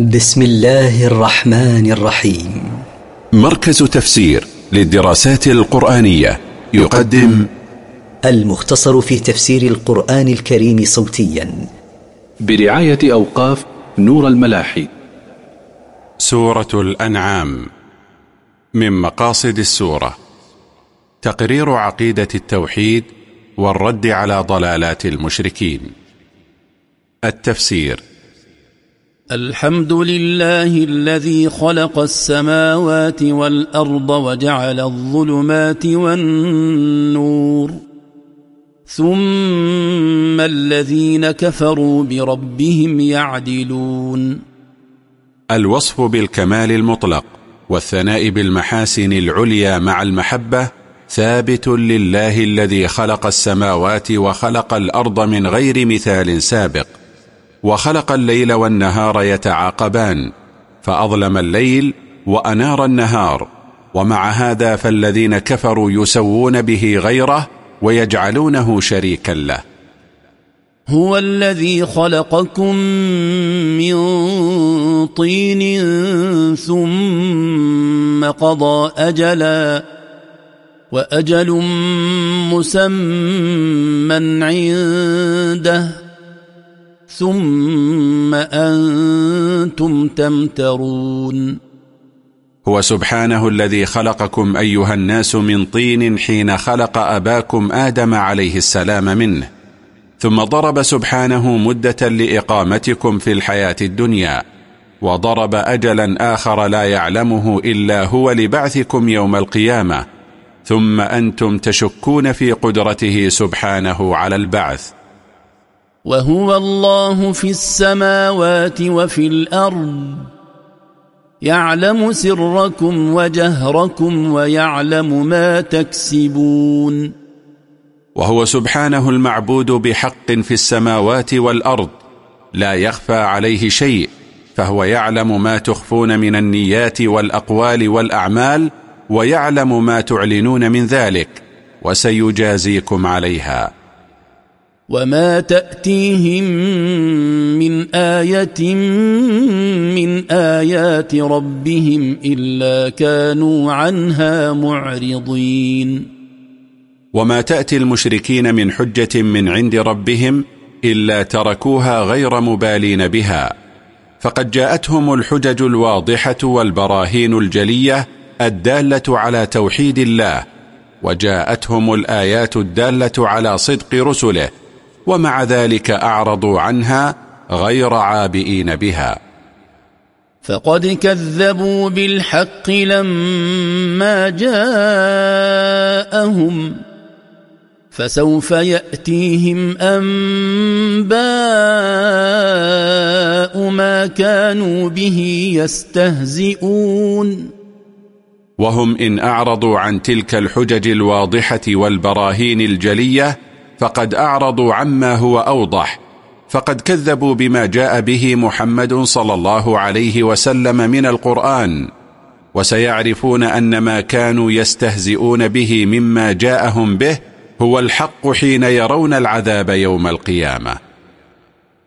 بسم الله الرحمن الرحيم. مركز تفسير للدراسات القرآنية يقدم المختصر في تفسير القرآن الكريم صوتيا. برعاية أوقاف نور الملاحي. سورة الأنعام من مقاصد السورة. تقرير عقيدة التوحيد والرد على ضلالات المشركين. التفسير الحمد لله الذي خلق السماوات والأرض وجعل الظلمات والنور ثم الذين كفروا بربهم يعدلون. الوصف بالكمال المطلق والثناء بالمحاسن العليا مع المحبة ثابت لله الذي خلق السماوات وخلق الأرض من غير مثال سابق. وخلق الليل والنهار يتعاقبان فأظلم الليل وأنار النهار ومع هذا فالذين كفروا يسوون به غيره ويجعلونه شريكا له. هو الذي خلقكم من طين ثم قضى أجلا وأجل مسمى عنده. ثم أنتم تمترون. هو سبحانه الذي خلقكم أيها الناس من طين حين خلق أباكم آدم عليه السلام منه ثم ضرب سبحانه مدة لإقامتكم في الحياة الدنيا وضرب أجلا آخر لا يعلمه إلا هو لبعثكم يوم القيامة ثم أنتم تشكون في قدرته سبحانه على البعث. وهو الله في السماوات وفي الأرض. يعلم سركم وجهركم ويعلم ما تكسبون. وهو سبحانه المعبود بحق في السماوات والأرض لا يخفى عليه شيء فهو يعلم ما تخفون من النيات والأقوال والأعمال ويعلم ما تعلنون من ذلك وسيجازيكم عليها. وما تأتيهم من آية من آيات ربهم إلا كانوا عنها معرضين وما تأتي المشركين من حجة من عند ربهم إلا تركوها غير مبالين بها فقد جاءتهم الحجج الواضحة والبراهين الجلية الدالة على توحيد الله وجاءتهم الآيات الدالة على صدق رسله ومع ذلك أعرضوا عنها غير عابئين بها. فقد كذبوا بالحق لما جاءهم فسوف يأتيهم أنباء ما كانوا به يستهزئون. وهم إن أعرضوا عن تلك الحجج الواضحة والبراهين الجلية فقد أعرضوا عما هو أوضح فقد كذبوا بما جاء به محمد صلى الله عليه وسلم من القرآن وسيعرفون أن ما كانوا يستهزئون به مما جاءهم به هو الحق حين يرون العذاب يوم القيامة.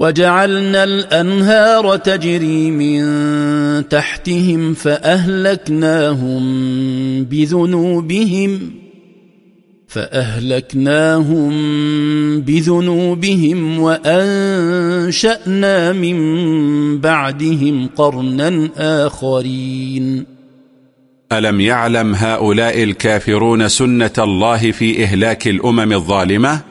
وجعلنا الأنهار تجري من تحتهم فأهلكناهم بذنوبهم فأهلكناهم بذنوبهم وأنشأنا من بعدهم قرنا آخرين ألم يعلم هؤلاء الكافرون سنة الله في إهلاك الأمم الظالمة؟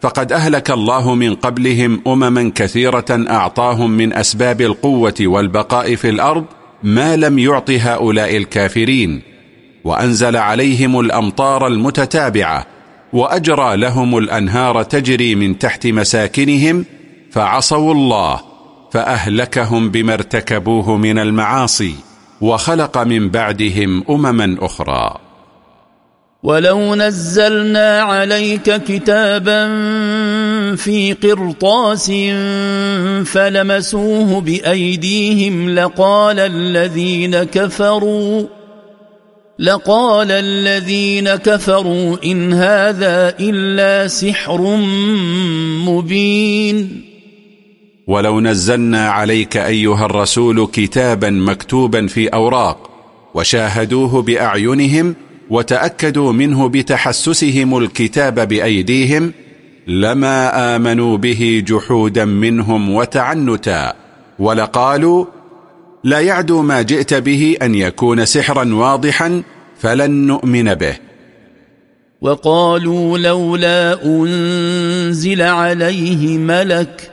فقد أهلك الله من قبلهم أمما كثيرة أعطاهم من أسباب القوة والبقاء في الأرض ما لم يعط هؤلاء الكافرين وأنزل عليهم الأمطار المتتابعة وأجرى لهم الأنهار تجري من تحت مساكنهم فعصوا الله فأهلكهم بما ارتكبوه من المعاصي وخلق من بعدهم أمما أخرى. ولو نزلنا عليك كتابا في قرطاس فلمسوه بأيديهم لقال الذين كفروا لقال الذين كفروا إن هذا إلا سحر مبين ولو نزلنا عليك أيها الرسول كتابا مكتوبا في أوراق وشاهدوه بأعينهم وتأكدوا منه بتحسسهم الكتاب بأيديهم لما آمنوا به جحودا منهم وتعنتا ولقالوا لا يعدو ما جئت به أن يكون سحرا واضحا فلن نؤمن به. وقالوا لولا أنزل عليه ملك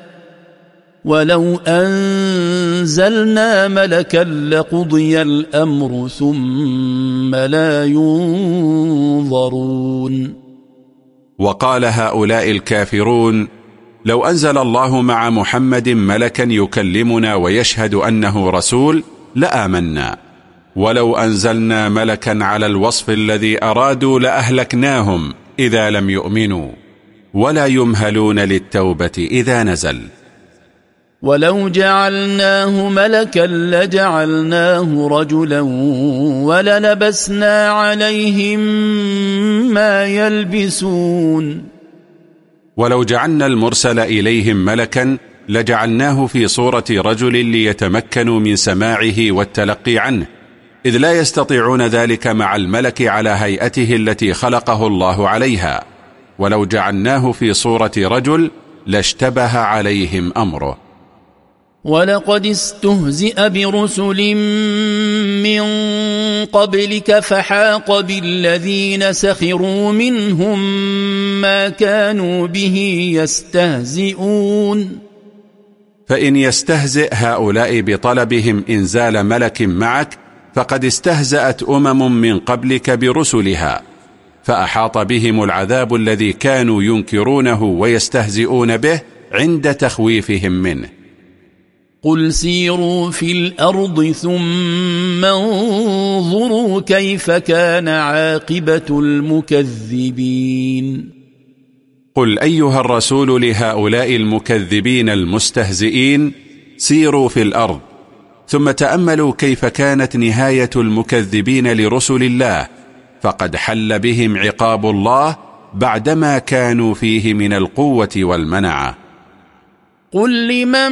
ولو أنزلنا ملكا لقضي الأمر ثم لا ينظرون وقال هؤلاء الكافرون لو أنزل الله مع محمد ملكا يكلمنا ويشهد أنه رسول لآمنا. ولو أنزلنا ملكا على الوصف الذي أرادوا لأهلكناهم إذا لم يؤمنوا. ولا يمهلون للتوبة إذا نزل. ولو جعلناه ملكا لجعلناه رجلا وللبسنا عليهم ما يلبسون ولو جعلنا المرسل إليهم ملكا لجعلناه في صورة رجل ليتمكنوا من سماعه والتلقي عنه إذ لا يستطيعون ذلك مع الملك على هيئته التي خلقه الله عليها. ولو جعلناه في صورة رجل لاشتبه عليهم أمره. ولقد استهزئ برسل من قبلك فحاق بالذين سخروا منهم ما كانوا به يستهزئون فإن يستهزئ هؤلاء بطلبهم إنزال ملك معك فقد استهزأت أمم من قبلك برسلها فأحاط بهم العذاب الذي كانوا ينكرونه ويستهزئون به عند تخويفهم منه. قل سيروا في الأرض ثم انظروا كيف كان عاقبة المكذبين قل أيها الرسول لهؤلاء المكذبين المستهزئين سيروا في الأرض ثم تأملوا كيف كانت نهاية المكذبين لرسل الله فقد حل بهم عقاب الله بعدما كانوا فيه من القوة والمنعة قل لمن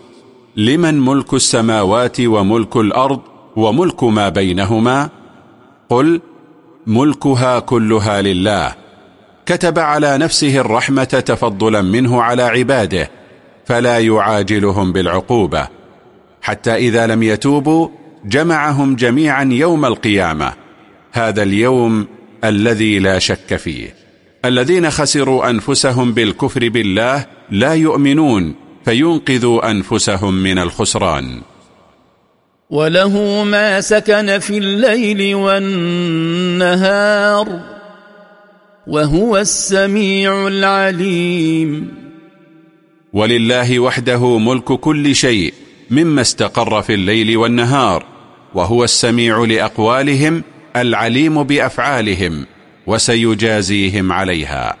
لمن ملك السماوات وملك الأرض وملك ما بينهما؟ قل ملكها كلها لله. كتب على نفسه الرحمة تفضلا منه على عباده فلا يعاجلهم بالعقوبة. حتى إذا لم يتوبوا جمعهم جميعا يوم القيامة. هذا اليوم الذي لا شك فيه. الذين خسروا أنفسهم بالكفر بالله لا يؤمنون. فينقذوا أنفسهم من الخسران. وله ما سكن في الليل والنهار وهو السميع العليم. ولله وحده ملك كل شيء مما استقر في الليل والنهار وهو السميع لأقوالهم العليم بأفعالهم وسيجازيهم عليها.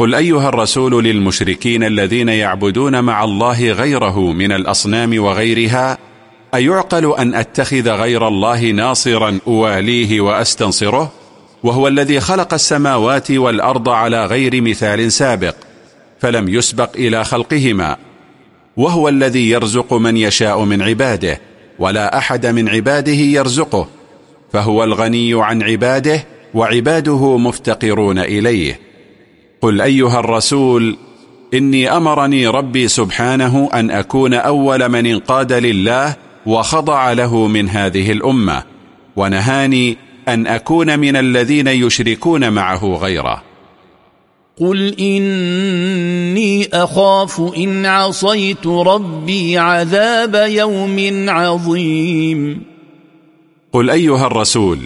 قل أيها الرسول للمشركين الذين يعبدون مع الله غيره من الأصنام وغيرها أيعقل أن أتخذ غير الله ناصرا أواليه وأستنصره؟ وهو الذي خلق السماوات والأرض على غير مثال سابق فلم يسبق إلى خلقهما. وهو الذي يرزق من يشاء من عباده ولا أحد من عباده يرزقه فهو الغني عن عباده وعباده مفتقرون إليه. قل أيها الرسول إني أمرني ربي سبحانه أن أكون أول من انقاد لله وخضع له من هذه الأمة ونهاني أن أكون من الذين يشركون معه غيره. قل إني أخاف إن عصيت ربي عذاب يوم عظيم. قل أيها الرسول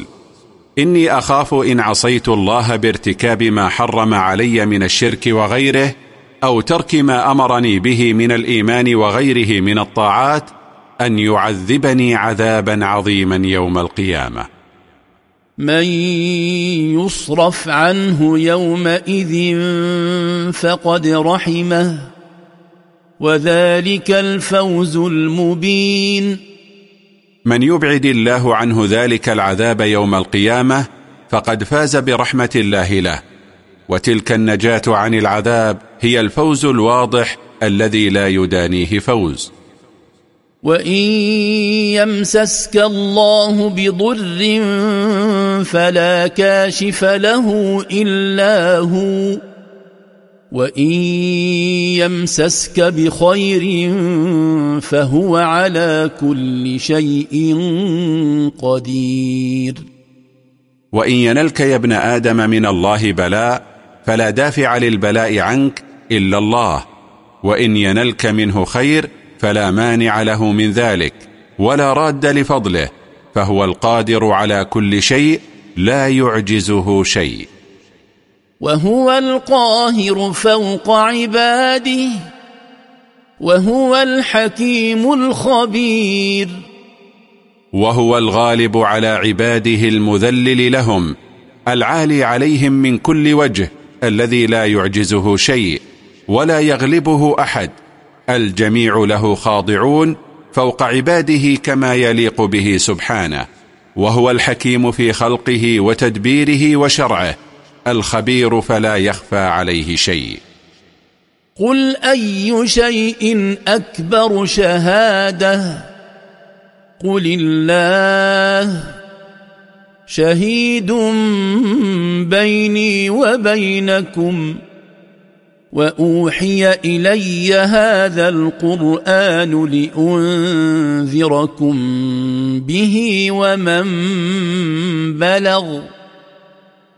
إني أخاف إن عصيت الله بارتكاب ما حرم علي من الشرك وغيره أو ترك ما أمرني به من الإيمان وغيره من الطاعات أن يعذبني عذابا عظيما يوم القيامة. من يصرف عنه يومئذ فقد رحمه وذلك الفوز المبين. من يبعد الله عنه ذلك العذاب يوم القيامة فقد فاز برحمة الله له. وتلك النجاة عن العذاب هي الفوز الواضح الذي لا يدانيه فوز. وإن يمسسك الله بضر فلا كاشف له إلا هو. وإن يمسسك بخير فهو على كل شيء قدير وإن ينلك يا ابن آدم من الله بلاء فلا دافع للبلاء عنك إلا الله وإن ينلك منه خير فلا مانع له من ذلك ولا راد لفضله فهو القادر على كل شيء لا يعجزه شيء وهو القاهر فوق عباده وهو الحكيم الخبير. وهو الغالب على عباده المذلل لهم العالي عليهم من كل وجه الذي لا يعجزه شيء ولا يغلبه أحد. الجميع له خاضعون فوق عباده كما يليق به سبحانه وهو الحكيم في خلقه وتدبيره وشرعه. الخبير فلا يخفى عليه شيء. قل أي شيء أكبر شهادة؟ قل الله. شهيد بيني وبينكم. وأوحي إلي هذا القرآن لأنذركم به ومن بلغ.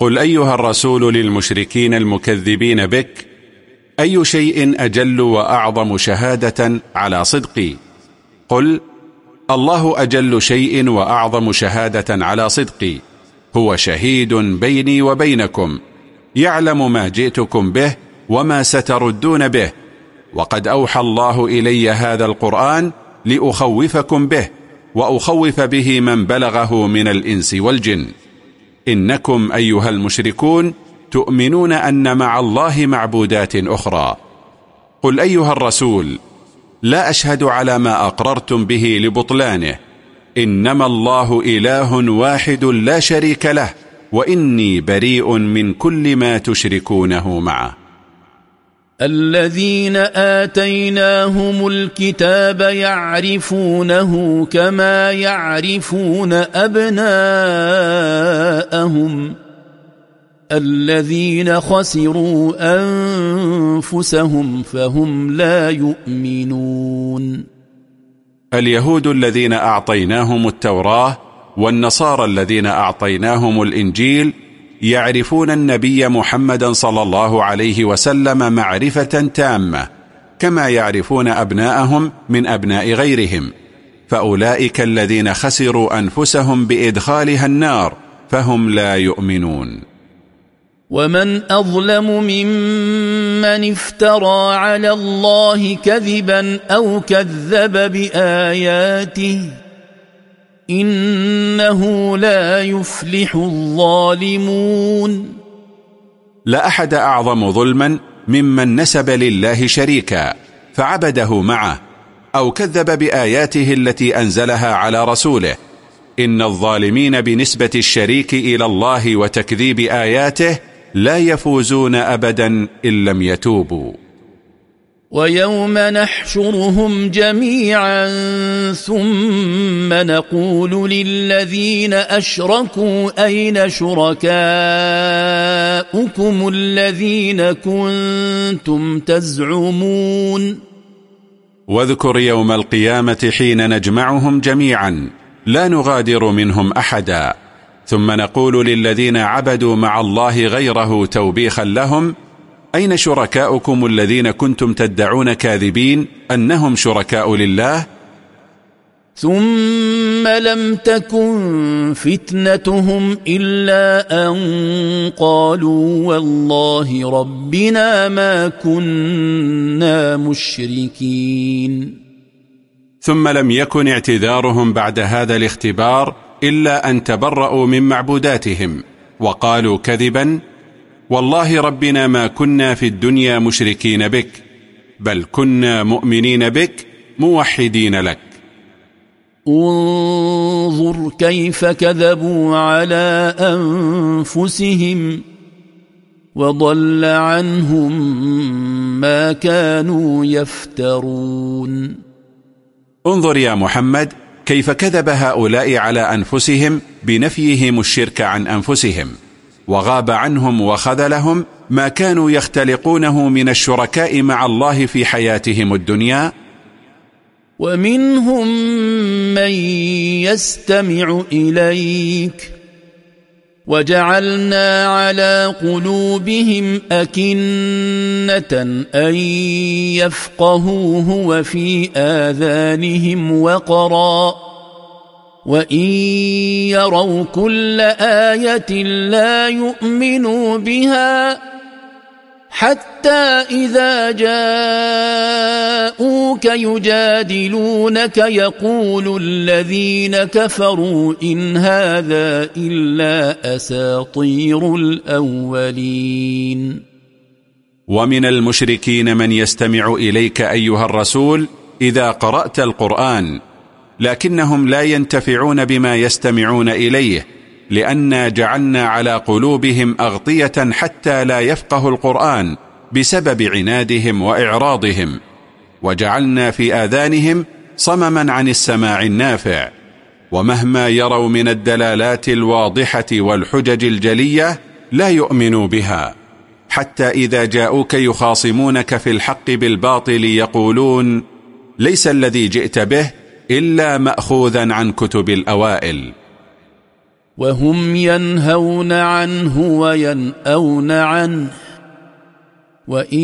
قل أيها الرسول للمشركين المكذبين بك أي شيء أجل وأعظم شهادة على صدقي؟ قل الله أجل شيء وأعظم شهادة على صدقي هو شهيد بيني وبينكم يعلم ما جئتكم به وما ستردون به وقد أوحى الله إلي هذا القرآن لأخوفكم به وأخوف به من بلغه من الإنس والجن. إنكم أيها المشركون تؤمنون أن مع الله معبودات أخرى. قل أيها الرسول لا أشهد على ما أقررتم به لبطلانه. إنما الله إله واحد لا شريك له وإني بريء من كل ما تشركونه معه. الذين آتيناهم الكتاب يعرفونه كما يعرفون أبناءهم الذين خسروا أنفسهم فهم لا يؤمنون. اليهود الذين أعطيناهم التوراة والنصارى الذين أعطيناهم الإنجيل يعرفون النبي محمدا صلى الله عليه وسلم معرفة تامة كما يعرفون أبناءهم من أبناء غيرهم. فأولئك الذين خسروا أنفسهم بإدخالها النار فهم لا يؤمنون. ومن أظلم ممن افترى على الله كذبا أو كذب بآياته إنه لا يفلح الظالمون. لا أحد أعظم ظلما ممن نسب لله شريكا فعبده معه أو كذب بآياته التي أنزلها على رسوله. إن الظالمين بنسبة الشريك إلى الله وتكذيب آياته لا يفوزون أبدا إن لم يتوبوا. ويوم نحشرهم جميعا ثم نقول للذين أشركوا أين شركاؤكم الذين كنتم تزعمون واذكر يوم القيامة حين نجمعهم جميعا لا نغادر منهم أحدا. ثم نقول للذين عبدوا مع الله غيره توبيخا لهم أين شركاؤكم الذين كنتم تدعون كاذبين أنهم شركاء لله؟ ثم لم تكن فتنتهم إلا أن قالوا والله ربنا ما كنا مشركين. ثم لم يكن اعتذارهم بعد هذا الاختبار إلا أن تبرأوا من معبوداتهم وقالوا كذبا والله ربنا ما كنا في الدنيا مشركين بك بل كنا مؤمنين بك موحدين لك. انظر كيف كذبوا على أنفسهم وضل عنهم ما كانوا يفترون. انظر يا محمد كيف كذب هؤلاء على أنفسهم بنفيهم الشرك عن أنفسهم. وغاب عنهم وخذلهم ما كانوا يختلقونه من الشركاء مع الله في حياتهم الدنيا. ومنهم من يستمع إليك. وجعلنا على قلوبهم أكنة أن يفقهوه وفي آذانهم وقرا. وإن يروا كل آية لا يؤمنوا بها حتى إذا جاءوك يجادلونك يقول الذين كفروا إن هذا إلا أساطير الأولين ومن المشركين من يستمع إليك أيها الرسول إذا قرأت القرآن لكنهم لا ينتفعون بما يستمعون إليه لأنا جعلنا على قلوبهم أغطية حتى لا يفقه القرآن بسبب عنادهم وإعراضهم وجعلنا في آذانهم صمما عن السماع النافع. ومهما يروا من الدلالات الواضحة والحجج الجلية لا يؤمنوا بها. حتى إذا جاءوك يخاصمونك في الحق بالباطل يقولون ليس الذي جئت به إلا مأخوذا عن كتب الأوائل. وهم ينهون عنه وينأون عنه وإن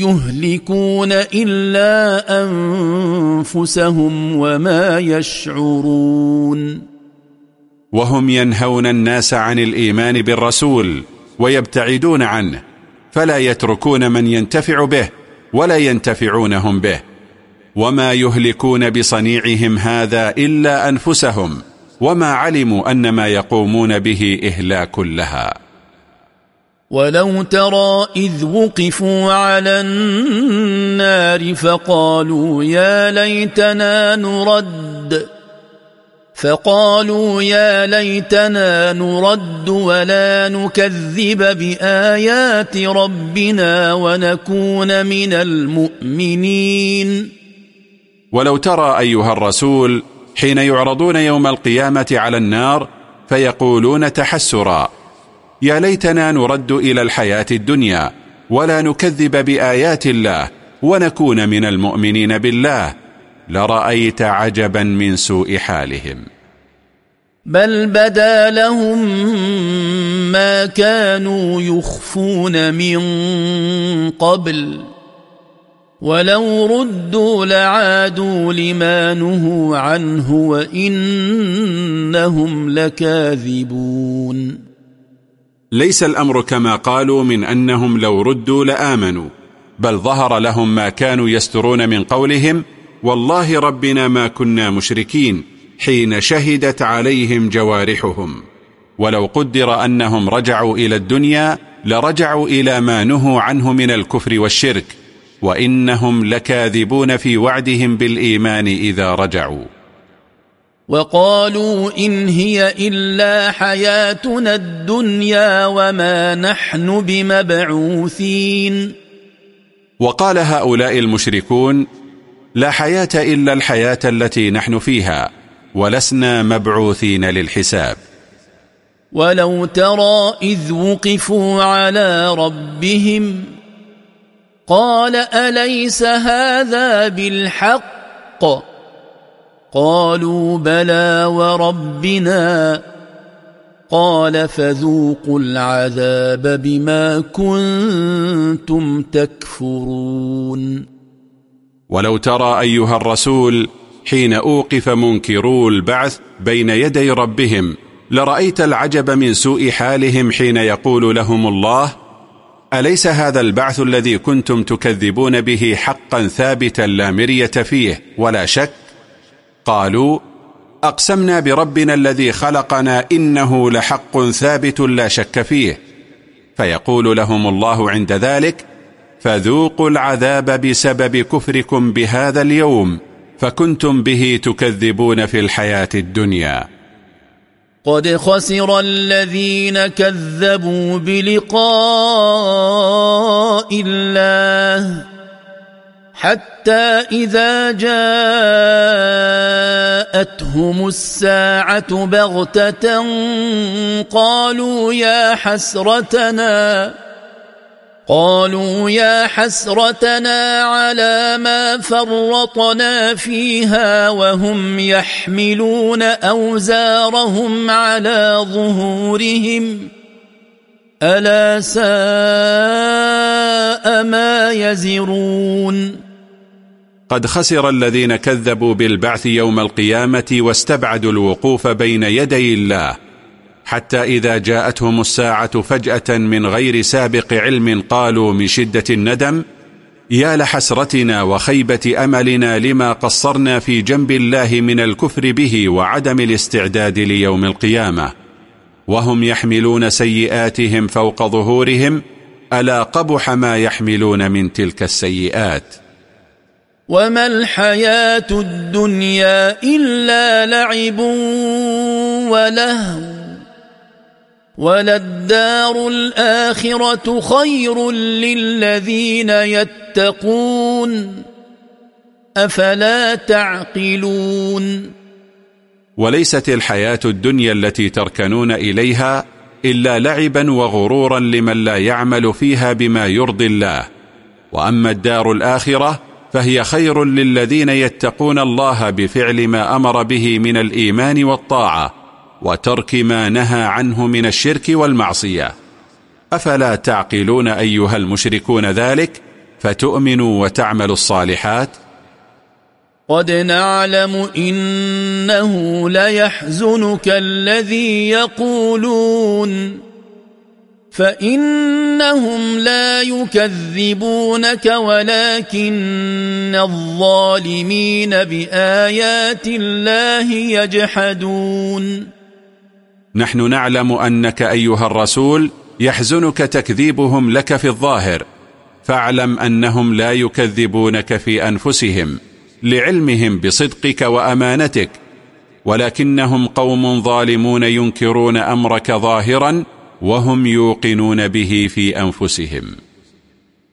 يهلكون إلا أنفسهم وما يشعرون. وهم ينهون الناس عن الإيمان بالرسول ويبتعدون عنه فلا يتركون من ينتفع به ولا ينتفعونهم به. وما يهلكون بصنيعهم هذا إلا أنفسهم وما علموا أن ما يقومون به إهلاك لها. ولو ترى إذ وقفوا على النار فقالوا يا ليتنا نرد فقالوا يا ليتنا نرد ولا نكذب بآيات ربنا ونكون من المؤمنين. ولو ترى أيها الرسول حين يعرضون يوم القيامة على النار فيقولون تحسرا. يا ليتنا نرد إلى الحياة الدنيا ولا نكذب بآيات الله ونكون من المؤمنين بالله. لرأيت عجبا من سوء حالهم. بل بدا لهم ما كانوا يخفون من قبل. ولو ردوا لعادوا لما نهوا عنه وانهم لكاذبون ليس الأمر كما قالوا من أنهم لو ردوا لآمنوا بل ظهر لهم ما كانوا يسترون من قولهم والله ربنا ما كنا مشركين حين شهدت عليهم جوارحهم. ولو قدر أنهم رجعوا إلى الدنيا لرجعوا إلى ما نهوا عنه من الكفر والشرك. وإنهم لكاذبون في وعدهم بالإيمان إذا رجعوا. وقالوا إن هي إلا حياتنا الدنيا وما نحن بمبعوثين. وقال هؤلاء المشركون لا حياة إلا الحياة التي نحن فيها ولسنا مبعوثين للحساب. ولو ترى إذ وقفوا على ربهم قال أليس هذا بالحق؟ قالوا بلى وربنا. قال فذوقوا العذاب بما كنتم تكفرون. ولو ترى أيها الرسول حين أوقف منكرو البعث بين يدي ربهم لرأيت العجب من سوء حالهم حين يقول لهم الله أليس هذا البعث الذي كنتم تكذبون به حقا ثابتا لا مرية فيه ولا شك؟ قالوا أقسمنا بربنا الذي خلقنا إنه لحق ثابت لا شك فيه. فيقول لهم الله عند ذلك فذوقوا العذاب بسبب كفركم بهذا اليوم فكنتم به تكذبون في الحياة الدنيا. قد خسر الذين كذبوا بلقاء الله حتى إذا جاءتهم الساعة بغتة قالوا يا حسرتنا قالوا يا حسرتنا على ما فرطنا فيها وهم يحملون أوزارهم على ظهورهم ألا ساء ما يزرون قد خسر الذين كذبوا بالبعث يوم القيامة واستبعدوا الوقوف بين يدي الله حتى إذا جاءتهم الساعة فجأة من غير سابق علم قالوا من شدة الندم يا لحسرتنا وخيبة أملنا لما قصرنا في جنب الله من الكفر به وعدم الاستعداد ليوم القيامة. وهم يحملون سيئاتهم فوق ظهورهم ألا قبح ما يحملون من تلك السيئات. وما الحياة الدنيا إلا لعب ولهو. وللدار الآخرة خير للذين يتقون أفلا تعقلون وليست الحياة الدنيا التي تركنون إليها إلا لعبا وغرورا لمن لا يعمل فيها بما يرضي الله. وأما الدار الآخرة فهي خير للذين يتقون الله بفعل ما أمر به من الإيمان والطاعة. وترك ما نهى عنه من الشرك والمعصية. أفلا تعقلون أيها المشركون ذلك؟ فتؤمنوا وتعملوا الصالحات؟ قد نعلم إنه ليحزنك الذي يقولون. فإنهم لا يكذبونك ولكن الظالمين بآيات الله يجحدون. نحن نعلم أنك أيها الرسول يحزنك تكذيبهم لك في الظاهر. فاعلم أنهم لا يكذبونك في أنفسهم لعلمهم بصدقك وأمانتك ولكنهم قوم ظالمون ينكرون أمرك ظاهرا وهم يوقنون به في أنفسهم.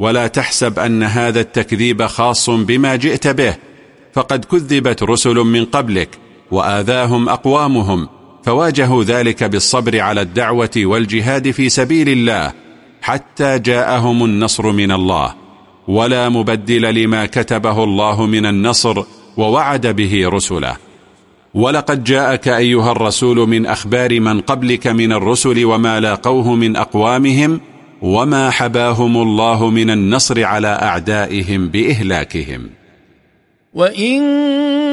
ولا تحسب أن هذا التكذيب خاص بما جئت به فقد كذبت رسل من قبلك وآذاهم أقوامهم فواجهوا ذلك بالصبر على الدعوة والجهاد في سبيل الله حتى جاءهم النصر من الله ولا مبدل لما كتبه الله من النصر ووعد به رسله. ولقد جاءك أيها الرسول من أخبار من قبلك من الرسل وما لاقوه من أقوامهم وما حباهم الله من النصر على أعدائهم بإهلاكهم. وإن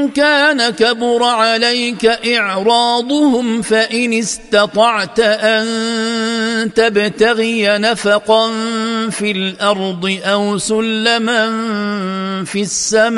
كان كبر عليك إعراضهم فإن استطعت أن تبتغي نفقا في الأرض أو سلما في السماء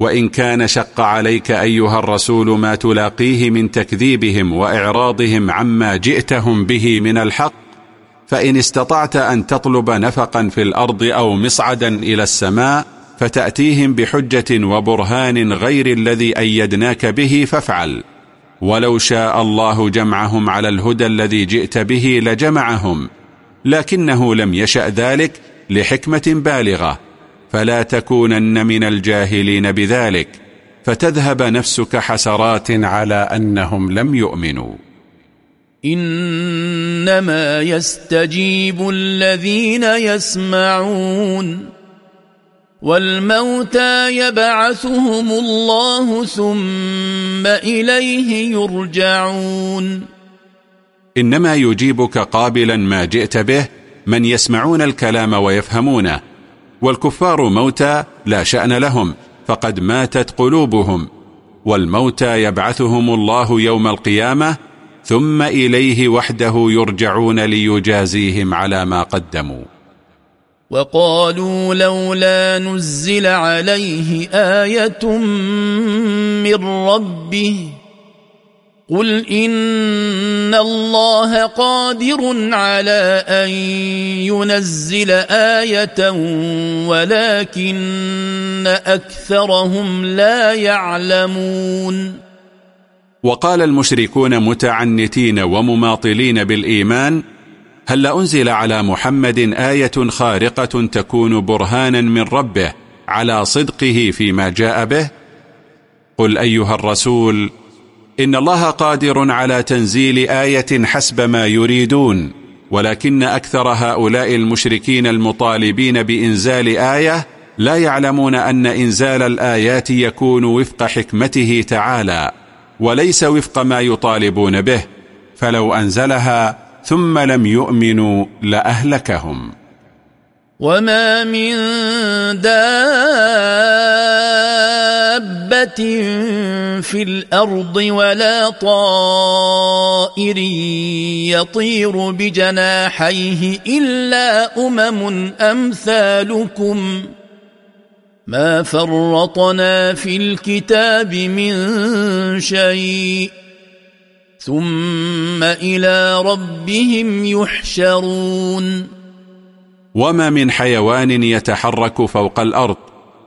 وإن كان شق عليك أيها الرسول ما تلاقيه من تكذيبهم وإعراضهم عما جئتهم به من الحق فإن استطعت أن تطلب نفقا في الأرض أو مصعدا إلى السماء فتأتيهم بحجة وبرهان غير الذي أيدناك به فافعل. ولو شاء الله جمعهم على الهدى الذي جئت به لجمعهم لكنه لم يشأ ذلك لحكمة بالغة. فلا تكونن من الجاهلين بذلك فتذهب نفسك حسرات على أنهم لم يؤمنوا. إنما يستجيب الذين يسمعون والموتى يبعثهم الله ثم إليه يرجعون. إنما يجيبك قابلا ما جئت به من يسمعون الكلام ويفهمونه والكفار موتى لا شأن لهم فقد ماتت قلوبهم. والموتى يبعثهم الله يوم القيامة ثم إليه وحده يرجعون ليجازيهم على ما قدموا. وقالوا لولا نزل عليه آية من ربه قل إن الله قادر على أن ينزل آية ولكن أكثرهم لا يعلمون وقال المشركون متعنتين ومماطلين بالإيمان هل أنزل على محمد آية خارقة تكون برهانا من ربه على صدقه فيما جاء به؟ قل أيها الرسول إن الله قادر على تنزيل آية حسب ما يريدون ولكن أكثر هؤلاء المشركين المطالبين بإنزال آية لا يعلمون أن إنزال الآيات يكون وفق حكمته تعالى وليس وفق ما يطالبون به فلو أنزلها ثم لم يؤمنوا لأهلكهم. وما من دابة في الأرض ولا طائر يطير بجناحيه إلا أمم أمثالكم ما فرطنا في الكتاب من شيء ثم إلى ربهم يحشرون وما من حيوان يتحرك فوق الأرض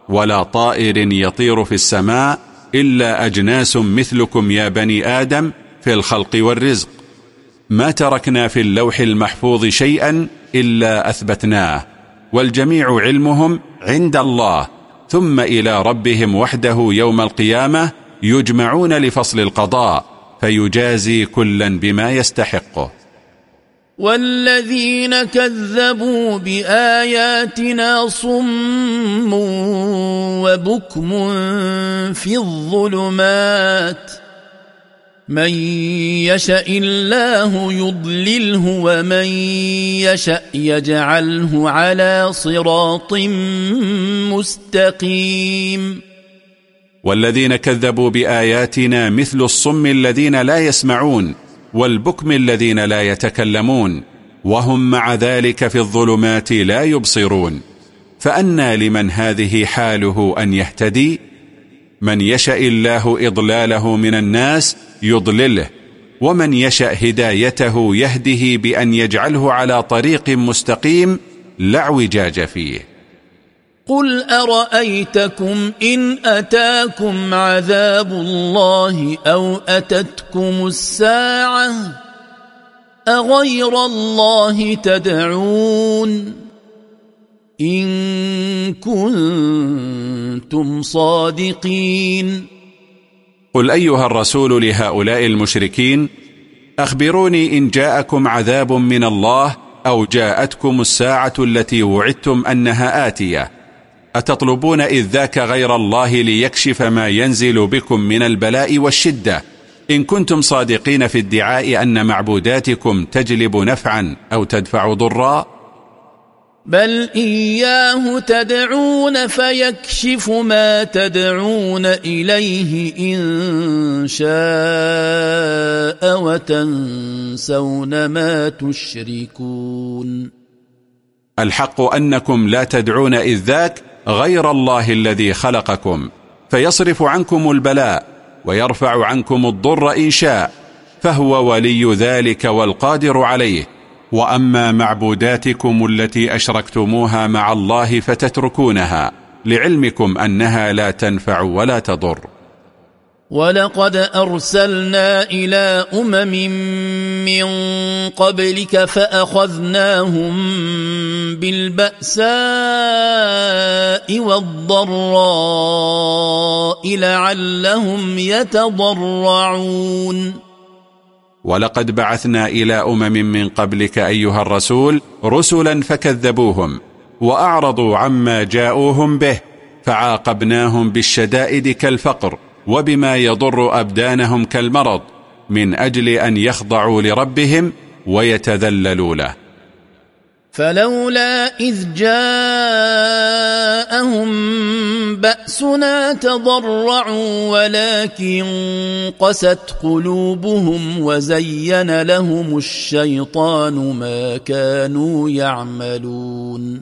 ولا طائر يطير في السماء إلا أجناس مثلكم يا بني آدم في الخلق والرزق. ما تركنا في اللوح المحفوظ شيئا إلا أثبتناه والجميع علمهم عند الله ثم إلى ربهم وحده يوم القيامة يجمعون لفصل القضاء فيجازي كلا بما يستحقه. والذين كذبوا بآياتنا صم وبكم في الظلمات من يشاء الله يضلله ومن يشاء يجعله على صراط مستقيم والذين كذبوا بآياتنا مثل الصم الذين لا يسمعون والبكم الذين لا يتكلمون وهم مع ذلك في الظلمات لا يبصرون. فأنى لمن هذه حاله أن يهتدي؟ من يشاء الله إضلاله من الناس يضلله ومن يشأ هدايته يهده بأن يجعله على طريق مستقيم لا اعوجاج فيه. قل أرأيتكم إن أتاكم عذاب الله أو أتتكم الساعة أغير الله تدعون إن كنتم صادقين قل أيها الرسول لهؤلاء المشركين أخبروني إن جاءكم عذاب من الله أو جاءتكم الساعة التي وعدتم أنها آتية أتطلبون إذ ذاك غير الله ليكشف ما ينزل بكم من البلاء والشدة؟ إن كنتم صادقين في ادعاء أن معبوداتكم تجلب نفعا أو تدفع ضرا بل إياه تدعون فيكشف ما تدعون إليه إن شاء وتنسون ما تشركون. الحق أنكم لا تدعون إذ ذاك غير الله الذي خلقكم فيصرف عنكم البلاء ويرفع عنكم الضر إن شاء فهو ولي ذلك والقادر عليه. وأما معبوداتكم التي أشركتموها مع الله فتتركونها لعلمكم أنها لا تنفع ولا تضر. ولقد أرسلنا إلى أمم من قبلك فأخذناهم بالبأساء والضراء لعلهم يتضرعون ولقد بعثنا إلى أمم من قبلك أيها الرسول رسلا فكذبوهم وأعرضوا عما جاءوهم به فعاقبناهم بالشدائد كالفقر وبما يضر أبدانهم كالمرض من أجل أن يخضعوا لربهم ويتذللوا له. فلولا إذ جاءهم بأسنا تضرعوا ولكن قست قلوبهم وزين لهم الشيطان ما كانوا يعملون.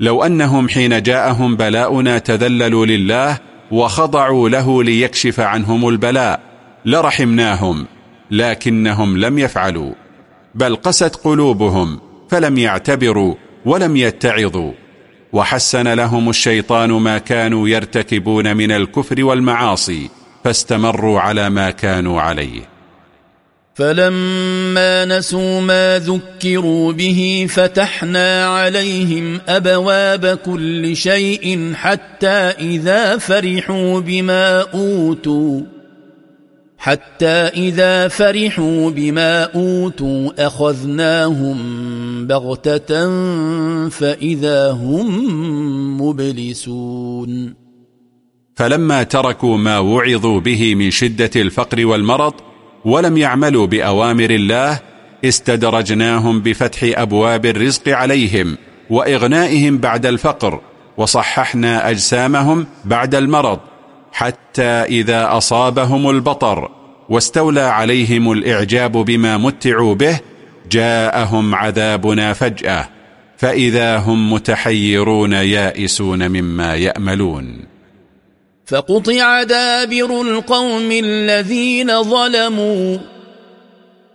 لو أنهم حين جاءهم بلاؤنا تذللوا لله وخضعوا له ليكشف عنهم البلاء لرحمناهم لكنهم لم يفعلوا بل قست قلوبهم فلم يعتبروا ولم يتعظوا. وحسن لهم الشيطان ما كانوا يرتكبون من الكفر والمعاصي فاستمروا على ما كانوا عليه. فلما نسوا ما ذكروا به فتحنا عليهم أبواب كل شيء حتى إذا فرحوا بما أوتوا حتى إذا فرحوا بما أوتوا أخذناهم بغتة فإذا هم مبلسون. فلما تركوا ما وعظوا به من شدة الفقر والمرض ولم يعملوا بأوامر الله استدرجناهم بفتح أبواب الرزق عليهم وإغنائهم بعد الفقر وصححنا أجسامهم بعد المرض حتى إذا أصابهم البطر واستولى عليهم الإعجاب بما متعوا به جاءهم عذابنا فجأة فإذا هم متحيرون يائسون مما يأملون فقطع دابر القوم الذين ظلموا.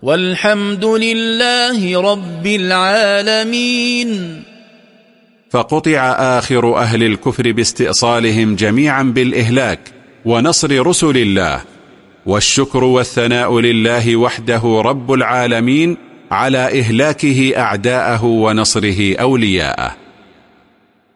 والحمد لله رب العالمين. فقطع آخر أهل الكفر باستئصالهم جميعا بالإهلاك ونصر رسل الله. والشكر والثناء لله وحده رب العالمين على إهلاكه أعداءه ونصره أولياءه.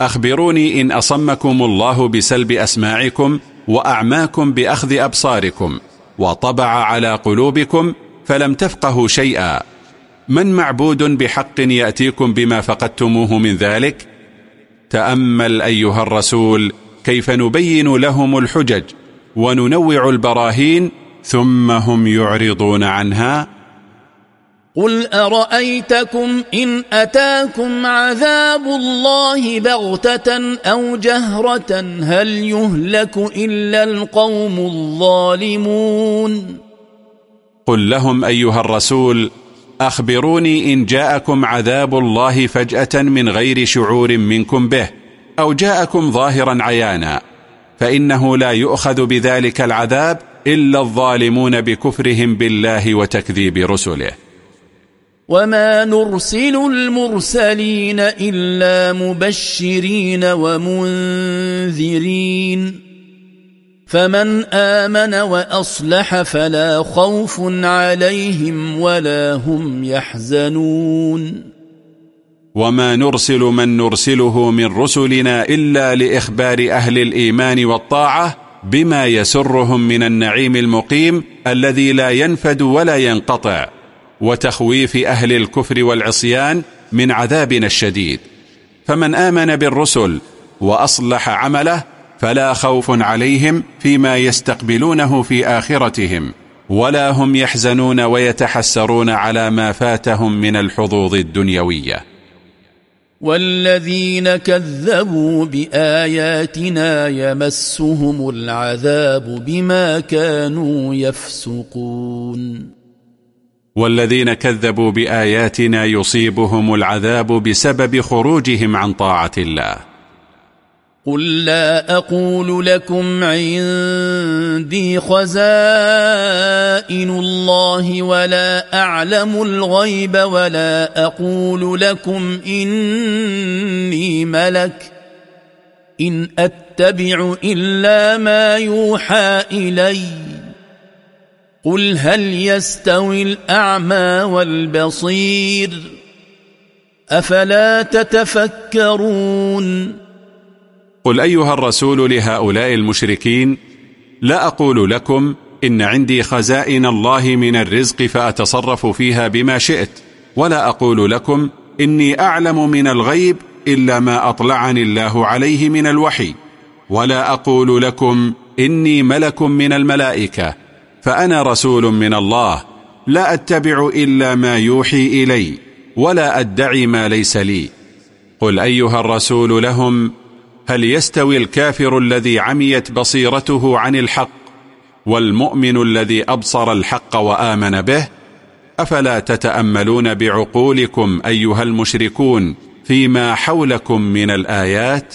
أخبروني إن أصمكم الله بسلب أسماعكم وأعماكم بأخذ أبصاركم وطبع على قلوبكم فلم تفقهوا شيئا. من معبود بحق يأتيكم بما فقدتموه من ذلك؟ تأمل أيها الرسول كيف نبين لهم الحجج وننوع البراهين ثم هم يعرضون عنها؟ قل أرأيتكم إن أتاكم عذاب الله بغتة أو جهرة هل يهلك إلا القوم الظالمون قل لهم أيها الرسول أخبروني إن جاءكم عذاب الله فجأة من غير شعور منكم به أو جاءكم ظاهرا عيانا فإنه لا يؤخذ بذلك العذاب إلا الظالمون بكفرهم بالله وتكذيب رسله. وما نرسل المرسلين إلا مبشرين ومنذرين فمن آمن وأصلح فلا خوف عليهم ولا هم يحزنون وما نرسل من نرسله من رسلنا إلا لإخبار أهل الإيمان والطاعة بما يسرهم من النعيم المقيم الذي لا ينفد ولا ينقطع وتخويف أهل الكفر والعصيان من عذابنا الشديد. فمن آمن بالرسل وأصلح عمله فلا خوف عليهم فيما يستقبلونه في آخرتهم ولا هم يحزنون ويتحسرون على ما فاتهم من الحظوظ الدنيوية. والذين كذبوا بآياتنا يمسهم العذاب بما كانوا يفسقون. والذين كذبوا بآياتنا يصيبهم العذاب بسبب خروجهم عن طاعة الله. قل لا أقول لكم عندي خزائن الله ولا أعلم الغيب ولا أقول لكم إني ملك. إن أتبع إلا ما يوحى إليّ. قل هل يستوي الاعمى والبصير افلا تتفكرون قل ايها الرسول لهؤلاء المشركين لا أقول لكم ان عندي خزائن الله من الرزق فاتصرف فيها بما شئت ولا أقول لكم اني اعلم من الغيب الا ما اطلعني الله عليه من الوحي ولا أقول لكم اني ملك من الملائكه فأنا رسول من الله لا أتبع إلا ما يوحي إلي ولا أدعي ما ليس لي قل أيها الرسول لهم هل يستوي الكافر الذي عميت بصيرته عن الحق والمؤمن الذي أبصر الحق وآمن به أفلا تتأملون بعقولكم أيها المشركون فيما حولكم من الآيات؟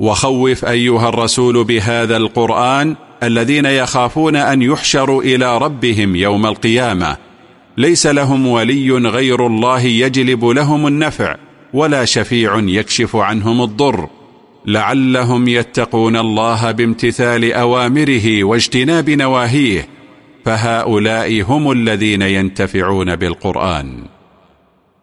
وخوف أيها الرسول بهذا القرآن الذين يخافون أن يحشروا إلى ربهم يوم القيامة. ليس لهم ولي غير الله يجلب لهم النفع ولا شفيع يكشف عنهم الضر. لعلهم يتقون الله بامتثال أوامره واجتناب نواهيه. فهؤلاء هم الذين ينتفعون بالقرآن.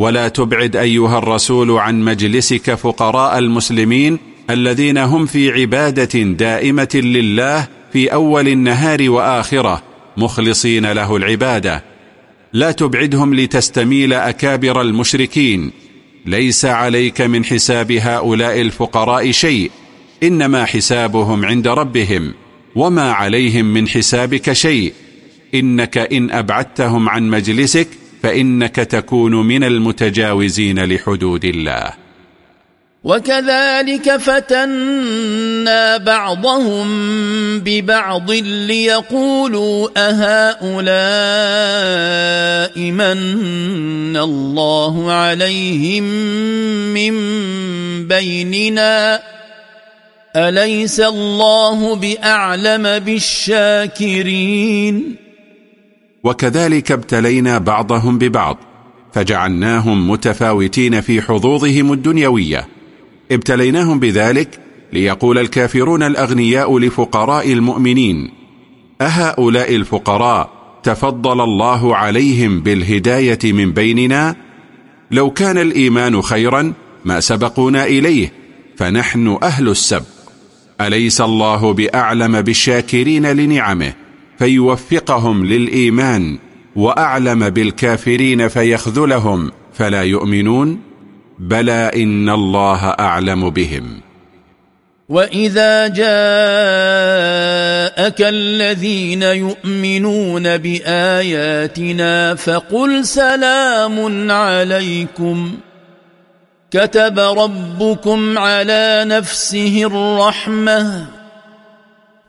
ولا تبعد أيها الرسول عن مجلسك فقراء المسلمين الذين هم في عبادة دائمة لله في أول النهار وآخرة مخلصين له العبادة. لا تبعدهم لتستميل أكابر المشركين. ليس عليك من حساب هؤلاء الفقراء شيء إنما حسابهم عند ربهم وما عليهم من حسابك شيء. إنك إن أبعدتهم عن مجلسك فإنك تكون من المتجاوزين لحدود الله. وكذلك فتنا بعضهم ببعض ليقولوا أهؤلاء من الله عليهم من بيننا؟ أليس الله بأعلم بالشاكرين؟ وكذلك ابتلينا بعضهم ببعض فجعلناهم متفاوتين في حظوظهم الدنيوية. ابتليناهم بذلك ليقول الكافرون الأغنياء لفقراء المؤمنين أهؤلاء الفقراء تفضل الله عليهم بالهداية من بيننا؟ لو كان الإيمان خيرا ما سبقونا إليه فنحن أهل السبق. أليس الله بأعلم بالشاكرين لنعمه؟ فيوفقهم للإيمان وأعلم بالكافرين فيخذلهم فلا يؤمنون؟ بلى إن الله أعلم بهم. وإذا جاءك الذين يؤمنون بآياتنا فقل سلام عليكم. كتب ربكم على نفسه الرحمة.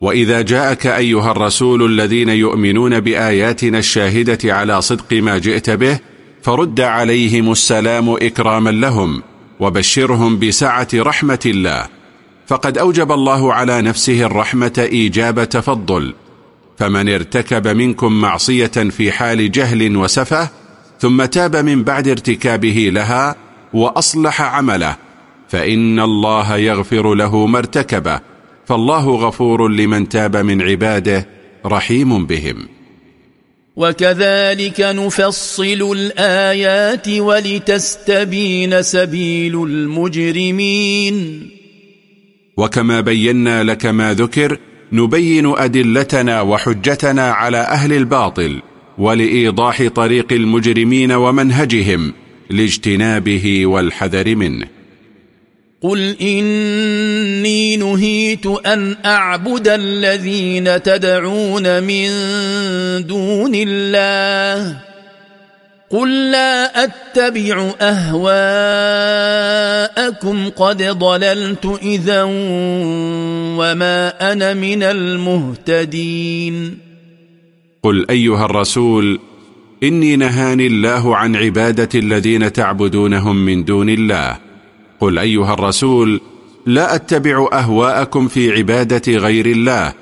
وإذا جاءك أيها الرسول الذين يؤمنون بآياتنا الشاهدة على صدق ما جئت به فرد عليهم السلام إكراما لهم وبشرهم بسعة رحمة الله. فقد أوجب الله على نفسه الرحمة إيجاب تفضل. فمن ارتكب منكم معصية في حال جهل وسفه ثم تاب من بعد ارتكابه لها وأصلح عمله فإن الله يغفر له ما ارتكبه. فالله غفور لمن تاب من عباده رحيم بهم. وكذلك نفصل الآيات ولتستبين سبيل المجرمين. وكما بينا لك ما ذكر نبين أدلتنا وحجتنا على أهل الباطل ولإيضاح طريق المجرمين ومنهجهم لاجتنابه والحذر منه. قل إني نهيت أن أعبد الذين تدعون من دون الله قل لا اتبع اهواءكم قد ضللت اذا وما أنا من المهتدين قل ايها الرسول اني نهاني الله عن عباده الذين تعبدونهم من دون الله. قل أيها الرسول لا أتبع أهواءكم في عبادة غير الله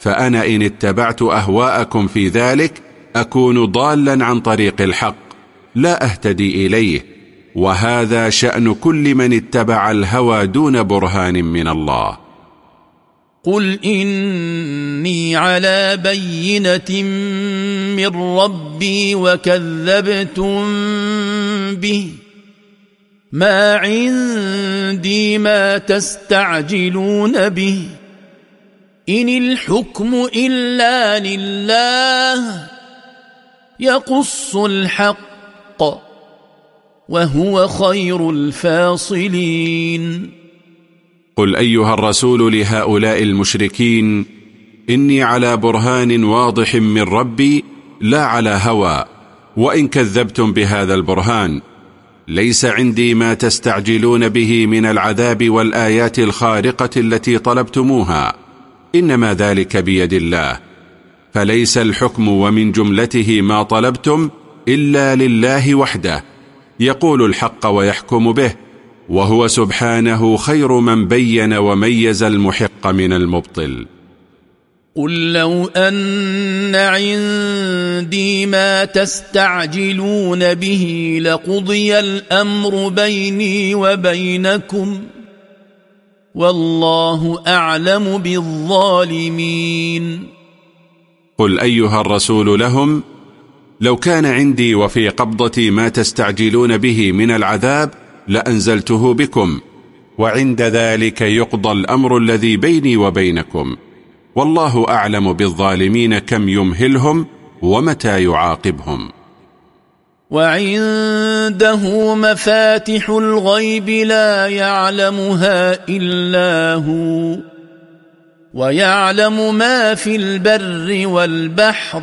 فأنا إن اتبعت أهواءكم في ذلك أكون ضالا عن طريق الحق لا أهتدي إليه وهذا شأن كل من اتبع الهوى دون برهان من الله. قل إني على بينة من ربي وكذبتم به. ما عندي ما تستعجلون به. إن الحكم إلا لله يقص الحق وهو خير الفاصلين. قل أيها الرسول لهؤلاء المشركين إني على برهان واضح من ربي لا على هوى وإن كذبتم بهذا البرهان. ليس عندي ما تستعجلون به من العذاب والآيات الخارقة التي طلبتموها. إنما ذلك بيد الله. فليس الحكم ومن جملته ما طلبتم إلا لله وحده. يقول الحق ويحكم به وهو سبحانه خير من بين وميز المحق من المبطل. قل لو أن عندي ما تستعجلون به لقضي الأمر بيني وبينكم والله أعلم بالظالمين. قل أيها الرسول لهم لو كان عندي وفي قبضتي ما تستعجلون به من العذاب لأنزلته بكم وعند ذلك يقضى الأمر الذي بيني وبينكم. والله أعلم بالظالمين كم يمهلهم ومتى يعاقبهم. وعنده مفاتح الغيب لا يعلمها إلا هو ويعلم ما في البر والبحر.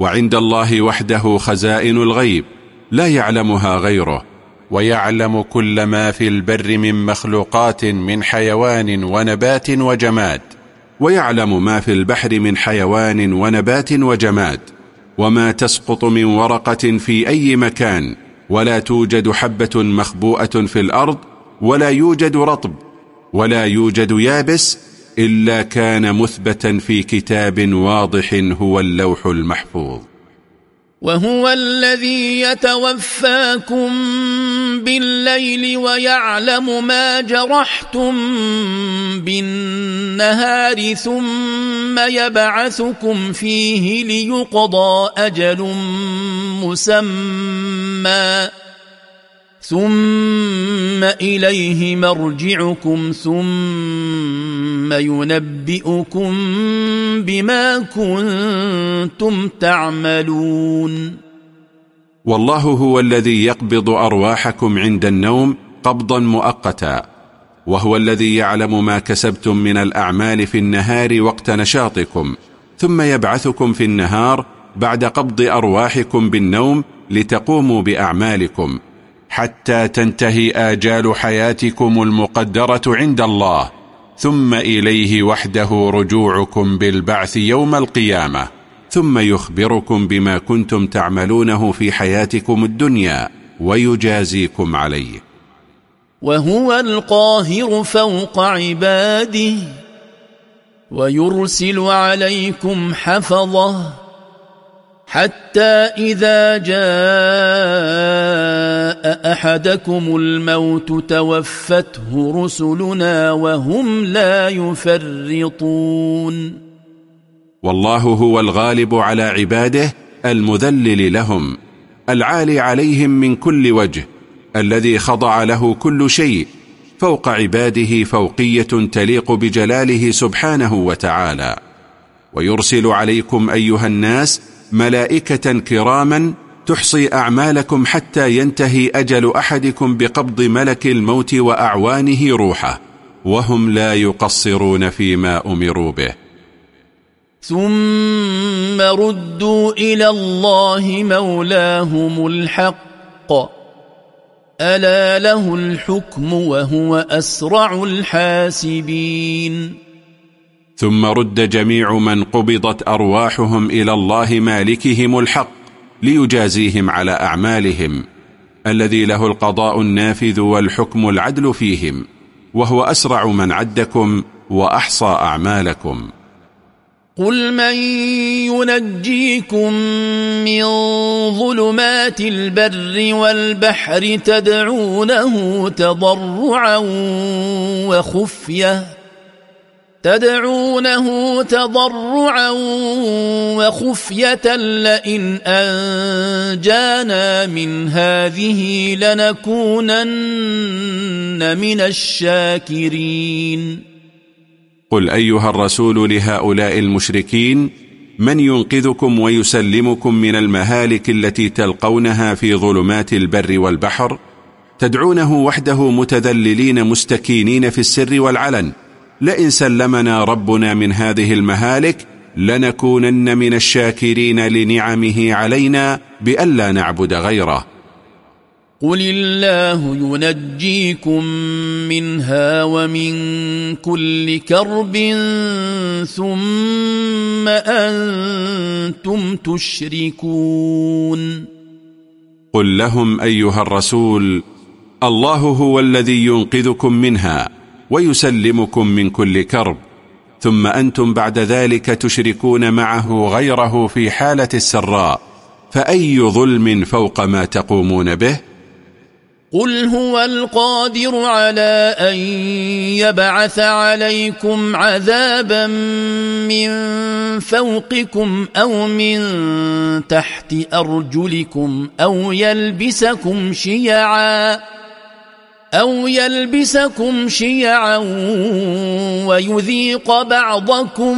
وعند الله وحده خزائن الغيب لا يعلمها غيره ويعلم كل ما في البر من مخلوقات من حيوان ونبات وجماد ويعلم ما في البحر من حيوان ونبات وجماد وما تسقط من ورقة في أي مكان ولا توجد حبة مخبوءة في الأرض ولا يوجد رطب ولا يوجد يابس إلا كان مثبتا في كتاب واضح هو اللوح المحفوظ. وهو الذي يتوفاكم بالليل ويعلم ما جرحتم بالنهار ثم يبعثكم فيه ليقضى أجل مسمى. ثم إليه مرجعكم ثم ينبئكم بما كنتم تعملون والله هو الذي يقبض أرواحكم عند النوم قبضا مؤقتا وهو الذي يعلم ما كسبتم من الأعمال في النهار وقت نشاطكم ثم يبعثكم في النهار بعد قبض أرواحكم بالنوم لتقوموا بأعمالكم. حتى تنتهي آجال حياتكم المقدرة عند الله. ثم إليه وحده رجوعكم بالبعث يوم القيامة. ثم يخبركم بما كنتم تعملونه في حياتكم الدنيا ويجازيكم عليه. وهو القاهر فوق عباده ويرسل عليكم حفظه. حتى إذا جاء أحدكم الموت توفته رسلنا وهم لا يفرطون. والله هو الغالب على عباده المذلل لهم العالي عليهم من كل وجه الذي خضع له كل شيء فوق عباده فوقية تليق بجلاله سبحانه وتعالى. ويرسل عليكم أيها الناس ملائكة كراما تحصي أعمالكم حتى ينتهي أجل أحدكم بقبض ملك الموت وأعوانه روحه وهم لا يقصرون فيما أمروا به. ثم ردوا إلى الله مولاهم الحق. ألا له الحكم وهو أسرع الحاسبين. ثم رد جميع من قبضت أرواحهم إلى الله مالكهم الحق ليجازيهم على أعمالهم الذي له القضاء النافذ والحكم العدل فيهم وهو أسرع من عدكم وأحصى أعمالكم. قل من ينجيكم من ظلمات البر والبحر تدعونه تضرعا وخفية تدعونه تضرعا وخفية لئن أنجانا من هذه لنكونن من الشاكرين. قل أيها الرسول لهؤلاء المشركين من ينقذكم ويسلمكم من المهالك التي تلقونها في ظلمات البر والبحر؟ تدعونه وحده متذللين مستكينين في السر والعلن لئن سلمنا ربنا من هذه المهالك لنكونن من الشاكرين لنعمه علينا بألا نعبد غيره. قل الله ينجيكم منها ومن كل كرب ثم أنتم تشركون. قل لهم أيها الرسول الله هو الذي ينقذكم منها. ويسلمكم من كل كرب. ثم أنتم بعد ذلك تشركون معه غيره في حالة السراء. فأي ظلم فوق ما تقومون به؟ قل هو القادر على أن يبعث عليكم عذابا من فوقكم أو من تحت أرجلكم أو يلبسكم شيعا. أو يلبسكم شيعا ويذيق بعضكم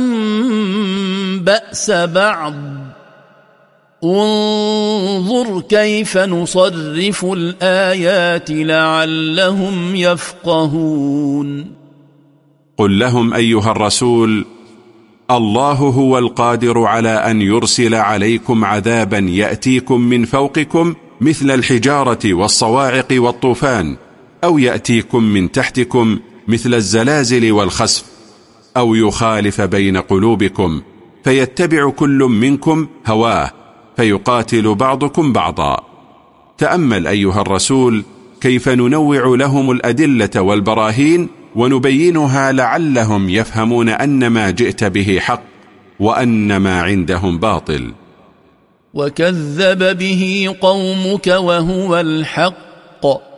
بأس بعض. انظر كيف نصرف الآيات لعلهم يفقهون. قل لهم أيها الرسول الله هو القادر على أن يرسل عليكم عذابا يأتيكم من فوقكم مثل الحجارة والصواعق والطوفان. أو يأتيكم من تحتكم مثل الزلازل والخسف أو يخالف بين قلوبكم فيتبع كل منكم هواه فيقاتل بعضكم بعضا. تأمل أيها الرسول كيف ننوع لهم الأدلة والبراهين ونبينها لعلهم يفهمون أن ما جئت به حق وأن ما عندهم باطل. وكذب به قومك وهو الحق.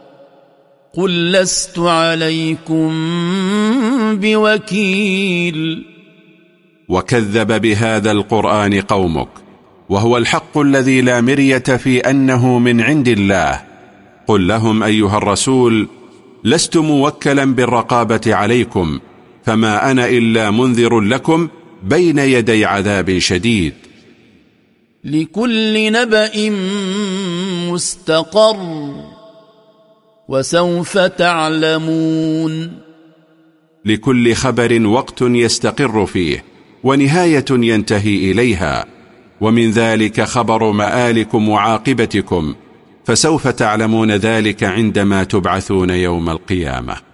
قل لست عليكم بوكيل. وكذب بهذا القرآن قومك وهو الحق الذي لا مرية في أنه من عند الله. قل لهم أيها الرسول لست موكلا بالرقابة عليكم فما أنا إلا منذر لكم بين يدي عذاب شديد. لكل نبأ مستقر. وسوف تعلمون. لكل خبر وقت يستقر فيه ونهاية ينتهي إليها. ومن ذلك خبر مآلكم وعاقبتكم فسوف تعلمون ذلك عندما تبعثون يوم القيامة.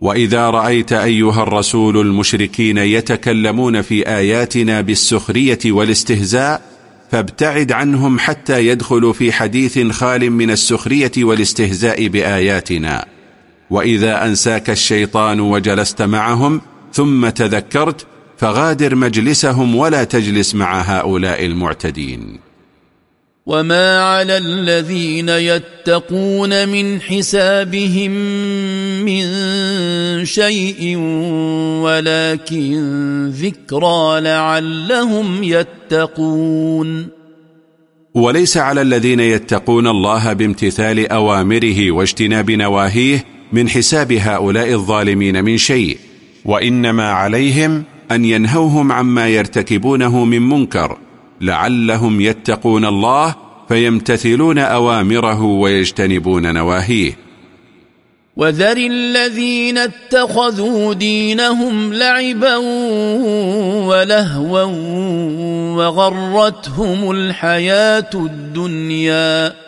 وإذا رأيت أيها الرسول المشركين يتكلمون في آياتنا بالسخرية والاستهزاء فابتعد عنهم حتى يدخلوا في حديث خال من السخرية والاستهزاء بآياتنا. وإذا أنساك الشيطان وجلست معهم ثم تذكرت فغادر مجلسهم ولا تجلس مع هؤلاء المعتدين. وما على الذين يتقون من حسابهم من شيء ولكن ذكرى لعلهم يتقون وليس على الذين يتقون الله بامتثال أوامره واجتناب نواهيه من حساب هؤلاء الظالمين من شيء وإنما عليهم أن ينهوهم عما يرتكبونه من منكر لعلهم يتقون الله فيمتثلون أوامره ويجتنبون نواهيه. وذر الذين اتخذوا دينهم لعبا ولهوا وغرتهم الحياة الدنيا.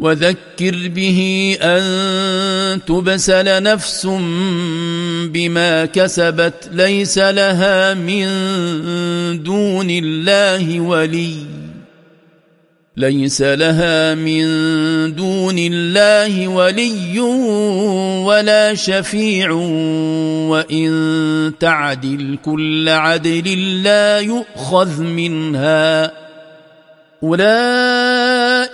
وذكر به أن تبسل نفس بما كسبت ليس لها من دون الله ولي. ليس لها من دون الله ولي ولا شفيع. وإن تعدل كل عدل لا يؤخذ منها.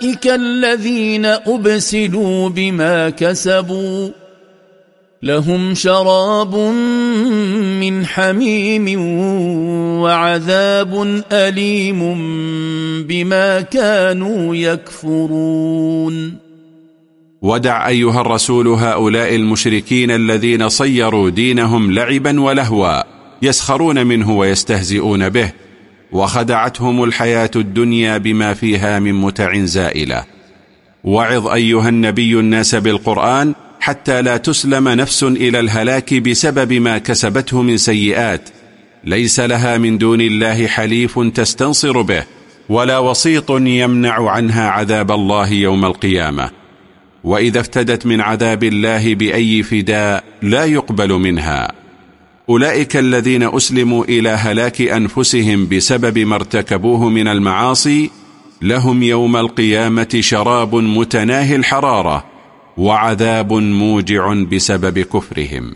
أولئك الذين أبسلوا بما كسبوا لهم شراب من حميم وعذاب أليم بما كانوا يكفرون ودع أيها الرسول هؤلاء المشركين الذين صيروا دينهم لعبا ولهوا يسخرون منه ويستهزئون به وخدعتهم الحياة الدنيا بما فيها من متع زائلة. وعظ أيها النبي الناس بالقرآن حتى لا تسلم نفس إلى الهلاك بسبب ما كسبته من سيئات. ليس لها من دون الله حليف تستنصر به ولا وسيط يمنع عنها عذاب الله يوم القيامة. وإذا افتدت من عذاب الله بأي فداء لا يقبل منها. أولئك الذين أسلموا إلى هلاك أنفسهم بسبب ما ارتكبوه من المعاصي لهم يوم القيامة شراب متناهي الحرارة وعذاب موجع بسبب كفرهم.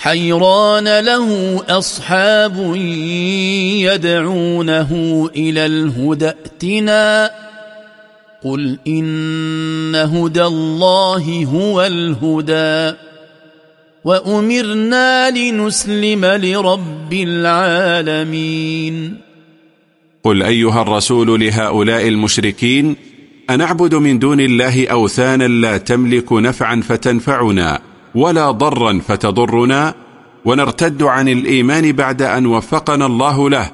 حيران له أصحاب يدعونه إلى الهدى ائتنا قل إن هدى الله هو الهدى وأمرنا لنسلم لرب العالمين. قل أيها الرسول لهؤلاء المشركين أنعبد من دون الله أوثانا لا تملك نفعا فتنفعنا. ولا ضرا فتضرنا ونرتد عن الإيمان بعد أن وفقنا الله له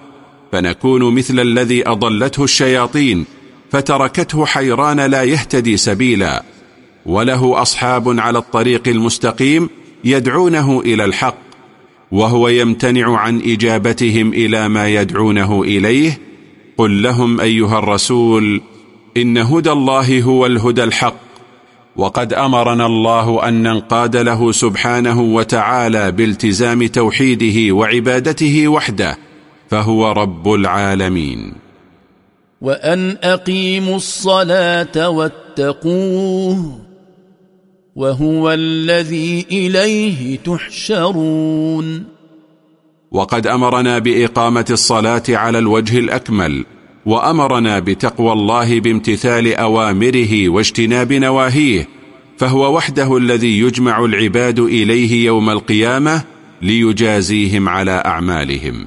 فنكون مثل الذي أضلته الشياطين فتركته حيران لا يهتدي سبيلا. وله أصحاب على الطريق المستقيم يدعونه إلى الحق وهو يمتنع عن إجابتهم إلى ما يدعونه إليه. قل لهم أيها الرسول إن هدى الله هو الهدى الحق وقد أمرنا الله أن ننقاد له سبحانه وتعالى بالتزام توحيده وعبادته وحده فهو رب العالمين. وأن أقيموا الصلاة واتقوه وهو الذي إليه تحشرون. وقد أمرنا بإقامة الصلاة على الوجه الأكمل وأمرنا بتقوى الله بامتثال أوامره واجتناب نواهيه فهو وحده الذي يجمع العباد إليه يوم القيامة ليجازيهم على أعمالهم.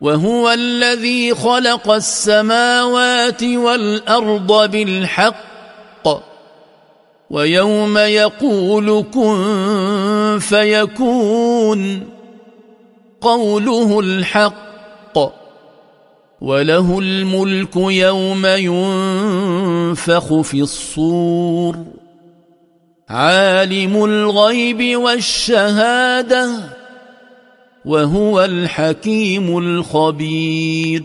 وهو الذي خلق السماوات والأرض بالحق ويوم يقول كن فيكون قوله الحق. وله الملك يوم ينفخ في الصور. عالم الغيب والشهادة وهو الحكيم الخبير.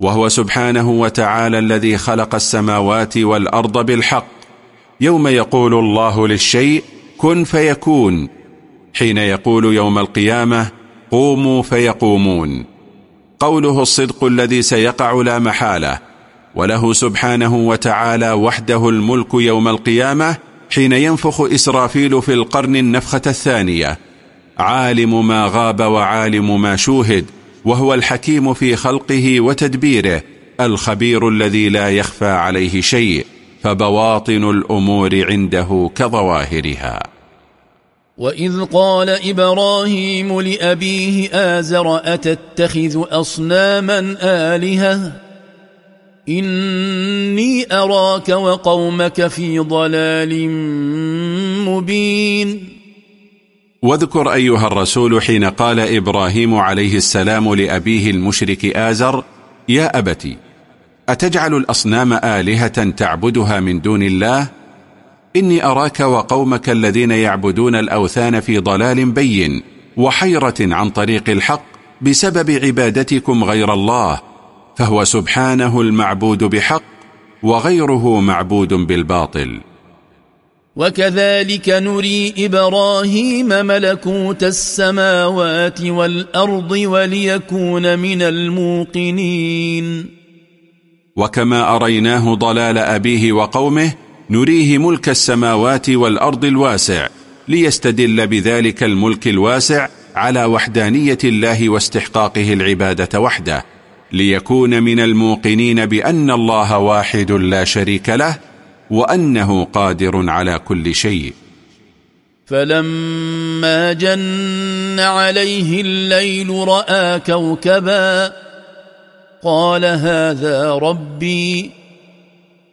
وهو سبحانه وتعالى الذي خلق السماوات والأرض بالحق. يوم يقول الله للشيء كن فيكون. حين يقول يوم القيامة قوموا فيقومون. قوله الصدق الذي سيقع لا محالة وله سبحانه وتعالى وحده الملك يوم القيامة حين ينفخ إسرافيل في القرن النفخة الثانية. عالم ما غاب وعالم ما شوهد وهو الحكيم في خلقه وتدبيره الخبير الذي لا يخفى عليه شيء فبواطن الأمور عنده كظواهرها. وإذ قال إبراهيم لأبيه آزر أتتخذ أصناما آلهة؟ إني أراك وقومك في ضلال مبين. واذكر أيها الرسول حين قال إبراهيم عليه السلام لأبيه المشرك آزر يا أبتي أتجعل الأصنام آلهة تعبدها من دون الله؟ إني أراك وقومك الذين يعبدون الأوثان في ضلال بين وحيرة عن طريق الحق بسبب عبادتكم غير الله فهو سبحانه المعبود بحق وغيره معبود بالباطل. وكذلك نري إبراهيم ملكوت السماوات والأرض وليكون من الموقنين. وكما أريناه ضلال أبيه وقومه نريه ملك السماوات والأرض الواسع ليستدل بذلك الملك الواسع على وحدانية الله واستحقاقه العبادة وحده ليكون من الموقنين بأن الله واحد لا شريك له وأنه قادر على كل شيء. فلما جن عليه الليل رأى كوكبا قال هذا ربي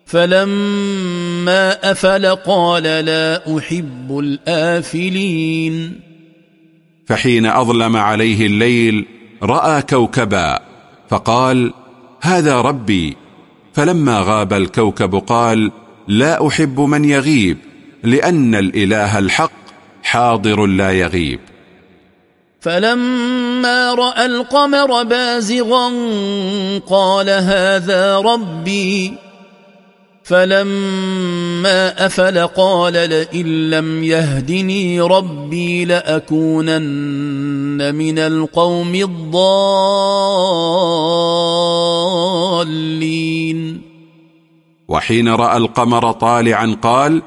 فلما أفل قال لا أحب الآفلين. فحين أظلم عليه الليل رأى كوكبا فقال هذا ربي. فلما غاب الكوكب قال لا أحب من يغيب لأن الإله الحق حاضر لا يغيب. فلما رأى القمر بازغا قال هذا ربي. فلما أفل قال لئن لم يهدني ربي لأكونن من القوم الضالين. وحين رأى القمر طالعا قال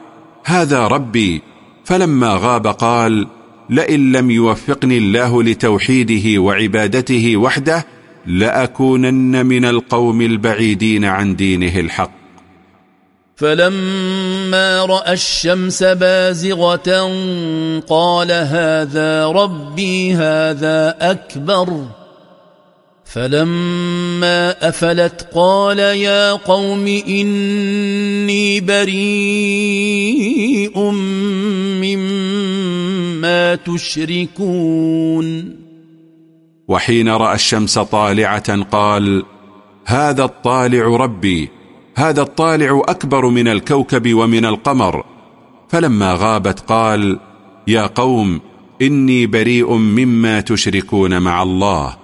هذا ربي. فلما غاب قال لئن لم يوفقني الله لتوحيده وعبادته وحده لأكونن من القوم البعيدين عن دينه الحق. فلما رأى الشمس بازغة قال هذا ربي هذا أكبر. فلما أفلت قال يا قوم إني بريء مما تشركون. وحين رأى الشمس طالعة قال هذا الطالع ربي هذا الطالع أكبر من الكوكب ومن القمر. فلما غابت قال يا قوم إني بريء مما تشركون مع الله.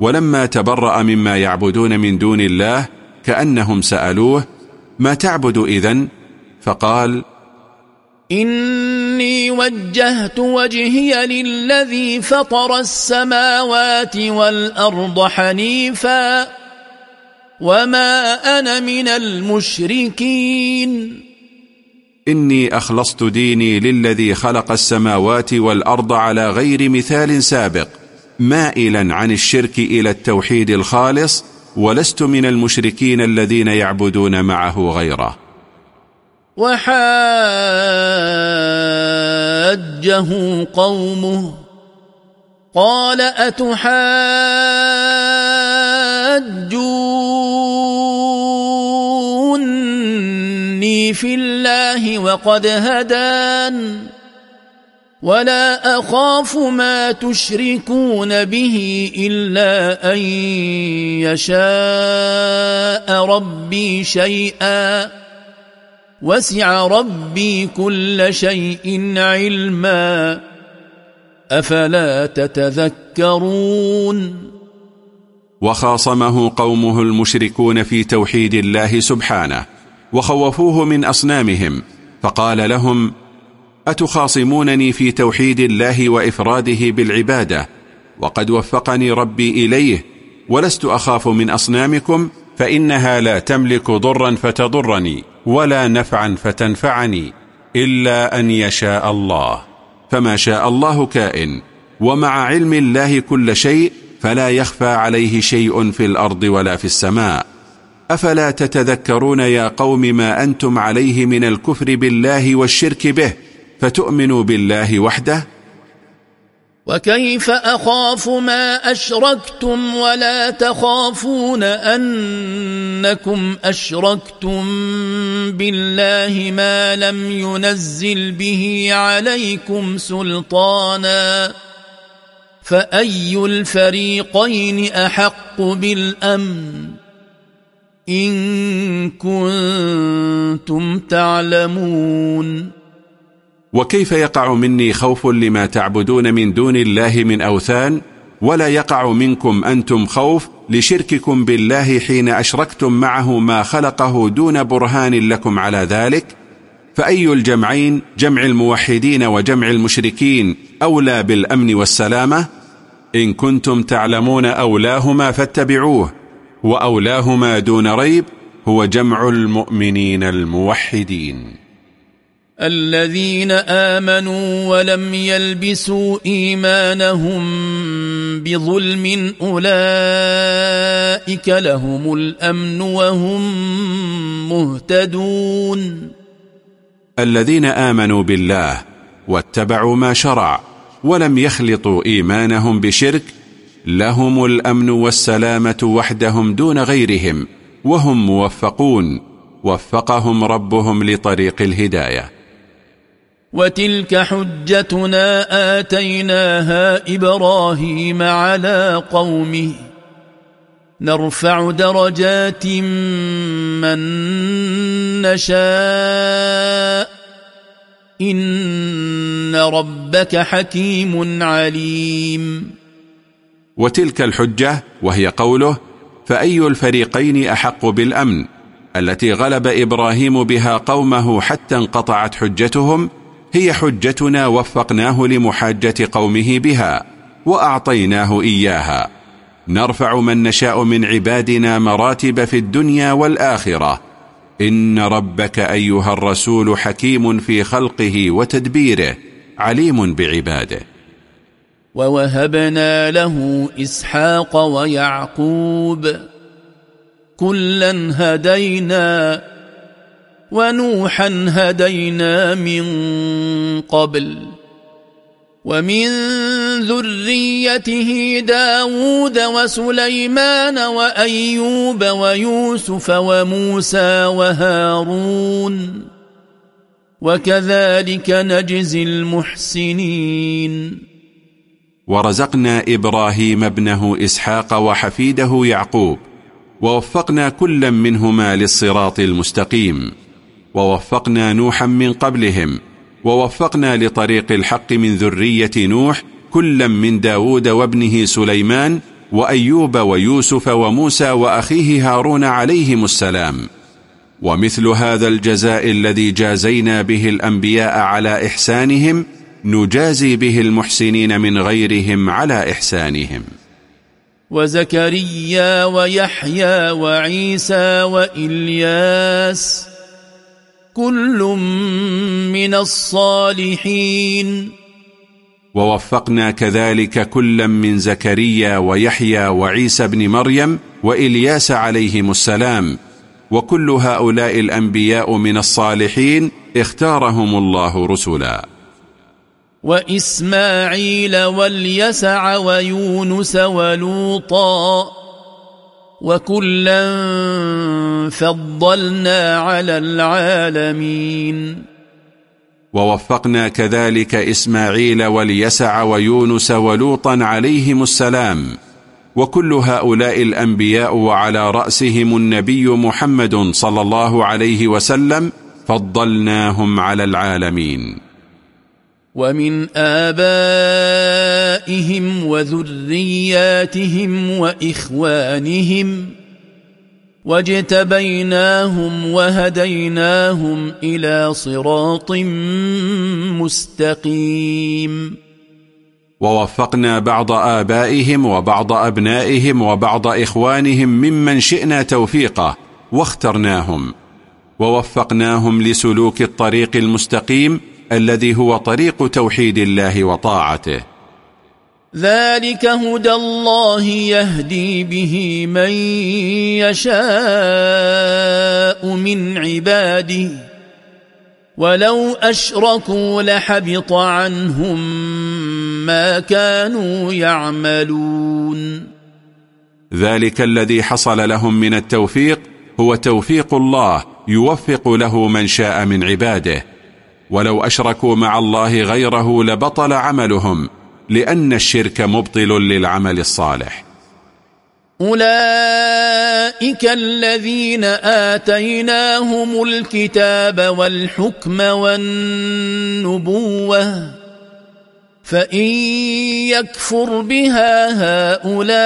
ولما تبرأ مما يعبدون من دون الله كأنهم سألوه ما تعبد إذن؟ فقال إني وجهت وجهي للذي فطر السماوات والأرض حنيفاً. وما أنا من المشركين. اني اخلصت ديني للذي خلق السماوات والارض على غير مثال سابق مائلا عن الشرك إلى التوحيد الخالص ولست من المشركين الذين يعبدون معه غيره. وحاجه قومه. قال اتحاجون في الله وقد هدان. ولا أخاف ما تشركون به إلا أن يشاء ربي شيئا. وسع ربي كل شيء علما. أفلا تتذكرون؟ وخاصمه قومه المشركون في توحيد الله سبحانه. وخوفوه من أصنامهم فقال لهم أتخاصمونني في توحيد الله وإفراده بالعبادة وقد وفقني ربي إليه ولست أخاف من أصنامكم فإنها لا تملك ضرا فتضرني ولا نفعا فتنفعني إلا أن يشاء الله. فما شاء الله كائن ومع علم الله كل شيء فلا يخفى عليه شيء في الأرض ولا في السماء. أفلا تتذكرون يا قوم ما أنتم عليه من الكفر بالله والشرك به فتؤمنوا بالله وحده؟ وكيف أخاف ما أشركتم ولا تخافون أنكم أشركتم بالله ما لم ينزل به عليكم سلطانا؟ فأي الفريقين أحق بالأمن؟ إن كنتم تعلمون. وكيف يقع مني خوف لما تعبدون من دون الله من أوثان؟ ولا يقع منكم أنتم خوف لشرككم بالله حين أشركتم معه ما خلقه دون برهان لكم على ذلك؟ فأي الجمعين جمع الموحدين وجمع المشركين أولى بالأمن والسلامة؟ إن كنتم تعلمون أولاهما فاتبعوه. وأولاهما دون ريب هو جمع المؤمنين الموحدين. الذين آمنوا ولم يلبسوا إيمانهم بظلم أولئك لهم الأمن وهم مهتدون. الذين آمنوا بالله واتبعوا ما شرع ولم يخلطوا إيمانهم بشرك لهم الأمن والسلامة وحدهم دون غيرهم وهم موفقون وفقهم ربهم لطريق الهداية. وتلك حجتنا آتيناها إبراهيم على قومه. نرفع درجات من نشاء. إن ربك حكيم عليم. وتلك الحجة وهي قوله فأي الفريقين أحق بالأمن التي غلب إبراهيم بها قومه حتى انقطعت حجتهم هي حجتنا وفقناه لمحاجة قومه بها وأعطيناه إياها. نرفع من نشاء من عبادنا مراتب في الدنيا والآخرة. إن ربك أيها الرسول حكيم في خلقه وتدبيره عليم بعباده. ووهبنا له إسحاق ويعقوب كلا هدينا ونوحا هدينا من قبل ومن ذريته داود وسليمان وأيوب ويوسف وموسى وهارون وكذلك نجزي المحسنين ورزقنا إبراهيم ابنه إسحاق وحفيده يعقوب ووفقنا كلا منهما للصراط المستقيم ووفقنا نوحا من قبلهم ووفقنا لطريق الحق من ذرية نوح كلا من داود وابنه سليمان وأيوب ويوسف وموسى وأخيه هارون عليهم السلام. ومثل هذا الجزاء الذي جازينا به الأنبياء على إحسانهم نجازي به المحسنين من غيرهم على إحسانهم. وزكريا ويحيى وعيسى وإلياس كل من الصالحين. ووفقنا كذلك كلا من زكريا ويحيى وعيسى بن مريم وإلياس عليهم السلام. وكل هؤلاء الأنبياء من الصالحين اختارهم الله رسلا. وإسماعيل واليسع ويونس ولوطا وكلا فضلنا على العالمين. ووفقنا كذلك إسماعيل واليسع ويونس ولوطا عليهم السلام وكل هؤلاء الأنبياء وعلى رأسهم النبي محمد صلى الله عليه وسلم فضلناهم على العالمين. ومن آبائهم وذرياتهم وإخوانهم واجتبيناهم وهديناهم إلى صراط مستقيم. ووفقنا بعض آبائهم وبعض أبنائهم وبعض إخوانهم ممن شئنا توفيقه واخترناهم. ووفقناهم لسلوك الطريق المستقيم الذي هو طريق توحيد الله وطاعته. ذلك هدى الله يهدي به من يشاء من عباده. ولو أشركوا لحبط عنهم ما كانوا يعملون. ذلك الذي حصل لهم من التوفيق هو توفيق الله يوفق له من شاء من عباده. ولو أشركوا مع الله غيره لبطل عملهم لأن الشرك مبطل للعمل الصالح. أولئك الذين آتيناهم الكتاب والحكم والنبوة فإن يكفر بها هؤلاء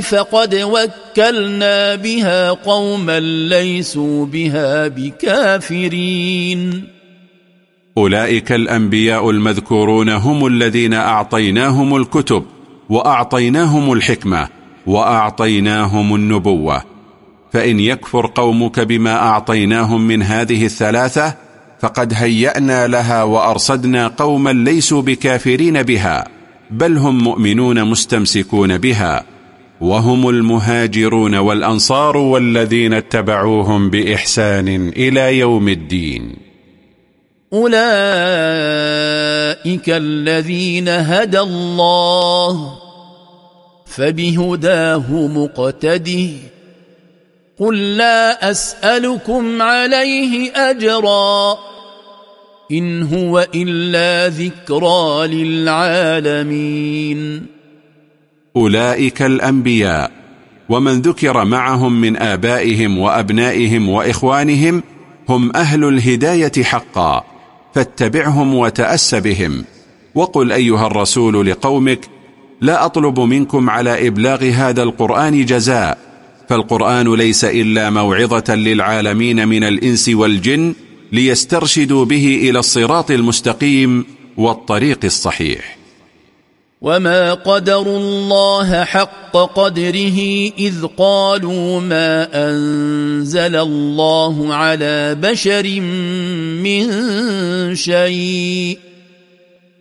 فقد وكلنا بها قوما ليسوا بها بكافرين أولئك الأنبياء المذكورون هم الذين أعطيناهم الكتب وأعطيناهم الحكمة وأعطيناهم النبوة فإن يكفر قومك بما أعطيناهم من هذه الثلاثة فقد هيأنا لها وأرصدنا قوما ليسوا بكافرين بها بل هم مؤمنون مستمسكون بها وهم المهاجرون والأنصار والذين اتبعوهم بإحسان إلى يوم الدين. أولئك الذين هدى الله فبهداه مقتده قل لا أسألكم عليه أجرا. إن هو إلا ذكرى للعالمين. أولئك الأنبياء ومن ذكر معهم من آبائهم وأبنائهم وإخوانهم هم أهل الهداية حقا فاتبعهم وتأس بهم. وقل أيها الرسول لقومك لا أطلب منكم على إبلاغ هذا القرآن جزاء فالقرآن ليس إلا موعظة للعالمين من الإنس والجن ليسترشدوا به إلى الصراط المستقيم والطريق الصحيح. وما قدروا الله حق قدره إذ قالوا ما أنزل الله على بشر من شيء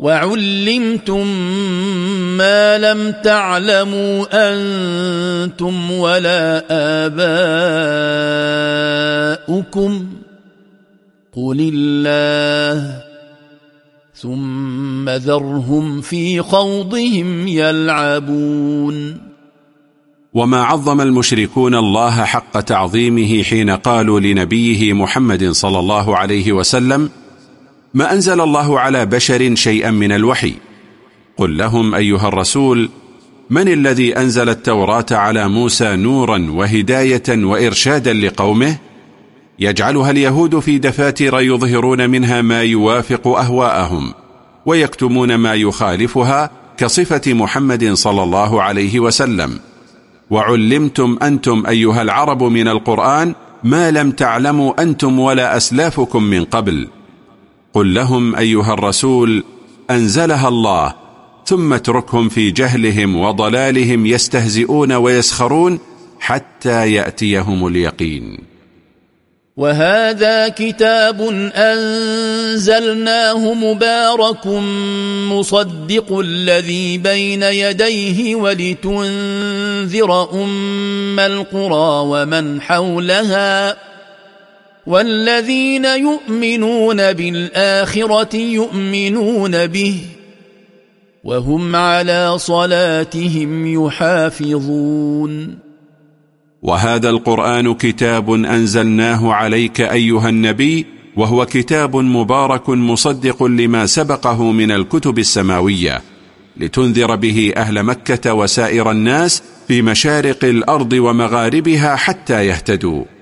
وعلمتم ما لم تعلموا أنتم ولا اباؤكم قل الله ثم ذرهم في خوضهم يلعبون وما عظم المشركون الله حق تعظيمه حين قالوا لنبيه محمد صلى الله عليه وسلم ما أنزل الله على بشر شيئا من الوحي. قل لهم أيها الرسول من الذي أنزل التوراة على موسى نورا وهداية وإرشادا لقومه؟ يجعلها اليهود في دفاتر يظهرون منها ما يوافق أهواءهم ويكتمون ما يخالفها كصفة محمد صلى الله عليه وسلم. وعلمتم أنتم أيها العرب من القرآن ما لم تعلموا أنتم ولا أسلافكم من قبل. قل لهم أيها الرسول أنزلها الله ثم اتركهم في جهلهم وضلالهم يستهزئون ويسخرون حتى يأتيهم اليقين. وهذا كتاب أنزلناه مبارك مصدق الذي بين يديه ولتنذر أم القرى ومن حولها. والذين يؤمنون بالآخرة يؤمنون به وهم على صلاتهم يحافظون. وهذا القرآن كتاب أنزلناه عليك أيها النبي وهو كتاب مبارك مصدق لما سبقه من الكتب السماوية لتنذر به أهل مكة وسائر الناس في مشارق الأرض ومغاربها حتى يهتدوا.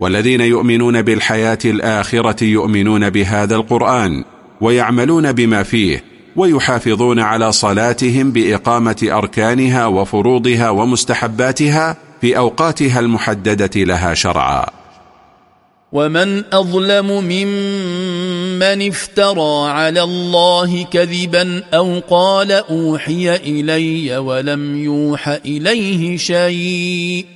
والذين يؤمنون بالحياة الآخرة يؤمنون بهذا القرآن ويعملون بما فيه ويحافظون على صلاتهم بإقامة أركانها وفروضها ومستحباتها في أوقاتها المحددة لها شرعا. ومن أظلم ممن افترى على الله كذبا أو قال أوحي إلي ولم يوح إليه شيء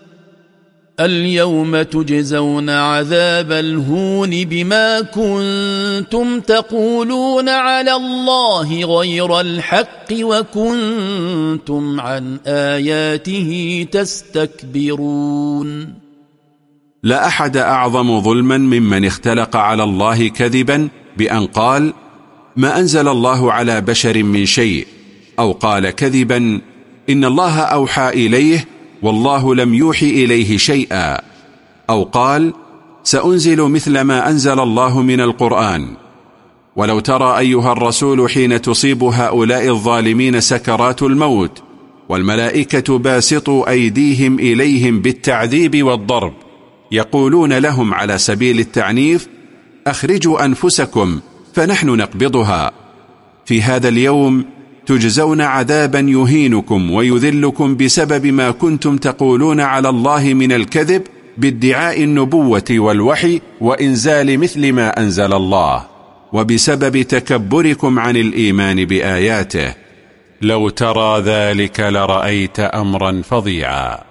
اليوم تجزون عذاب الهون بما كنتم تقولون على الله غير الحق وكنتم عن آياته تستكبرون. لا أحد أعظم ظلما ممن اختلق على الله كذبا بأن قال ما أنزل الله على بشر من شيء. أو قال كذبا إن الله أوحى إليه والله لم يوحي إليه شيئا. أو قال سأنزل مثل ما أنزل الله من القرآن. ولو ترى أيها الرسول حين تصيب هؤلاء الظالمين سكرات الموت والملائكة باسطوا أيديهم إليهم بالتعذيب والضرب يقولون لهم على سبيل التعنيف أخرجوا أنفسكم فنحن نقبضها. في هذا اليوم تجزون عذابا يهينكم ويذلكم بسبب ما كنتم تقولون على الله من الكذب بادعاء النبوة والوحي وإنزال مثل ما أنزل الله وبسبب تكبركم عن الإيمان بآياته. لو ترى ذلك لرأيت أمرا فظيعا.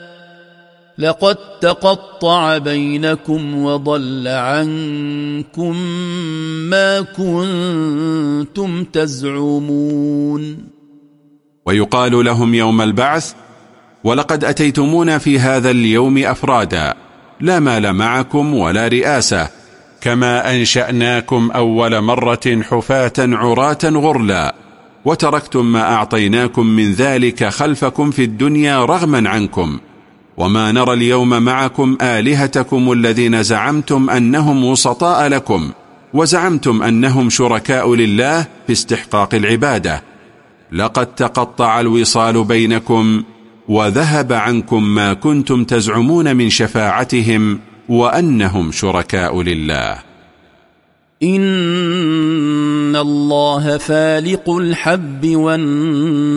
لقد تقطع بينكم وضل عنكم ما كنتم تزعمون. ويقال لهم يوم البعث ولقد أتيتمونا في هذا اليوم أفرادا لا مال معكم ولا رئاسة كما أنشأناكم أول مرة حفاة عراة غرلا وتركتم ما أعطيناكم من ذلك خلفكم في الدنيا رغما عنكم. وما نرى اليوم معكم آلهتكم الذين زعمتم أنهم وسطاء لكم وزعمتم أنهم شركاء لله في استحقاق العبادة. لقد تقطع الوصال بينكم وذهب عنكم ما كنتم تزعمون من شفاعتهم وأنهم شركاء لله. إن الله فالق الحب والنوى.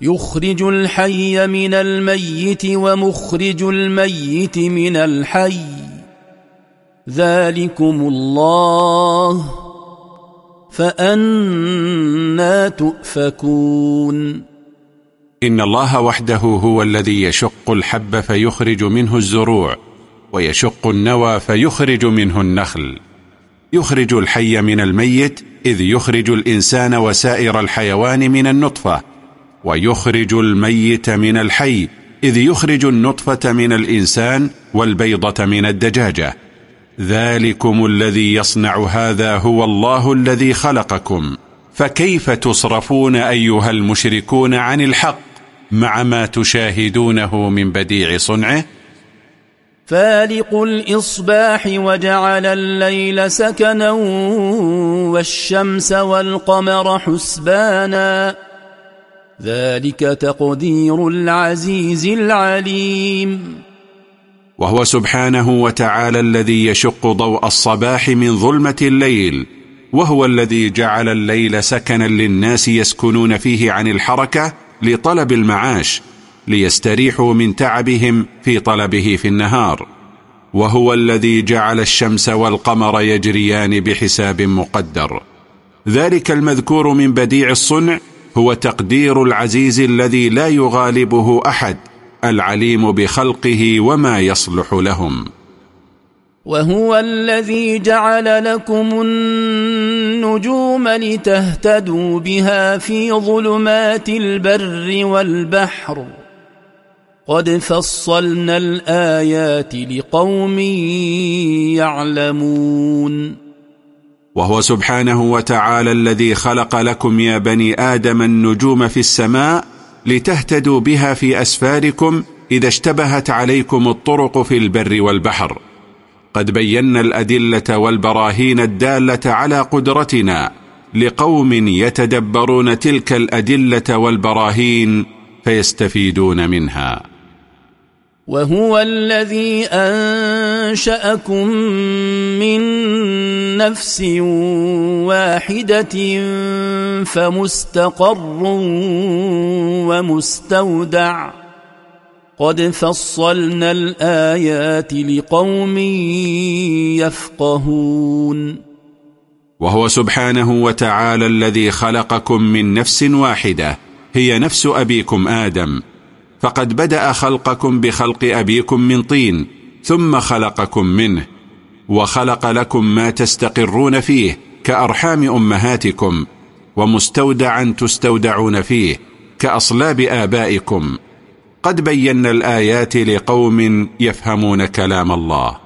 يخرج الحي من الميت ومخرج الميت من الحي. ذلكم الله فأنا تؤفكون. إن الله وحده هو الذي يشق الحب فيخرج منه الزروع ويشق النوى فيخرج منه النخل. يخرج الحي من الميت إذ يخرج الإنسان وسائر الحيوان من النطفة. ويخرج الميت من الحي إذ يخرج النطفة من الإنسان والبيضة من الدجاجة. ذلكم الذي يصنع هذا هو الله الذي خلقكم. فكيف تصرفون أيها المشركون عن الحق مع ما تشاهدونه من بديع صنعه؟ فالق الإصباح وجعل الليل سكنا والشمس والقمر حسبانا ذلك تقدير العزيز العليم. وهو سبحانه وتعالى الذي يشق ضوء الصباح من ظلمة الليل وهو الذي جعل الليل سكنا للناس يسكنون فيه عن الحركة لطلب المعاش ليستريحوا من تعبهم في طلبه في النهار. وهو الذي جعل الشمس والقمر يجريان بحساب مقدر. ذلك المذكور من بديع الصنع هو تقدير العزيز الذي لا يغالبه أحد العليم بخلقه وما يصلح لهم. وهو الذي جعل لكم النجوم لتهتدوا بها في ظلمات البر والبحر. قد فصلنا الآيات لقوم يعلمون. وهو سبحانه وتعالى الذي خلق لكم يا بني آدم النجوم في السماء لتهتدوا بها في أسفاركم إذا اشتبهت عليكم الطرق في البر والبحر. قد بينا الأدلة والبراهين الدالة على قدرتنا لقوم يتدبرون تلك الأدلة والبراهين فيستفيدون منها. وهو الذي أنشأكم من نفس واحدة فمستقر ومستودع. قد فصلنا الآيات لقوم يفقهون. وهو سبحانه وتعالى الذي خلقكم من نفس واحدة هي نفس أبيكم آدم. فقد بدأ خلقكم بخلق أبيكم من طين ثم خلقكم منه وخلق لكم ما تستقرون فيه كأرحام أمهاتكم ومستودعا تستودعون فيه كأصلاب آبائكم. قد بينا الآيات لقوم يفهمون كلام الله.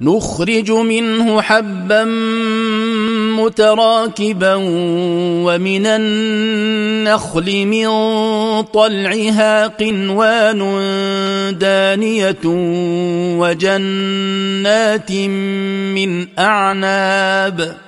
نخرج منه حبا متراكبا ومن النخل من طلعها قنوان دانية وجنات من أعناب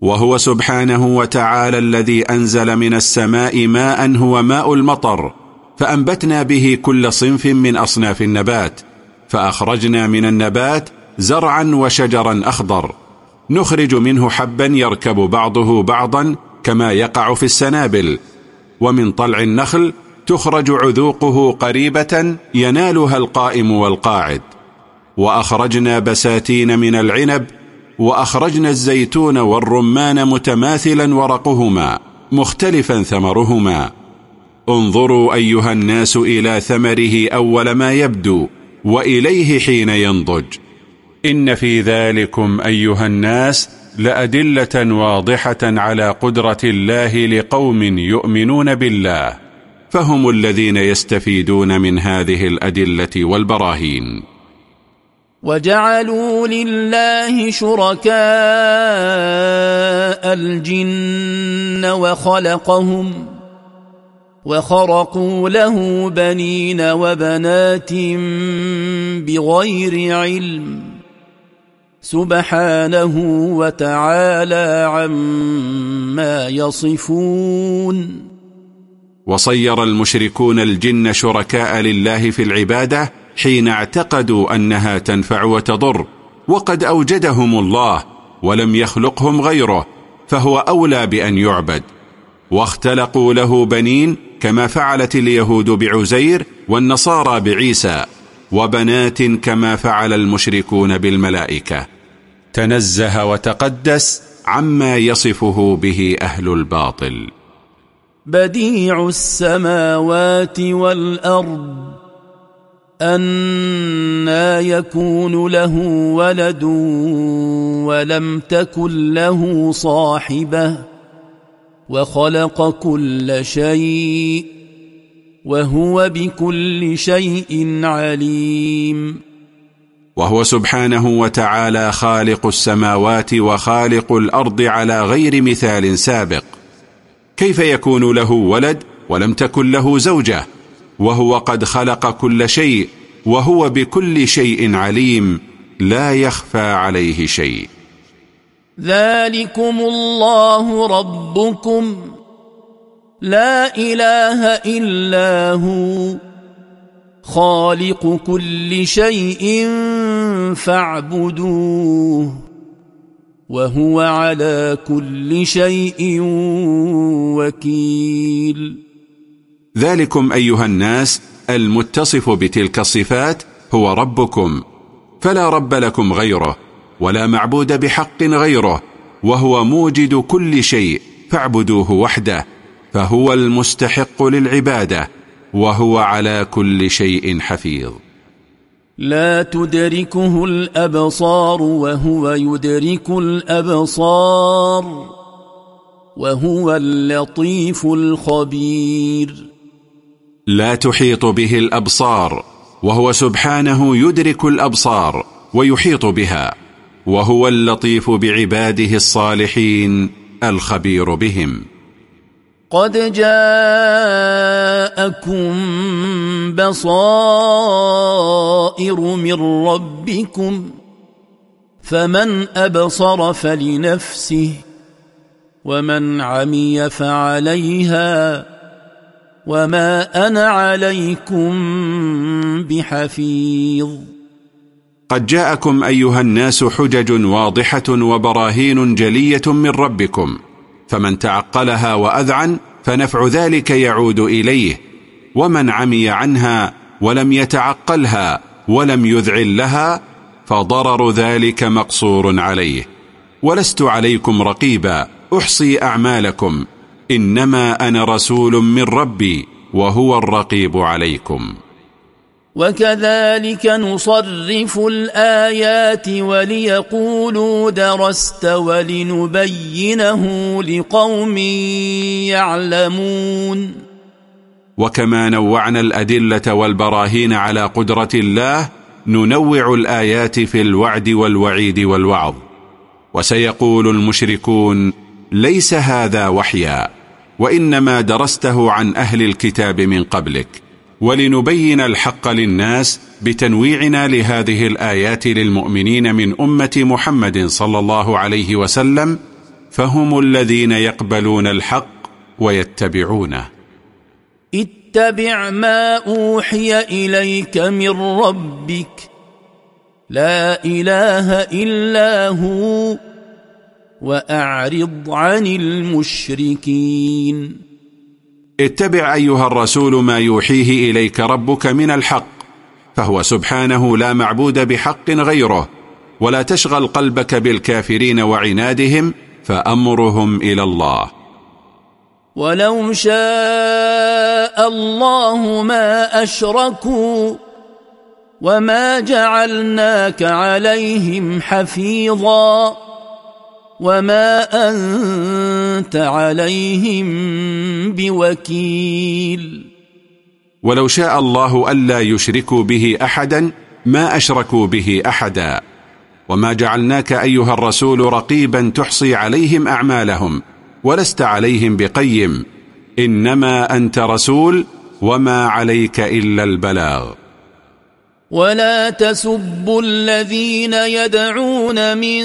وهو سبحانه وتعالى الذي أنزل من السماء ماء هو ماء المطر فأنبتنا به كل صنف من أصناف النبات فأخرجنا من النبات زرعا وشجرا أخضر. نخرج منه حبا يركب بعضه بعضا كما يقع في السنابل. ومن طلع النخل تخرج عذوقه قريبة ينالها القائم والقاعد. وأخرجنا بساتين من العنب وأخرجنا الزيتون والرمان متماثلا ورقهما مختلفا ثمرهما. انظروا أيها الناس إلى ثمره أول ما يبدو وإليه حين ينضج. إن في ذلكم أيها الناس لأدلة واضحة على قدرة الله لقوم يؤمنون بالله. فهم الذين يستفيدون من هذه الأدلة والبراهين. وجعلوا لله شركاء الجن وخلقهم وخرقوا له بنين وبنات بغير علم سبحانه وتعالى عما يصفون وصير المشركون الجن شركاء لله في العبادة حين اعتقدوا أنها تنفع وتضر وقد أوجدهم الله ولم يخلقهم غيره فهو أولى بأن يعبد. واختلقوا له بنين كما فعلت اليهود بعزير والنصارى بعيسى وبنات كما فعل المشركون بالملائكة. تنزه وتقدس عما يصفه به أهل الباطل. بديع السماوات والأرض. أنا يكون له ولد ولم تكن له صاحبة وخلق كل شيء وهو بكل شيء عليم وهو سبحانه وتعالى خالق السماوات وخالق الأرض على غير مثال سابق. كيف يكون له ولد ولم تكن له زوجه وهو قد خلق كل شيء وهو بكل شيء عليم لا يخفى عليه شيء. ذلكم الله ربكم. لا إله إلا هو. خالق كل شيء فاعبدوه. وهو على كل شيء وكيل. ذلكم أيها الناس المتصف بتلك الصفات هو ربكم فلا رب لكم غيره ولا معبود بحق غيره وهو موجد كل شيء فاعبدوه وحده فهو المستحق للعبادة وهو على كل شيء حفيظ. لا تدركه الأبصار وهو يدرك الأبصار وهو اللطيف الخبير. لا تحيط به الأبصار وهو سبحانه يدرك الأبصار ويحيط بها وهو اللطيف بعباده الصالحين الخبير بهم. قد جاءكم بصائر من ربكم فمن أبصر فلنفسه ومن عمي فعليها وما أنا عليكم بحفيظ. قد جاءكم أيها الناس حجج واضحة وبراهين جلية من ربكم. فمن تعقلها وأذعن فنفع ذلك يعود إليه. ومن عمي عنها ولم يتعقلها ولم يذعن لها فضرر ذلك مقصور عليه. ولست عليكم رقيبا أحصي أعمالكم. إنما أنا رسول من ربي وهو الرقيب عليكم. وكذلك نصرف الآيات وليقولوا درست ولنبينه لقوم يعلمون. وكما نوعنا الأدلة والبراهين على قدرة الله ننوع الآيات في الوعد والوعيد والوعظ. وسيقول المشركون ليس هذا وحيا. وإنما درسته عن أهل الكتاب من قبلك ولنبين الحق للناس بتنويعنا لهذه الآيات للمؤمنين من أمة محمد صلى الله عليه وسلم فهم الذين يقبلون الحق ويتبعونه. اتبع ما أوحي إليك من ربك لا إله إلا هو. وأعرض عن المشركين. اتبع أيها الرسول ما يوحيه إليك ربك من الحق فهو سبحانه لا معبود بحق غيره ولا تشغل قلبك بالكافرين وعنادهم فأمرهم إلى الله. ولو شاء الله ما أشركوا وما جعلناك عليهم حفيظا. وما أنت عليهم بوكيل. ولو شاء الله ألا يشركوا به أحدا ما أشركوا به أحدا. وما جعلناك أيها الرسول رقيبا تحصي عليهم أعمالهم ولست عليهم بقيم. إنما أنت رسول وما عليك إلا البلاغ. ولا تسبوا الذين يدعون من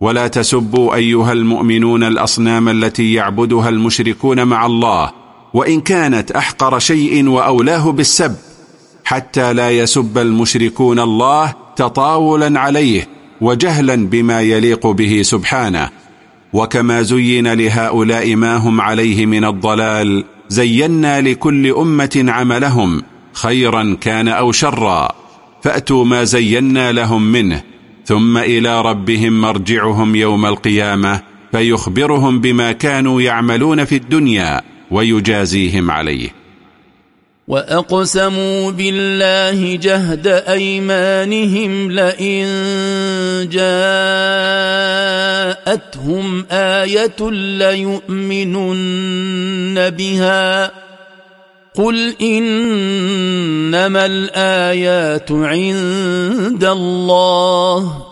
ولا تسبوا أيها المؤمنون الأصنام التي يعبدها المشركون مع الله وإن كانت أحقر شيء وأولاه بالسب حتى لا يسب المشركون الله تطاولا عليه وجهلا بما يليق به سبحانه. وكما زين لهؤلاء ما هم عليه من الضلال زينا لكل أمة عملهم خيرا كان أو شرا. فأتوا ما زينا لهم منه ثم إلى ربهم مرجعهم يوم القيامة فيخبرهم بما كانوا يعملون في الدنيا ويجازيهم عليه. وأقسموا بالله جهد أيمانهم لئن جاءتهم آية ليؤمنن بها. قل إنما الآيات عند الله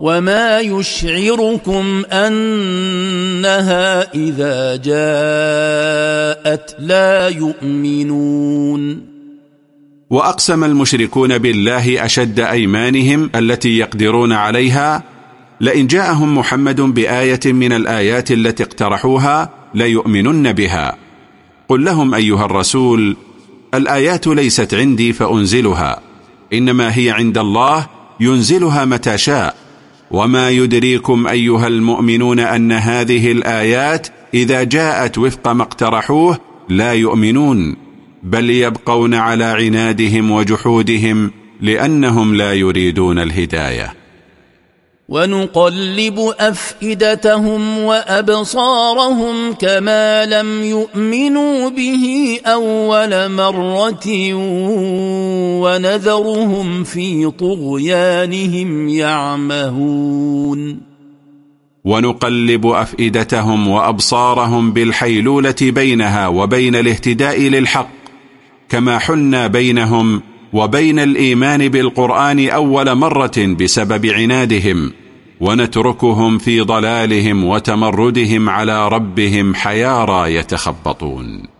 وما يشعركم أنها إذا جاءت لا يؤمنون وأقسم المشركون بالله أشد أيمانهم التي يقدرون عليها لئن جاءهم محمد بآية من الآيات التي اقترحوها ليؤمنن بها. قل لهم أيها الرسول الآيات ليست عندي فأنزلها إنما هي عند الله ينزلها متى شاء. وما يدريكم أيها المؤمنون أن هذه الآيات إذا جاءت وفق ما اقترحوه لا يؤمنون بل يبقون على عنادهم وجحودهم لأنهم لا يريدون الهداية. ونقلب أفئدتهم وأبصارهم كما لم يؤمنوا به أول مرة ونذرهم في طغيانهم يعمهون. ونقلب أفئدتهم وأبصارهم بالحيلولة بينها وبين الاهتداء للحق كما حنا بينهم وبين الإيمان بالقرآن أول مرة بسبب عنادهم. ونتركهم في ضلالهم وتمردهم على ربهم حيارى يتخبطون.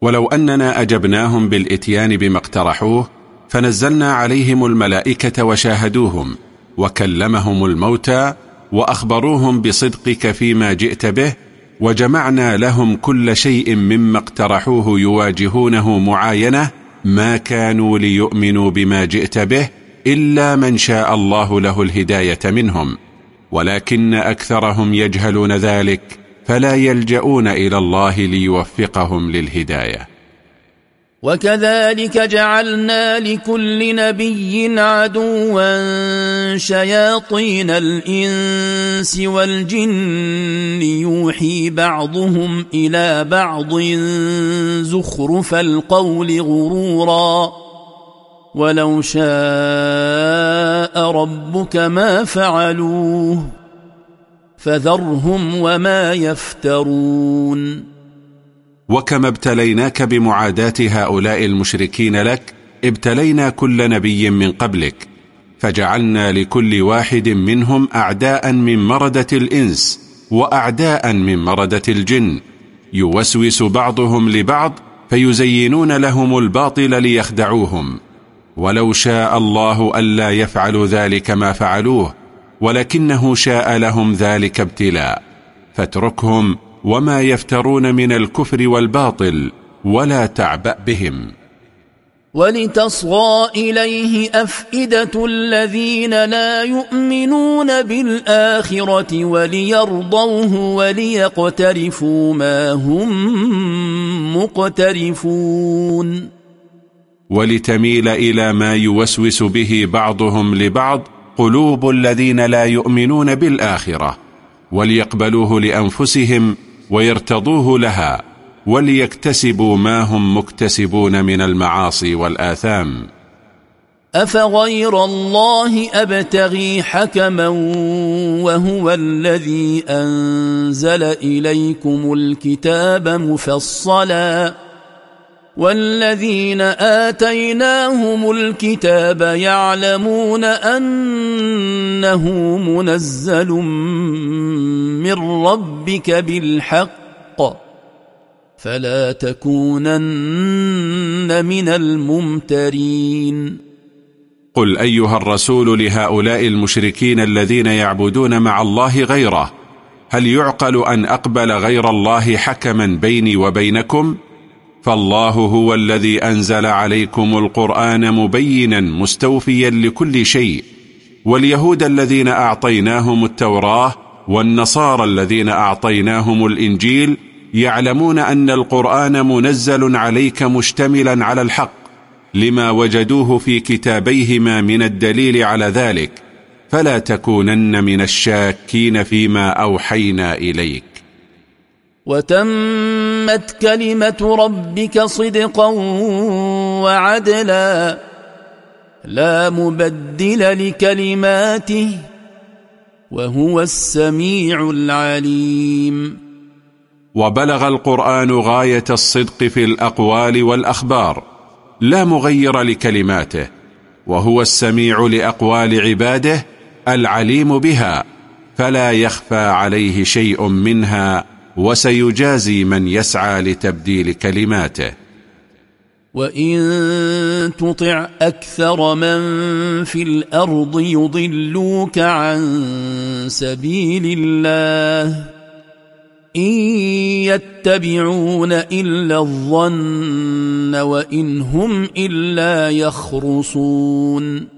ولو أننا أجبناهم بالإتيان بما اقترحوه فنزلنا عليهم الملائكة وشاهدوهم وكلمهم الموتى وأخبروهم بصدقك فيما جئت به وجمعنا لهم كل شيء مما اقترحوه يواجهونه معاينة ما كانوا ليؤمنوا بما جئت به إلا من شاء الله له الهداية منهم ولكن أكثرهم يجهلون ذلك فلا يلجؤون إلى الله ليوفقهم للهداية. وكذلك جعلنا لكل نبي عدوا شياطين الإنس والجن يوحي بعضهم إلى بعض زخرف القول غرورا. ولو شاء ربك ما فعلوه. فذرهم وما يفترون. وكما ابتليناك بمعاداة هؤلاء المشركين لك؟ ابتلينا كل نبي من قبلك فجعلنا لكل واحد منهم أعداء من مردة الإنس وأعداء من مردة الجن. يوسوس بعضهم لبعض فيزينون لهم الباطل ليخدعوهم. ولو شاء الله ألا يفعل ذلك ما فعلوه ولكنه شاء لهم ذلك ابتلاء فاتركهم وما يفترون من الكفر والباطل ولا تعبأ بهم. ولتصغى إليه أفئدة الذين لا يؤمنون بالآخرة وليرضوه وليقترفوا ما هم مقترفون. ولتميل إلى ما يوسوس به بعضهم لبعض قلوب الذين لا يؤمنون بالآخرة وليقبلوه لأنفسهم ويرتضوه لها وليكتسبوا ما هم مكتسبون من المعاصي والآثام. أفغير الله أبتغي حكما وهو الذي أنزل إليكم الكتاب مفصلاً؟ والذين آتيناهم الكتاب يعلمون أنه منزل من ربك بالحق فلا تكونن من الممترين قل أيها الرسول لهؤلاء المشركين الذين يعبدون مع الله غيره هل يعقل أن أقبل غير الله حكما بيني وبينكم؟ فالله هو الذي أنزل عليكم القرآن مبينا مستوفيا لكل شيء واليهود الذين أعطيناهم التوراة والنصارى الذين أعطيناهم الإنجيل يعلمون أن القرآن منزل عليك مشتملا على الحق لما وجدوه في كتابيهما من الدليل على ذلك فلا تكونن من الشاكين فيما أوحينا إليك. وتمت كلمة ربك صدقا وعدلا. لا مبدل لكلماته وهو السميع العليم. وبلغ القرآن غاية الصدق في الأقوال والأخبار. لا مغير لكلماته وهو السميع لأقوال عباده العليم بها. فلا يخفى عليه شيء منها وسيجازي من يسعى لتبديل كلماته. وإن تطع أكثر من في الأرض يضلوك عن سبيل الله إن يتبعون إلا الظن وإن هم إلا يخرصون.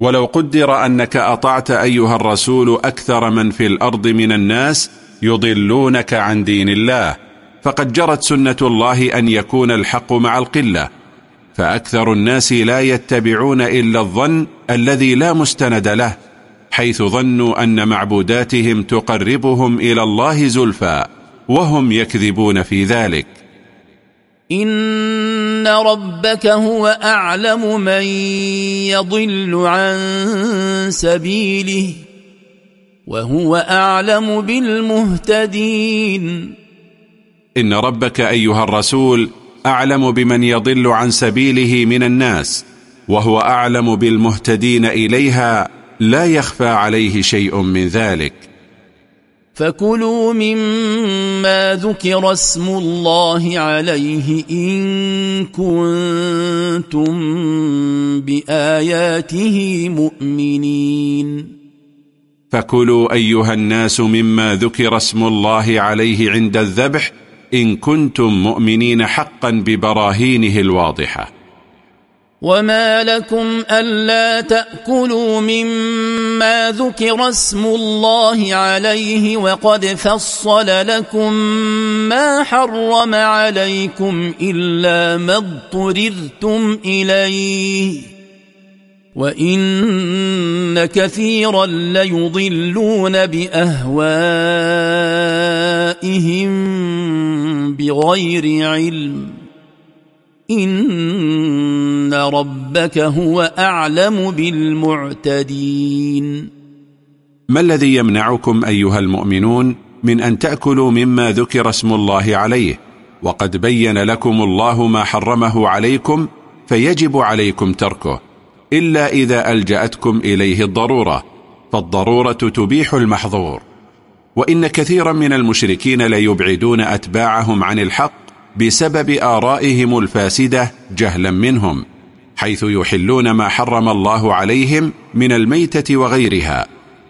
ولو قدر أنك أطعت أيها الرسول أكثر من في الأرض من الناس يضلونك عن دين الله فقد جرت سنة الله أن يكون الحق مع القلة. فأكثر الناس لا يتبعون إلا الظن الذي لا مستند له حيث ظنوا أن معبوداتهم تقربهم إلى الله زلفى وهم يكذبون في ذلك. إن ربك هو أعلم من يضل عن سبيله. وهو أعلم بالمهتدين. إن ربك أيها الرسول أعلم بمن يضل عن سبيله من الناس وهو أعلم بالمهتدين إليها لا يخفى عليه شيء من ذلك. فكلوا مما ذكر اسم الله عليه إن كنتم بآياته مؤمنين. فكلوا أيها الناس مما ذكر اسم الله عليه عند الذبح إن كنتم مؤمنين حقا ببراهينه الواضحة. وما لكم ألا تأكلوا مما ذكر اسم الله عليه وقد فصل لكم ما حرم عليكم إلا ما اضطررتم إليه. وإن كثيرا ليضلون بأهوائهم بغير علم إن ربك هو أعلم بالمعتدين ما الذي يمنعكم أيها المؤمنون من أن تأكلوا مما ذكر اسم الله عليه؟ وقد بين لكم الله ما حرمه عليكم فيجب عليكم تركه. إلا إذا ألجأتكم إليه الضرورة فالضرورة تبيح المحظور. وإن كثيرا من المشركين ليبعدون أتباعهم عن الحق بسبب آرائهم الفاسدة جهلا منهم حيث يحلون ما حرم الله عليهم من الميتة وغيرها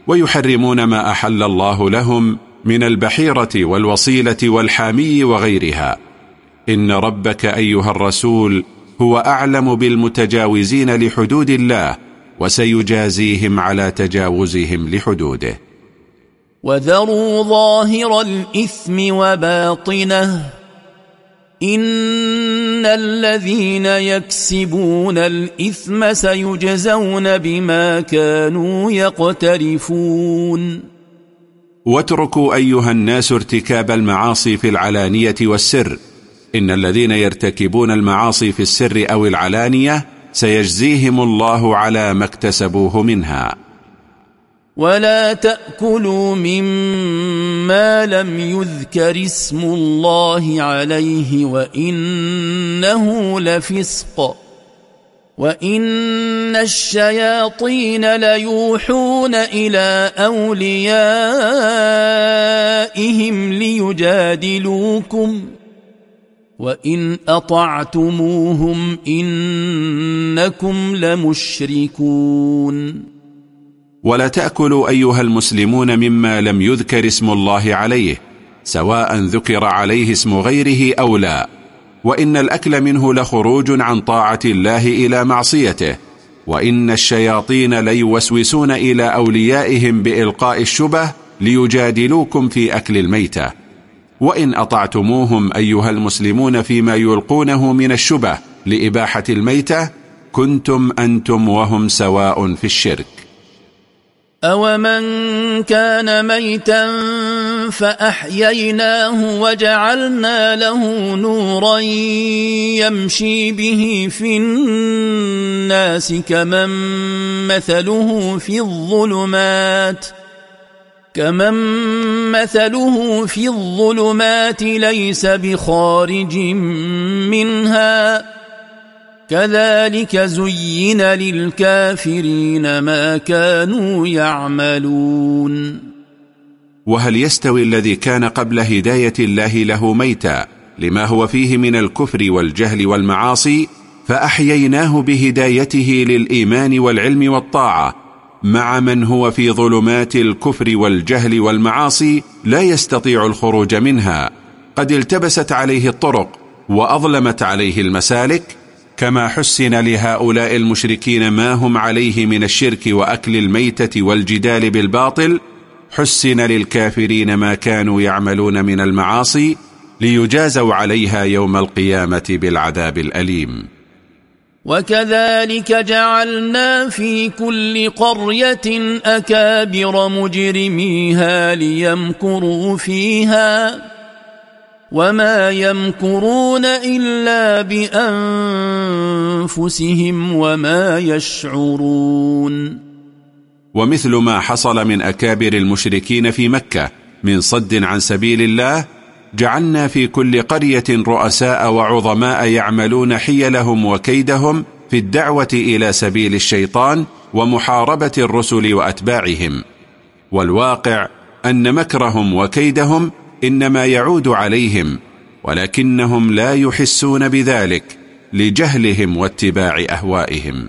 ويحرمون ما أحل الله لهم من البحيرة والوصيلة والحامي وغيرها. إن ربك أيها الرسول هو أعلم بالمتجاوزين لحدود الله وسيجازيهم على تجاوزهم لحدوده. وذروا ظاهر الإثم وباطنه. إن الذين يكسبون الإثم سيجزون بما كانوا يقترفون. واتركوا أيها الناس ارتكاب المعاصي في العلانية والسر إن الذين يرتكبون المعاصي في السر أو العلانية سيجزيهم الله على ما اكتسبوه منها. ولا تأكلوا مما لم يذكر اسم الله عليه وإنه لفسق. وإن الشياطين ليوحون إلى أوليائهم ليجادلوكم. وإن أطعتموهم إنكم لمشركون ولا تأكلوا أيها المسلمون مما لم يذكر اسم الله عليه سواء ذكر عليه اسم غيره أو لا. وإن الأكل منه لخروج عن طاعة الله إلى معصيته. وإن الشياطين ليوسوسون إلى أوليائهم بإلقاء الشبه ليجادلوكم في أكل الميتة. وإن أطعتموهم أيها المسلمون فيما يلقونه من الشبه لإباحة الميتة كنتم أنتم وهم سواء في الشرك. أومن كان ميتا فأحييناه وجعلنا له نورا يمشي به في الناس كمن مثله في الظلمات كمن مثله في الظلمات ليس بخارج منها. كذلك زين للكافرين ما كانوا يعملون. وهل يستوي الذي كان قبل هداية الله له ميتا لما هو فيه من الكفر والجهل والمعاصي فأحييناه بهدايته للإيمان والعلم والطاعة مع من هو في ظلمات الكفر والجهل والمعاصي لا يستطيع الخروج منها. قد التبست عليه الطرق وأظلمت عليه المسالك كما حسن لهؤلاء المشركين ما هم عليه من الشرك وأكل الميتة والجدال بالباطل. حسن للكافرين ما كانوا يعملون من المعاصي ليجازوا عليها يوم القيامة بالعذاب الأليم. وكذلك جعلنا في كل قرية أكابر مجرميها ليمكروا فيها وما يمكرون إلا بأنفسهم وما يشعرون. ومثل ما حصل من أكابر المشركين في مكة من صد عن سبيل الله جعلنا في كل قرية رؤساء وعظماء يعملون حيلهم وكيدهم في الدعوة إلى سبيل الشيطان ومحاربة الرسل وأتباعهم. والواقع أن مكرهم وكيدهم إنما يعود عليهم ولكنهم لا يحسون بذلك لجهلهم واتباع أهوائهم.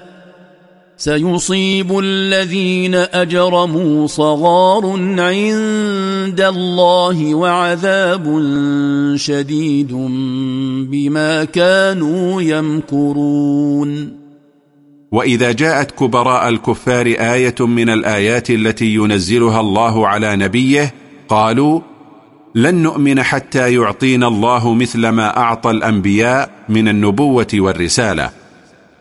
سيصيب الذين أجرموا صغار عند الله وعذاب شديد بما كانوا يمكرون. وإذا جاءت كبراء الكفار آية من الآيات التي ينزلها الله على نبيه قالوا لن نؤمن حتى يعطينا الله مثل ما أعطى الأنبياء من النبوة والرسالة.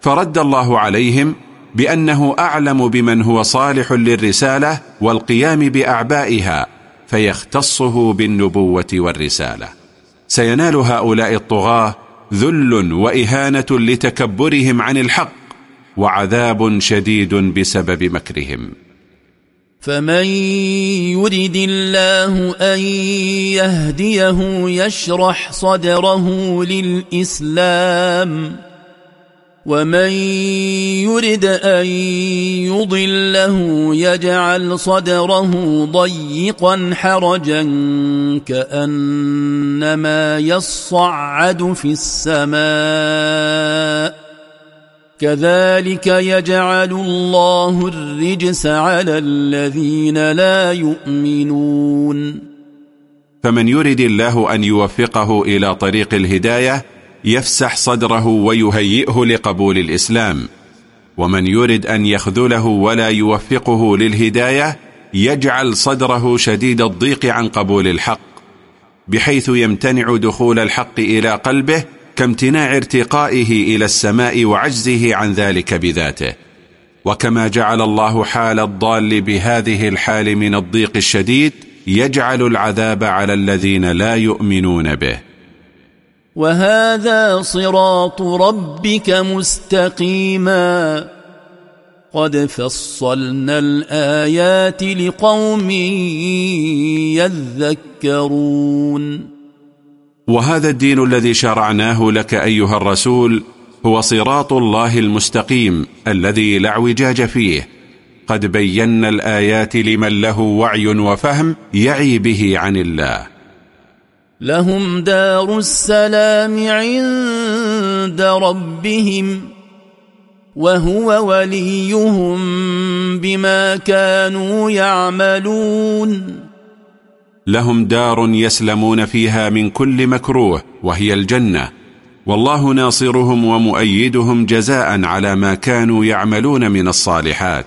فرد الله عليهم بأنه أعلم بمن هو صالح للرسالة والقيام بأعبائها فيختصه بالنبوة والرسالة. سينال هؤلاء الطغاة ذل وإهانة لتكبرهم عن الحق وعذاب شديد بسبب مكرهم. فمن يرد الله أن يهديه يشرح صدره للإسلام ومن يرد ان يضله يجعل صدره ضيقا حرجا كانما يصعد في السماء كذلك يجعل الله الرجس على الذين لا يؤمنون فمن يرد الله ان يوفقه إلى طريق الهدايه يفسح صدره ويهيئه لقبول الإسلام. ومن يرد أن يخذله ولا يوفقه للهداية يجعل صدره شديد الضيق عن قبول الحق بحيث يمتنع دخول الحق إلى قلبه كامتناع ارتقائه إلى السماء وعجزه عن ذلك بذاته. وكما جعل الله حال الضال بهذه الحال من الضيق الشديد يجعل العذاب على الذين لا يؤمنون به. وهذا صراط ربك مستقيما. قد فصلنا الآيات لقوم يذكرون. وهذا الدين الذي شرعناه لك أيها الرسول هو صراط الله المستقيم الذي لا اعوجاج فيه. قد بينا الآيات لمن له وعي وفهم يعي به عن الله. لهم دار السلام عند ربهم وهو وليهم بما كانوا يعملون. لهم دار يسلمون فيها من كل مكروه وهي الجنة. والله ناصرهم ومؤيدهم جزاء على ما كانوا يعملون من الصالحات.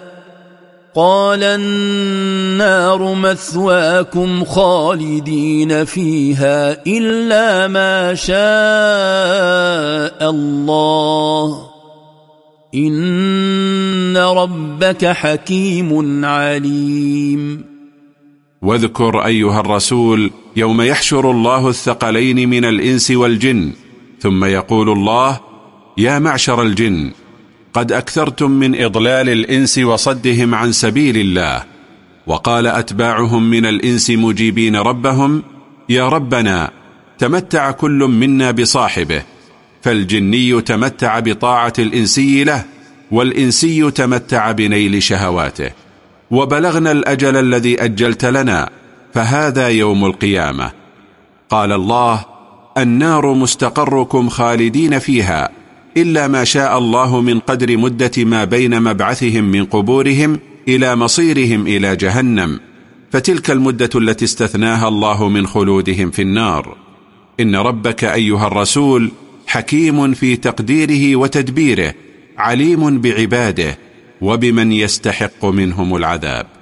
قال النار مثواكم خالدين فيها إلا ما شاء الله. إن ربك حكيم عليم. واذكر أيها الرسول يوم يحشر الله الثقلين من الإنس والجن ثم يقول الله يا معشر الجن قد أكثرتم من إضلال الإنس وصدهم عن سبيل الله. وقال أتباعهم من الإنس مجيبين ربهم يا ربنا تمتع كل منا بصاحبه فالجني تمتع بطاعة الإنسي له والإنسي تمتع بنيل شهواته. وبلغنا الأجل الذي أجلت لنا فهذا يوم القيامة. قال الله النار مستقركم خالدين فيها إلا ما شاء الله من قدر مدة ما بين مبعثهم من قبورهم إلى مصيرهم إلى جهنم. فتلك المدة التي استثناها الله من خلودهم في النار. إن ربك أيها الرسول حكيم في تقديره وتدبيره عليم بعباده وبمن يستحق منهم العذاب.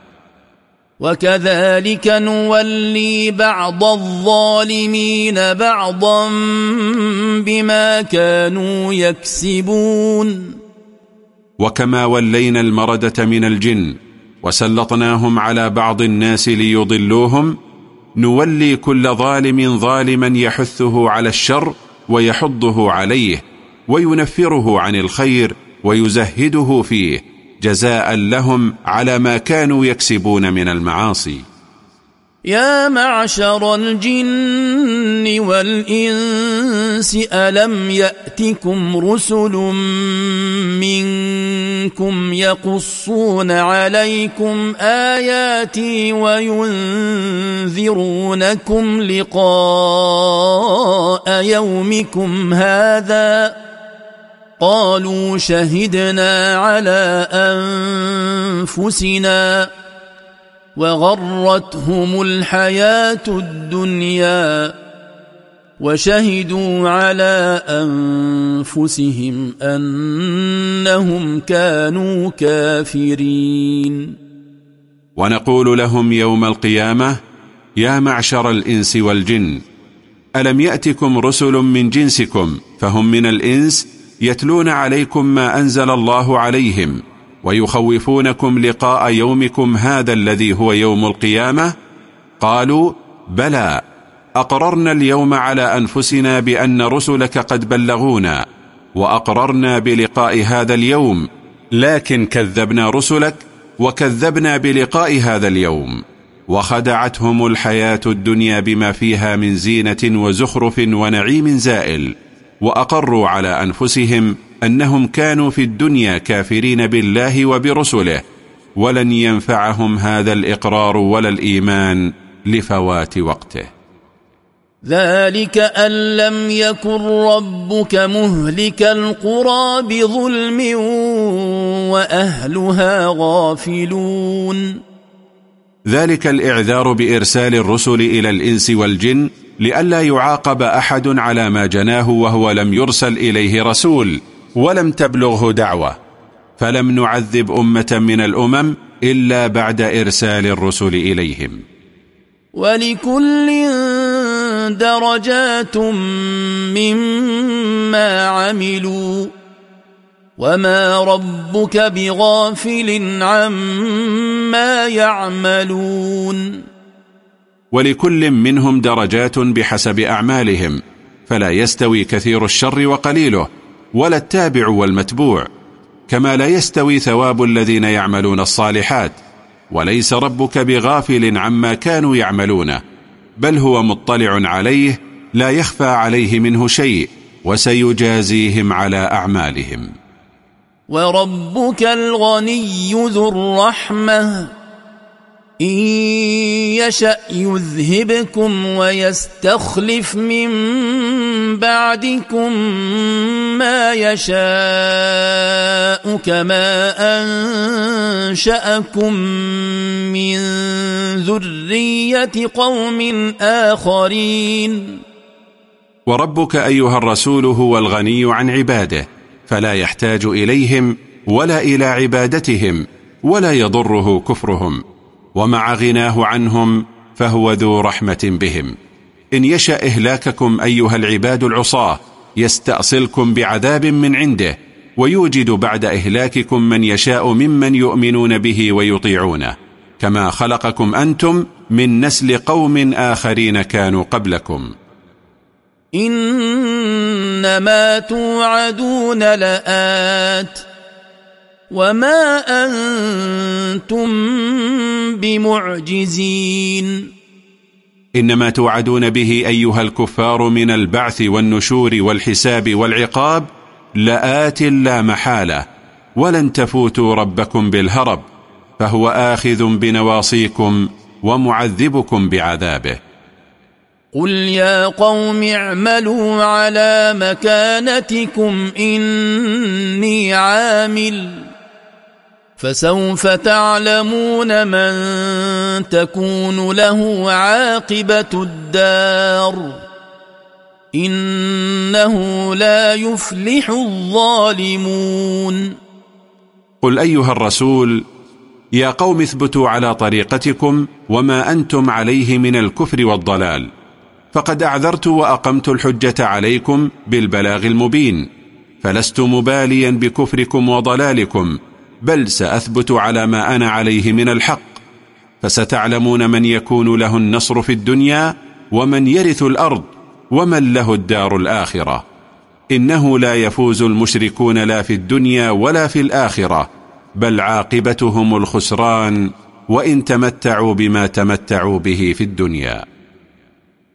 وكذلك نولي بعض الظالمين بعضا بما كانوا يكسبون. وكما ولينا المردة من الجن وسلطناهم على بعض الناس ليضلوهم نولي كل ظالم ظالما يحثه على الشر ويحضه عليه وينفره عن الخير ويزهده فيه. جزاء لهم على ما كانوا يكسبون من المعاصي. يا معشر الجن والإنس ألم يأتكم رسل منكم يقصون عليكم آياتي وينذرونكم لقاء يومكم هذا ۖ؟ قالوا شهدنا على أنفسنا وغرتهم الحياة الدنيا وشهدوا على أنفسهم أنهم كانوا كافرين. ونقول لهم يوم القيامة يا معشر الإنس والجن ألم يأتكم رسل من جنسكم فهم من الإنس؟ يتلون عليكم ما أنزل الله عليهم ويخوفونكم لقاء يومكم هذا الذي هو يوم القيامة قالوا بلى أقررنا اليوم على أنفسنا بأن رسلك قد بلغونا وأقررنا بلقاء هذا اليوم لكن كذبنا رسلك وكذبنا بلقاء هذا اليوم وخدعتهم الحياة الدنيا بما فيها من زينة وزخرف ونعيم زائل وأقروا على أنفسهم أنهم كانوا في الدنيا كافرين بالله وبرسله ولن ينفعهم هذا الإقرار ولا الإيمان لفوات وقته. ذلك أن لم يكن ربك مهلك القرى بظلم وأهلها غافلون. ذلك الإعذار بإرسال الرسل إلى الإنس والجن لئلا يعاقب أحد على ما جناه وهو لم يرسل إليه رسول ولم تبلغه دعوة. فلم نعذب أمة من الأمم إلا بعد إرسال الرسل إليهم. ولكل درجات مما عملوا. وما ربك بغافل عما يعملون. ولكل منهم درجات بحسب أعمالهم فلا يستوي كثير الشر وقليله ولا التابع والمتبوع كما لا يستوي ثواب الذين يعملون الصالحات وليس ربك بغافل عما كانوا يعملونه بل هو مطلع عليه لا يخفى عليه منه شيء وسيجازيهم على أعمالهم. وربك الغني ذو الرحمة. إن يشأ يذهبكم ويستخلف من بعدكم ما يشاء كما أنشأكم من ذرية قوم آخرين. وربك أيها الرسول هو الغني عن عباده فلا يحتاج إليهم ولا إلى عبادتهم ولا يضره كفرهم. ومع غناه عنهم فهو ذو رحمة بهم. إن يشأ إهلاككم أيها العباد العصاة يستأصلكم بعذاب من عنده ويوجد بعد إهلاككم من يشاء ممن يؤمنون به ويطيعونه. كما خلقكم أنتم من نسل قوم آخرين كانوا قبلكم. إنما توعدون لآت. وما أنتم بمعجزين إنما توعدون به أيها الكفار من البعث والنشور والحساب والعقاب لآت لا محالة ولن تفوتوا ربكم بالهرب فهو آخذ بنواصيكم ومعذبكم بعذابه. قل يا قوم اعملوا على مكانتكم إني عامل فسوف تعلمون من تكون له عاقبة الدار. إنه لا يفلح الظالمون. قل أيها الرسول يا قوم اثبتوا على طريقتكم وما أنتم عليه من الكفر والضلال. فقد أعذرت وأقمت الحجة عليكم بالبلاغ المبين. فلست مباليا بكفركم وضلالكم. بل سأثبت على ما أنا عليه من الحق. فستعلمون من يكون له النصر في الدنيا ومن يرث الأرض ومن له الدار الآخرة. إنه لا يفوز المشركون لا في الدنيا ولا في الآخرة بل عاقبتهم الخسران وإن تمتعوا بما تمتعوا به في الدنيا.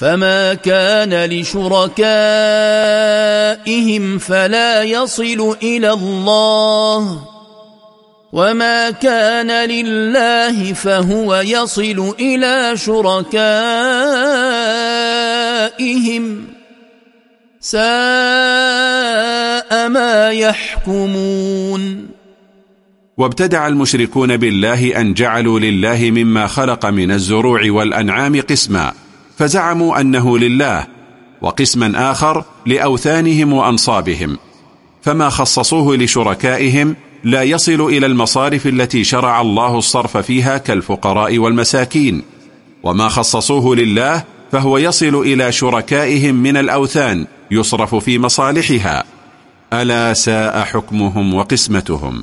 فما كان لشركائهم فلا يصل إلى الله وما كان لله فهو يصل إلى شركائهم ساء ما يحكمون وابتدع المشركون بالله أن جعلوا لله مما خلق من الزروع والأنعام قسما فزعموا أنه لله وقسما آخر لأوثانهم وأنصابهم فما خصصوه لشركائهم لا يصل إلى المصارف التي شرع الله الصرف فيها كالفقراء والمساكين وما خصصوه لله فهو يصل إلى شركائهم من الأوثان يصرف في مصالحها. ألا ساء حكمهم وقسمتهم.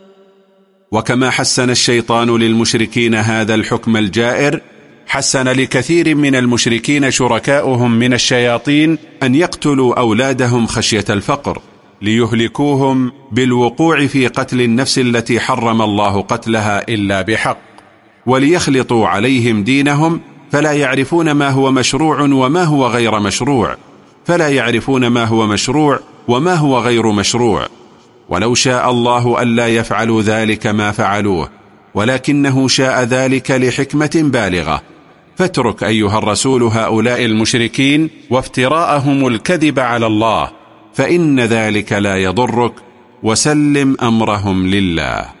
وكما حسن الشيطان للمشركين هذا الحكم الجائر حسن لكثير من المشركين شركاؤهم من الشياطين أن يقتلوا أولادهم خشية الفقر ليهلكوهم بالوقوع في قتل النفس التي حرم الله قتلها إلا بحق وليخلطوا عليهم دينهم فلا يعرفون ما هو مشروع وما هو غير مشروع فلا يعرفون ما هو مشروع وما هو غير مشروع. ولو شاء الله ألا يفعلوا ذلك ما فعلوه ولكنه شاء ذلك لحكمة بالغة. فاترك أيها الرسول هؤلاء المشركين وافتراءهم الكذب على الله فإن ذلك لا يضرك وسلم أمرهم لله.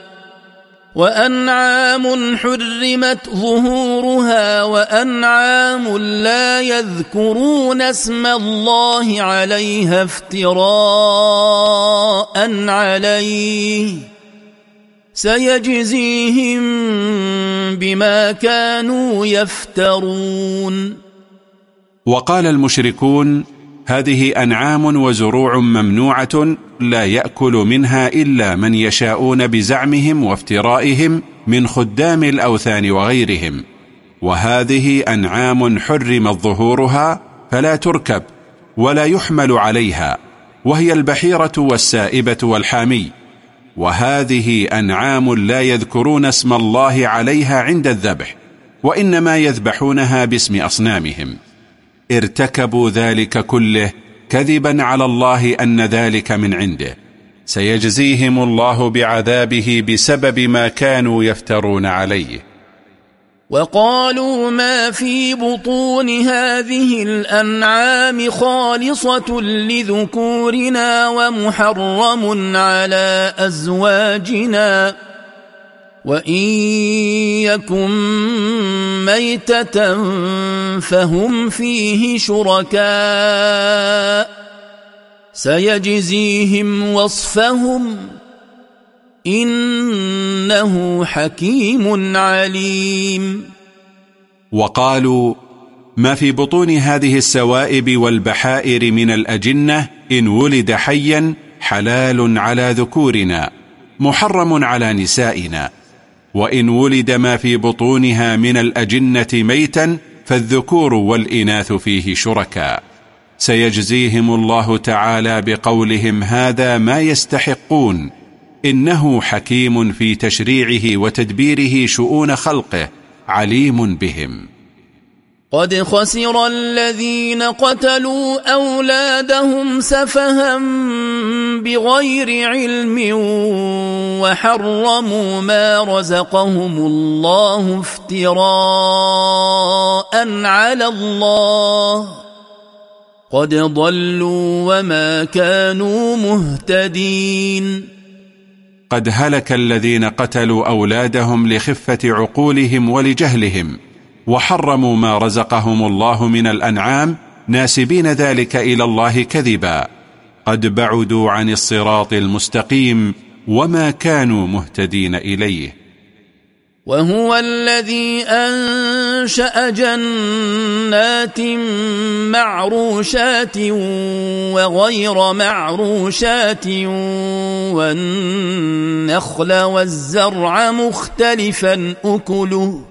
وأنعام حرمت ظهورها وأنعام لا يذكرون اسم الله عليها افتراء عليه. سيجزيهم بما كانوا يفترون. وقال المشركون هذه أنعام وزروع ممنوعة لا يأكل منها إلا من يشاءون بزعمهم وافترائهم من خدام الأوثان وغيرهم. وهذه أنعام حرم ظهورها فلا تركب ولا يحمل عليها وهي البحيرة والسائبة والحامي. وهذه أنعام لا يذكرون اسم الله عليها عند الذبح وإنما يذبحونها باسم أصنامهم. ارتكبوا ذلك كله كذبا على الله أن ذلك من عنده. سيجزيهم الله بعذابه بسبب ما كانوا يفترون عليه. وقالوا ما في بطون هذه الأنعام خالصة لذكورنا ومحرم على أزواجنا. وإن يكن ميتة فهم فيه شركاء سيجزيهم وصفهم إنه حكيم عليم وقالوا ما في بطون هذه السوائب والبحائر من الأجنة إن ولد حيا حلال على ذكورنا محرم على نسائنا. وإن ولد ما في بطونها من الأجنة ميتا فالذكور والإناث فيه شركاء سيجزيهم الله تعالى بقولهم هذا ما يستحقون. إنه حكيم في تشريعه وتدبيره شؤون خلقه عليم بهم. قد خسر الذين قتلوا أولادهم سفها بغير علم وحرموا ما رزقهم الله افتراء على الله. قد ضلوا وما كانوا مهتدين. قد هلك الذين قتلوا أولادهم لخفة عقولهم ولجهلهم. وحرموا ما رزقهم الله من الأنعام ناسبين ذلك إلى الله كذبا. قد بعدوا عن الصراط المستقيم وما كانوا مهتدين إليه. وهو الذي أنشأ جنات معروشات وغير معروشات والنخل والزرع مختلفا أكله.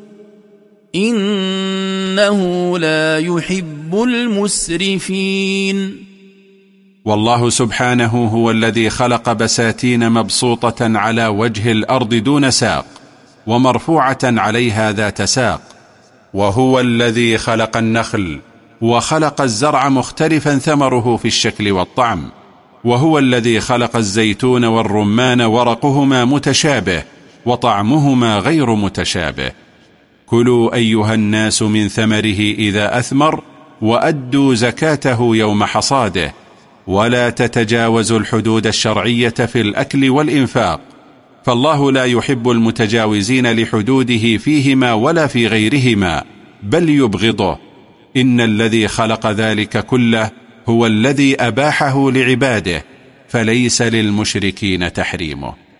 إنه لا يحب المسرفين. والله سبحانه هو الذي خلق بساتين مبسوطة على وجه الأرض دون ساق ومرفوعة عليها ذات ساق وهو الذي خلق النخل وخلق الزرع مختلفا ثمره في الشكل والطعم وهو الذي خلق الزيتون والرمان ورقهما متشابه وطعمهما غير متشابه. كلوا أيها الناس من ثمره إذا أثمر وأدوا زكاته يوم حصاده ولا تتجاوزوا الحدود الشرعية في الأكل والإنفاق فالله لا يحب المتجاوزين لحدوده فيهما ولا في غيرهما بل يبغضه إن الذي خلق ذلك كله هو الذي أباحه لعباده فليس للمشركين تحريمه.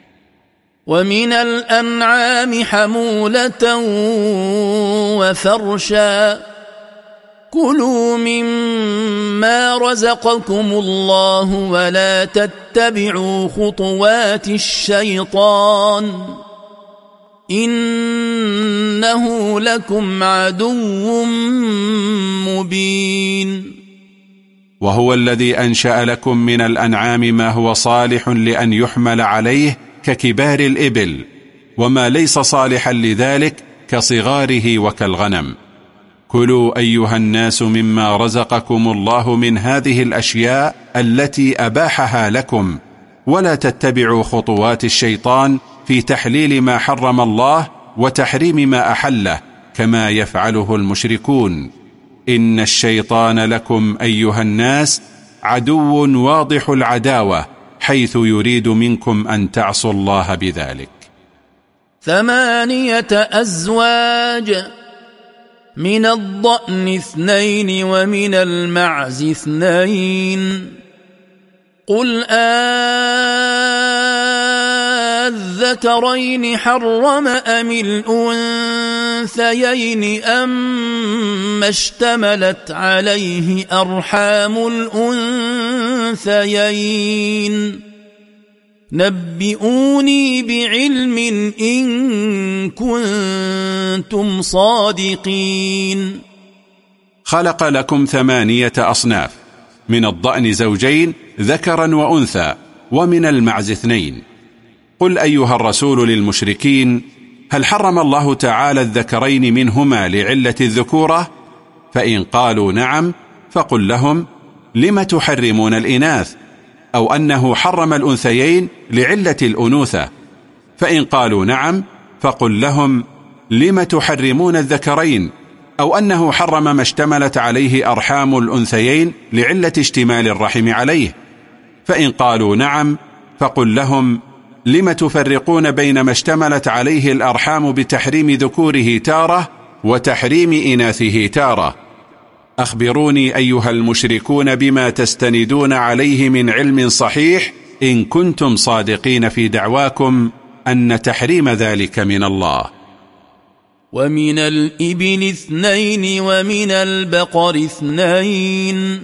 ومن الأنعام حمولة وفرشا. كلوا مما رزقكم الله ولا تتبعوا خطوات الشيطان. إنه لكم عدو مبين. وهو الذي أنشأ لكم من الأنعام ما هو صالح لأن يحمل عليه ككبار الإبل وما ليس صالحا لذلك كصغاره وكالغنم. كلوا أيها الناس مما رزقكم الله من هذه الأشياء التي أباحها لكم. ولا تتبعوا خطوات الشيطان في تحليل ما حرم الله وتحريم ما أحله كما يفعله المشركون. إن الشيطان لكم أيها الناس عدو واضح العداوة حيث يريد منكم أن تعصوا الله بذلك. ثمانية أزواج من الضأن اثنين ومن المعز اثنين. قل أذكرين حرم أم الأنثيين أم اشتملت عليه أرحام الأنثيين؟ نبئوني بعلم إن كنتم صادقين. خلق لكم ثمانية أصناف من الضأن زوجين ذكرا وأنثى ومن المعز اثنين. قل أيها الرسول للمشركين هل حرم الله تعالى الذكرين منهما لعلة الذكورة؟ فإن قالوا نعم فقل لهم لم تحرمون الإناث؟ أو أنه حرم الأنثيين لعلة الأنوثة؟ فإن قالوا نعم فقل لهم لم تحرمون الذكرين؟ أو أنه حرم ما اشتملت عليه أرحام الأنثيين لعلة اشتمال الرحم عليه؟ فإن قالوا نعم فقل لهم لم تفرقون بين ما اشتملت عليه الأرحام بتحريم ذكوره تارة وتحريم إناثه تارة؟ أخبروني أيها المشركون بما تستندون عليه من علم صحيح إن كنتم صادقين في دعواكم أن تحريم ذلك من الله. ومن الإبل اثنين ومن البقر اثنين.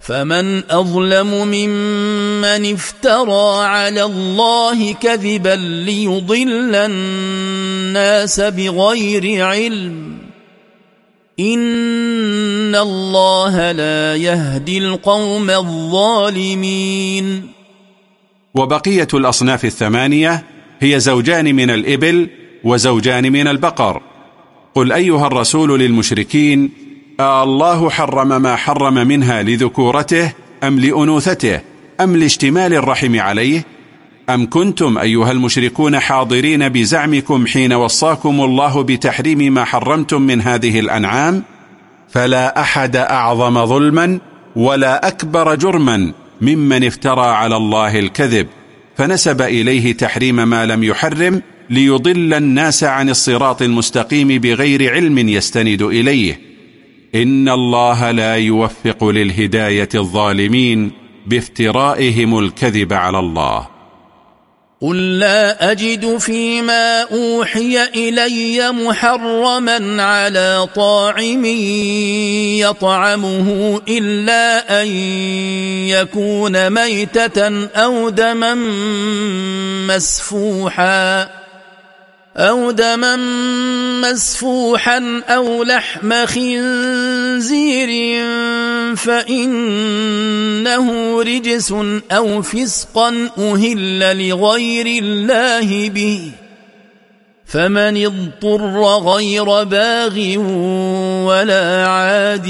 فمن أظلم ممن افترى على الله كذبا ليضل الناس بغير علم. إن الله لا يهدي القوم الظالمين. وبقية الأصناف الثمانية هي زوجان من الإبل وزوجان من البقر. قل أيها الرسول للمشركين الله حرم ما حرم منها لذكورته أم لأنوثته أم لاشتمال الرحم عليه؟ أم كنتم أيها المشركون حاضرين بزعمكم حين وصاكم الله بتحريم ما حرمتم من هذه الأنعام؟ فلا أحد أعظم ظلما ولا أكبر جرما ممن افترى على الله الكذب فنسب إليه تحريم ما لم يحرم ليضل الناس عن الصراط المستقيم بغير علم يستند إليه. إن الله لا يوفق للهداية الظالمين بافترائهم الكذب على الله. قل لا أجد فيما أوحي إلي محرما على طاعم يطعمه إلا أن يكون ميتة أو دما مسفوحا. أو دما مسفوحا أو لحم خنزير فإنه رجس أو فسقا أهل لغير الله به فمن اضطر غير باغ ولا عاد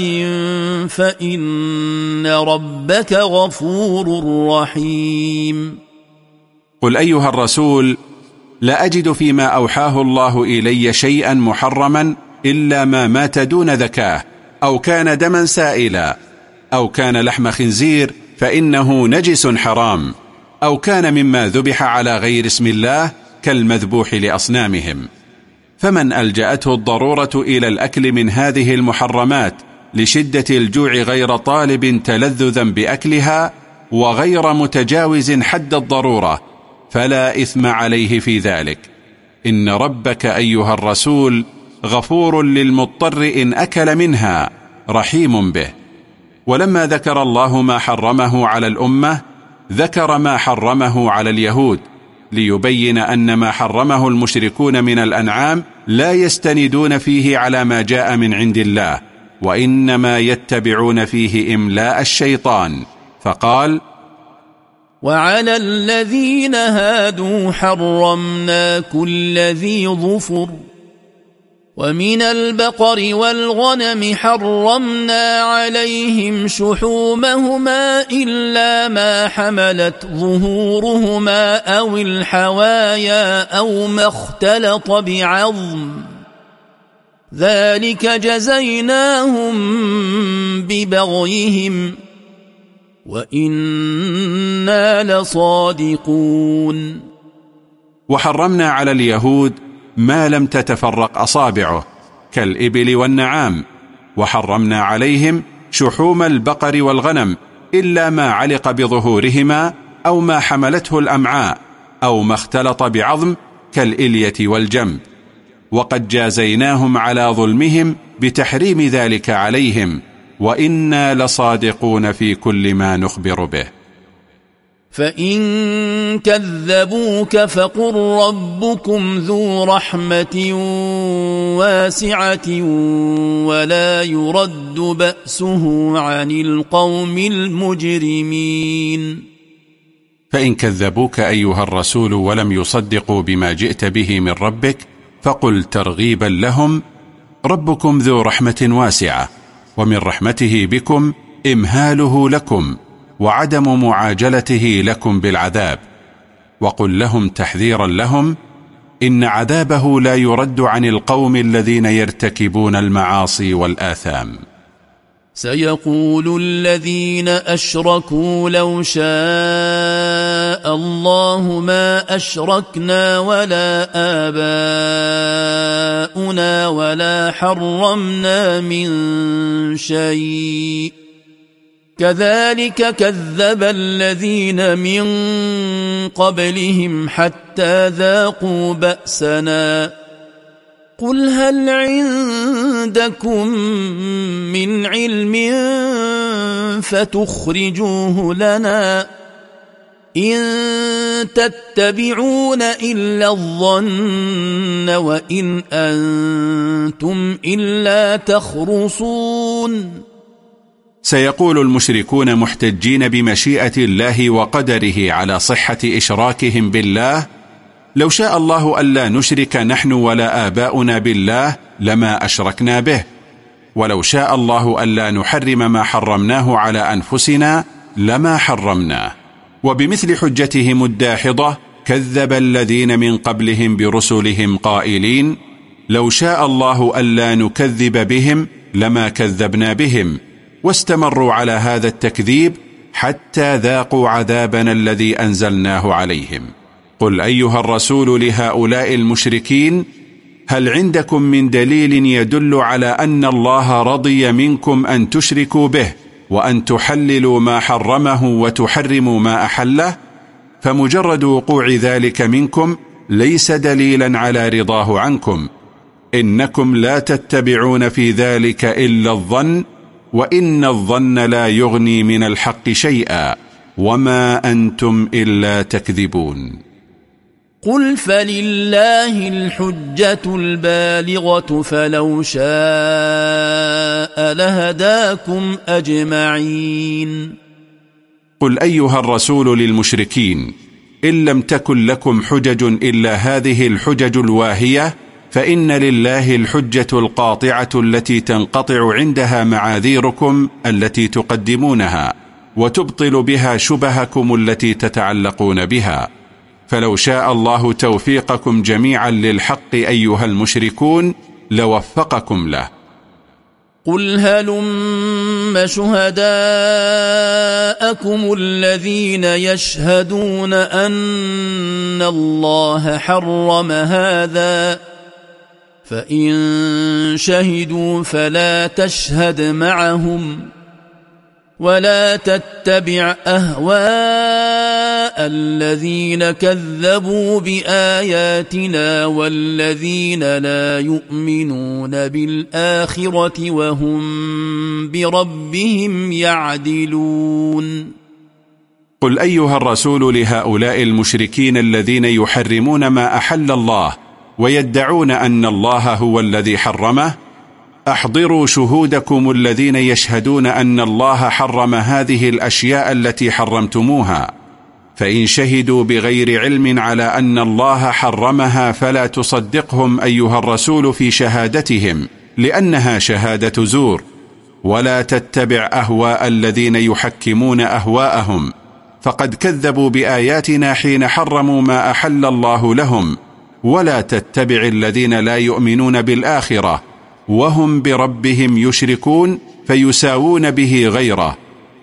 فإن ربك غفور رحيم. قل أيها الرسول لا أجد فيما أوحاه الله إلي شيئا محرما إلا ما مات دون ذكاه أو كان دما سائلا أو كان لحم خنزير فإنه نجس حرام أو كان مما ذبح على غير اسم الله كالمذبوح لأصنامهم. فمن ألجأته الضرورة إلى الأكل من هذه المحرمات لشدة الجوع غير طالب تلذذا بأكلها وغير متجاوز حد الضرورة فلا إثم عليه في ذلك. إن ربك أيها الرسول غفور للمضطر إن أكل منها رحيم به. ولما ذكر الله ما حرمه على الأمة ذكر ما حرمه على اليهود ليبين أن ما حرمه المشركون من الأنعام لا يستندون فيه على ما جاء من عند الله وإنما يتبعون فيه إملاء الشيطان. فقال وعلى الذين هادوا حرمنا كل ذي ظفر. ومن البقر والغنم حرمنا عليهم شحومهما إلا ما حملت ظهورهما أو الحوايا أو ما اختلط بعظم. ذلك جزيناهم ببغيهم. وإنا لصادقون وحرمنا على اليهود ما لم تتفرق أصابعه كالإبل والنعام وحرمنا عليهم شحوم البقر والغنم إلا ما علق بظهورهما أو ما حملته الأمعاء أو ما اختلط بعظم كالإلية والجنب وقد جازيناهم على ظلمهم بتحريم ذلك عليهم. وإنا لصادقون في كل ما نخبر به. فإن كذبوك فقل ربكم ذو رحمة واسعة ولا يرد بأسه عن القوم المجرمين. فإن كذبوك أيها الرسول ولم يصدقوا بما جئت به من ربك فقل ترغيبا لهم ربكم ذو رحمة واسعة. ومن رحمته بكم إمهاله لكم وعدم معاجلته لكم بالعذاب. وقل لهم تحذيرا لهم إن عذابه لا يرد عن القوم الذين يرتكبون المعاصي والآثام. سيقول الذين أشركوا لو شاء الله ما أشركنا ولا آباؤنا ولا حرمنا من شيء. كذلك كذب الذين من قبلهم حتى ذاقوا بأسنا. قل هل عندكم من علم فتخرجوه لنا إن تتبعون إلا الظن وإن أنتم إلا تخرصون. سيقول المشركون محتجين بمشيئة الله وقدره على صحة إشراكهم بالله لو شاء الله ألا نشرك نحن ولا آباؤنا بالله لما أشركنا به. ولو شاء الله ألا نحرم ما حرمناه على أنفسنا لما حرمناه وبمثل حجتهم الداحضة كذب الذين من قبلهم برسلهم قائلين لو شاء الله ألا نكذب بهم لما كذبنا بهم. واستمروا على هذا التكذيب حتى ذاقوا عذابنا الذي أنزلناه عليهم. قل أيها الرسول لهؤلاء المشركين هل عندكم من دليل يدل على أن الله رضي منكم أن تشركوا به وأن تحللوا ما حرمه وتحرموا ما أحله؟ فمجرد وقوع ذلك منكم ليس دليلا على رضاه عنكم. إنكم لا تتبعون في ذلك إلا الظن وإن الظن لا يغني من الحق شيئا وما أنتم إلا تكذبون. قل فلله الحجة البالغة فلو شاء لهداكم أجمعين قل أيها الرسول للمشركين إن لم تكن لكم حجج إلا هذه الحجج الواهية فإن لله الحجة القاطعة التي تنقطع عندها معاذيركم التي تقدمونها وتبطل بها شبهكم التي تتعلقون بها فلو شاء الله توفيقكم جميعا للحق أيها المشركون لوفقكم له. قل هلم شهداءكم الذين يشهدون أن الله حرم هذا فإن شهدوا فلا تشهد معهم. ولا تتبع أهواء الذين كذبوا بآياتنا والذين لا يؤمنون بالآخرة وهم بربهم يعدلون. قل أيها الرسول لهؤلاء المشركين الذين يحرمون ما أحل الله ويدعون أن الله هو الذي حرمه أحضروا شهودكم الذين يشهدون أن الله حرم هذه الأشياء التي حرمتموها. فإن شهدوا بغير علم على أن الله حرمها فلا تصدقهم أيها الرسول في شهادتهم لأنها شهادة زور. ولا تتبع أهواء الذين يحكمون أهواءهم. فقد كذبوا بآياتنا حين حرموا ما أحل الله لهم. ولا تتبع الذين لا يؤمنون بالآخرة. وهم بربهم يشركون فيساوون به غيره.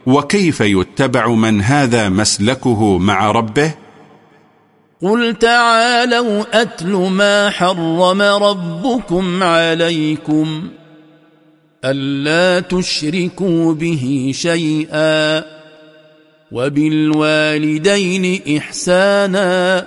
وكيف يتبع من هذا مسلكه مع ربه؟ قل تعالوا أتل ما حرم ربكم عليكم ألا تشركوا به شيئا وبالوالدين إحسانا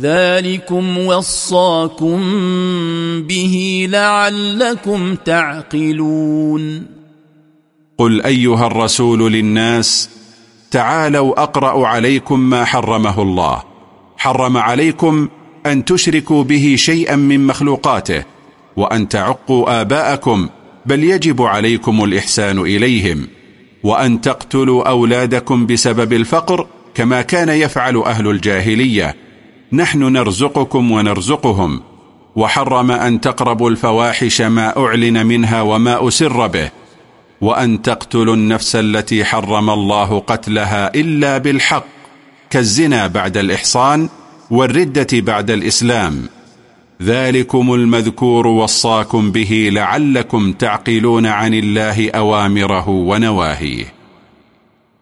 ذلكم وصاكم به لعلكم تعقلون. قل أيها الرسول للناس تعالوا أقرأ عليكم ما حرمه الله. حرم عليكم أن تشركوا به شيئا من مخلوقاته وأن تعقوا آباءكم بل يجب عليكم الإحسان إليهم. وأن تقتلوا أولادكم بسبب الفقر كما كان يفعل أهل الجاهلية. نحن نرزقكم ونرزقهم وحرم أن تقربوا الفواحش ما أعلن منها وما أسر به وأن تقتلوا النفس التي حرم الله قتلها إلا بالحق كالزنا بعد الإحصان والردة بعد الإسلام. ذلكم المذكور وصاكم به لعلكم تعقلون عن الله أوامره ونواهيه.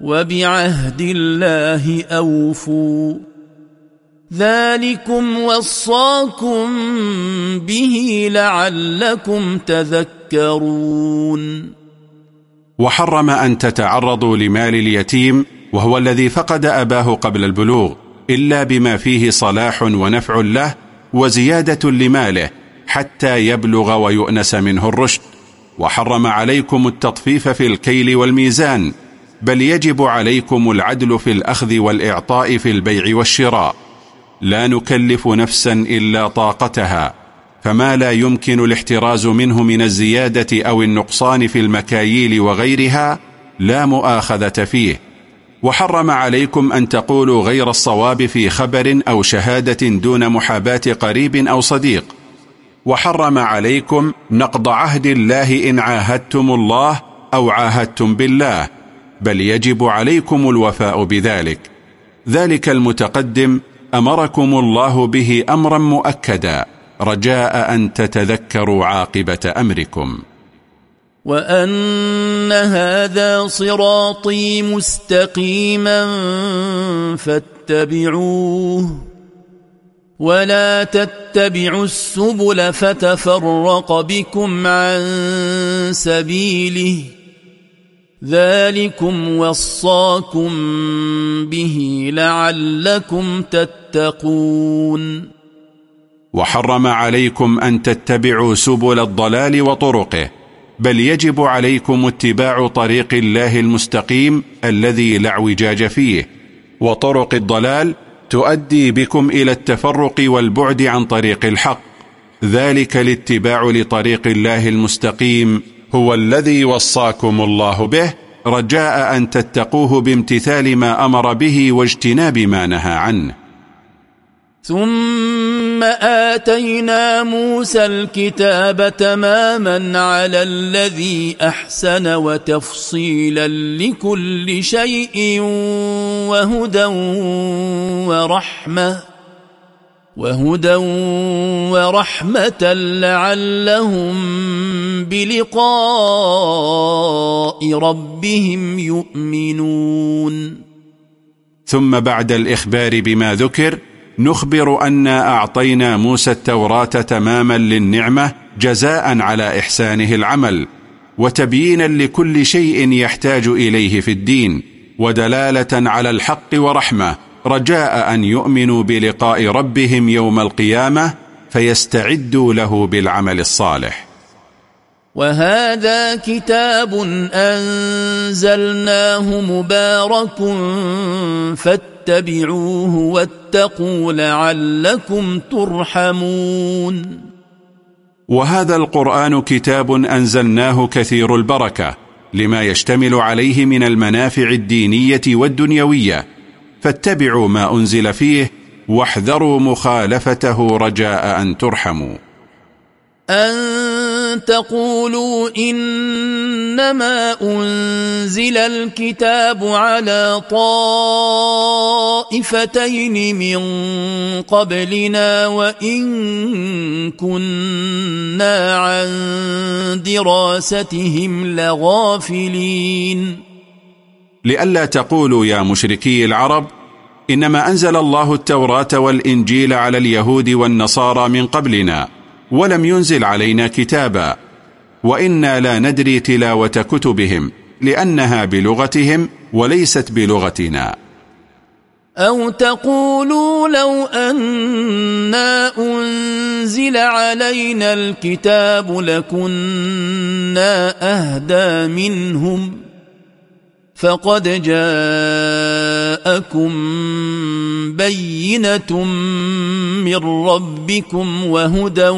وبعهد الله أوفوا. ذلكم وصاكم به لعلكم تذكرون. وحرم أن تتعرضوا لمال اليتيم وهو الذي فقد أباه قبل البلوغ إلا بما فيه صلاح ونفع له وزيادة لماله حتى يبلغ ويؤنس منه الرشد. وحرم عليكم التطفيف في الكيل والميزان بل يجب عليكم العدل في الأخذ والإعطاء في البيع والشراء. لا نكلف نفسا إلا طاقتها. فما لا يمكن الاحتراز منه من الزيادة أو النقصان في المكاييل وغيرها لا مؤاخذة فيه. وحرم عليكم أن تقولوا غير الصواب في خبر أو شهادة دون محاباة قريب أو صديق. وحرم عليكم نقض عهد الله إن عاهدتم الله أو عاهدتم بالله. بل يجب عليكم الوفاء بذلك. ذلك المتقدم أمركم الله به أمرا مؤكدا. رجاء أن تتذكروا عاقبة أمركم. وأن هذا صراطي مستقيما فاتبعوه. ولا تتبعوا السبل فتفرق بكم عن سبيله. ذلكم وصاكم به لعلكم تتقون. وحرم عليكم أن تتبعوا سبل الضلال وطرقه بل يجب عليكم اتباع طريق الله المستقيم الذي لا اعوجاج فيه وطرق الضلال تؤدي بكم إلى التفرق والبعد عن طريق الحق. ذلك الاتباع لطريق الله المستقيم هو الذي وصاكم الله به رجاء أن تتقوه بامتثال ما أمر به واجتناب ما نهى عنه. ثم آتينا موسى الكتاب تماما على الذي أحسن وتفصيلا لكل شيء وهدى ورحمة. وهدى ورحمة لعلهم بلقاء ربهم يؤمنون. ثم بعد الإخبار بما ذكر نخبر أنا أعطينا موسى التوراة تماما للنعمة جزاء على إحسانه العمل وتبيينا لكل شيء يحتاج إليه في الدين ودلالة على الحق ورحمة رجاء أن يؤمنوا بلقاء ربهم يوم القيامة فيستعدوا له بالعمل الصالح. وهذا كتاب أنزلناه مبارك فاتبعوه واتقوا لعلكم ترحمون. وهذا القرآن كتاب أنزلناه كثير البركة لما يشتمل عليه من المنافع الدينية والدنيوية فاتبعوا ما أنزل فيه واحذروا مخالفته رجاء أن ترحموا. أن تقولوا إنما أنزل الكتاب على طائفتين من قبلنا وإن كنا عن دراستهم لغافلين. لئلا تقولوا يا مشركي العرب إنما أنزل الله التوراة والإنجيل على اليهود والنصارى من قبلنا ولم ينزل علينا كتابا وإنا لا ندري تلاوة كتبهم لأنها بلغتهم وليست بلغتنا. أو تقولوا لو أنا أنزل علينا الكتاب لكنا أهدى منهم؟ فقد جاءكم بينة من ربكم وهدى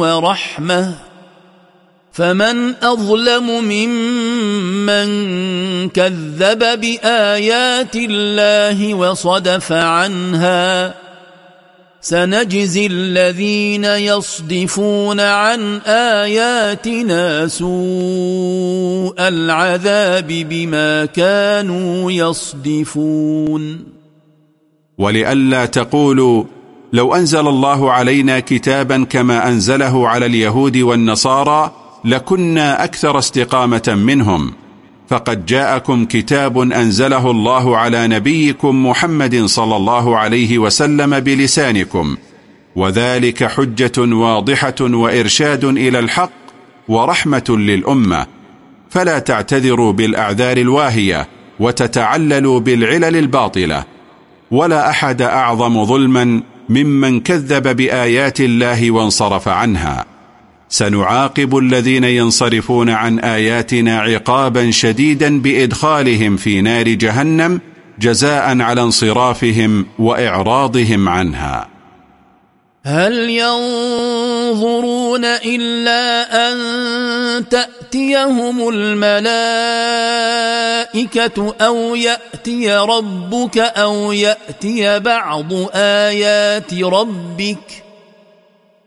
ورحمة فمن أظلم ممن كذب بآيات الله وصدف عنها سنجزي الذين يصدفون عن آياتنا سوء العذاب بما كانوا يصدفون. ولئلا تقولوا لو أنزل الله علينا كتابا كما أنزله على اليهود والنصارى لكنا أكثر استقامة منهم. فقد جاءكم كتاب أنزله الله على نبيكم محمد صلى الله عليه وسلم بلسانكم وذلك حجة واضحة وإرشاد إلى الحق ورحمة للأمة. فلا تعتذروا بالأعذار الواهية وتتعللوا بالعلل الباطلة. ولا أحد أعظم ظلما ممن كذب بآيات الله وانصرف عنها. سنعاقب الذين ينصرفون عن آياتنا عقابا شديدا بإدخالهم في نار جهنم جزاء على انصرافهم وإعراضهم عنها. هل ينظرون إلا أن تأتيهم الملائكة أو يأتي ربك أو يأتي بعض آيات ربك ۖ؟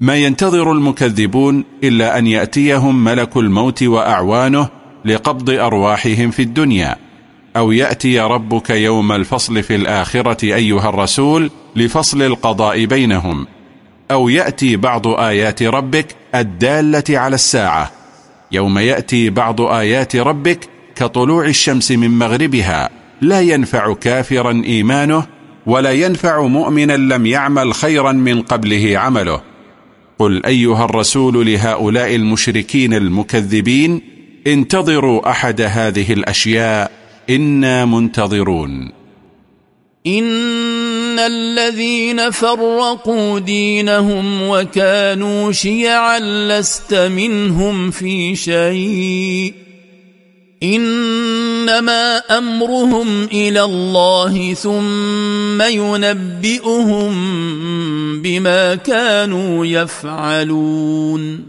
ما ينتظر المكذبون إلا أن يأتيهم ملك الموت وأعوانه لقبض أرواحهم في الدنيا. أو يأتي ربك يوم الفصل في الآخرة أيها الرسول لفصل القضاء بينهم. أو يأتي بعض آيات ربك الدالة على الساعة. يوم يأتي بعض آيات ربك كطلوع الشمس من مغربها. لا ينفع كافرا إيمانه ولا ينفع مؤمنا لم يعمل خيرا من قبله عمله. قل أيها الرسول لهؤلاء المشركين المكذبين انتظروا أحد هذه الأشياء إنا منتظرون. إن الذين فرقوا دينهم وكانوا شيعا لست منهم في شيء. إنما أمرهم إلى الله ثم ينبئهم بما كانوا يفعلون.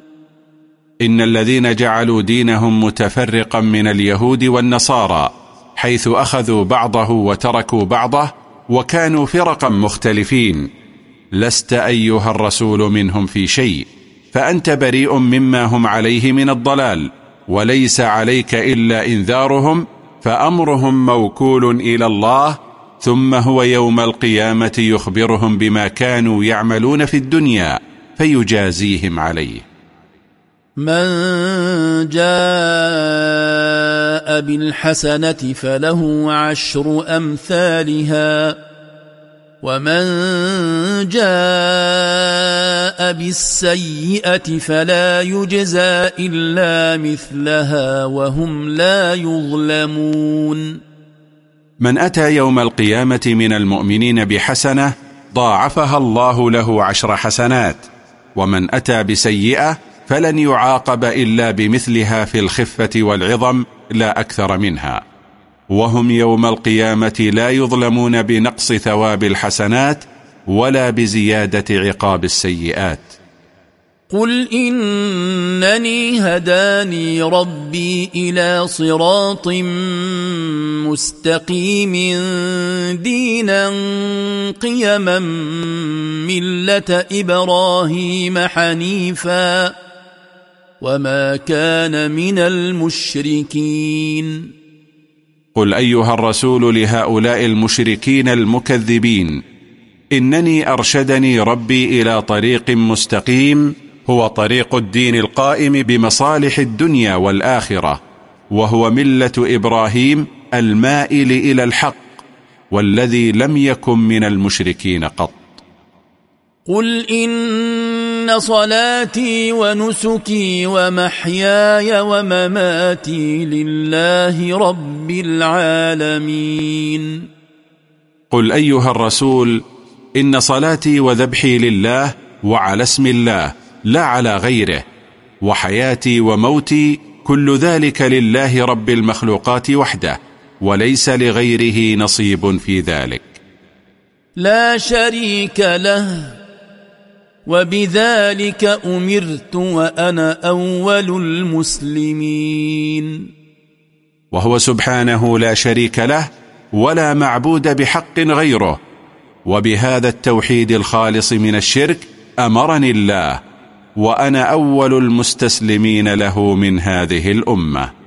إن الذين جعلوا دينهم متفرقا من اليهود والنصارى حيث أخذوا بعضه وتركوا بعضه وكانوا فرقا مختلفين. لست أيها الرسول منهم في شيء فأنت بريء مما هم عليه من الضلال. وليس عليك إلا إنذارهم فأمرهم موكول إلى الله ثم هو يوم القيامة يخبرهم بما كانوا يعملون في الدنيا فيجازيهم عليه. من جاء بالحسنة فله عشر أمثالها. ومن جاء بالسيئة فلا يجزى إلا مثلها وهم لا يظلمون من أتى يوم القيامة من المؤمنين بحسنة ضاعفها الله له عشر حسنات. ومن أتى بسيئة فلن يعاقب إلا بمثلها في الخفة والعظم لا أكثر منها. وهم يوم القيامة لا يظلمون بنقص ثواب الحسنات ولا بزيادة عقاب السيئات. قل إنني هداني ربي إلى صراط مستقيم دينا قيما ملة إبراهيم حنيفا وما كان من المشركين. قل أيها الرسول لهؤلاء المشركين المكذبين إنني أرشدني ربي إلى طريق مستقيم هو طريق الدين القائم بمصالح الدنيا والآخرة وهو ملة إبراهيم المائل إلى الحق والذي لم يكن من المشركين قط قل إن صلاتي ونسكي ومحياي ومماتي لله رب العالمين. قل أيها الرسول إن صلاتي وذبحي لله وعلى اسم الله لا على غيره وحياتي وموتي كل ذلك لله رب المخلوقات وحده وليس لغيره نصيب في ذلك. لا شريك له. وبذلك أمرت وأنا أول المسلمين. وهو سبحانه لا شريك له ولا معبود بحق غيره وبهذا التوحيد الخالص من الشرك أمرني الله وأنا أول المستسلمين له من هذه الأمة.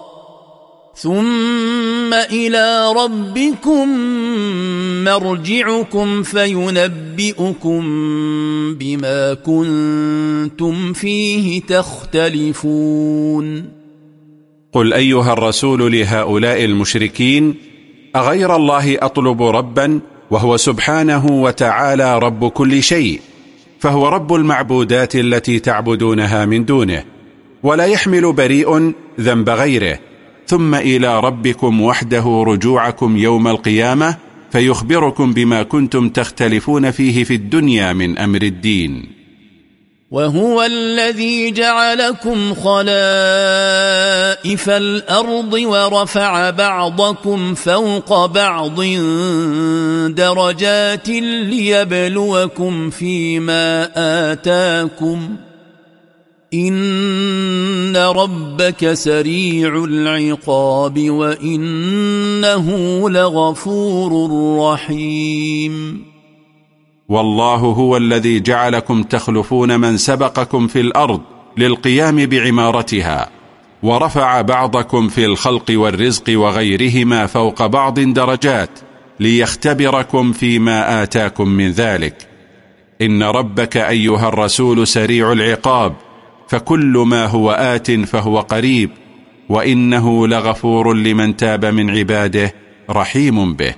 ثم إلى ربكم مرجعكم فينبئكم بما كنتم فيه تختلفون. قل أيها الرسول لهؤلاء المشركين أغير الله أطلب ربا وهو سبحانه وتعالى رب كل شيء فهو رب المعبودات التي تعبدونها من دونه ولا يحمل بريء ذنب غيره. ثم إلى ربكم وحده رجوعكم يوم القيامة فيخبركم بما كنتم تختلفون فيه في الدنيا من أمر الدين. وهو الذي جعلكم خلائف الأرض ورفع بعضكم فوق بعض درجات ليبلوكم فيما آتاكم إن ربك سريع العقاب وإنه لغفور رحيم والله هو الذي جعلكم تخلفون من سبقكم في الأرض للقيام بعمارتها ورفع بعضكم في الخلق والرزق وغيرهما فوق بعض درجات ليختبركم فيما آتاكم من ذلك إن ربك أيها الرسول سريع العقاب فكل ما هو آت فهو قريب وإنه لغفور لمن تاب من عباده رحيم به.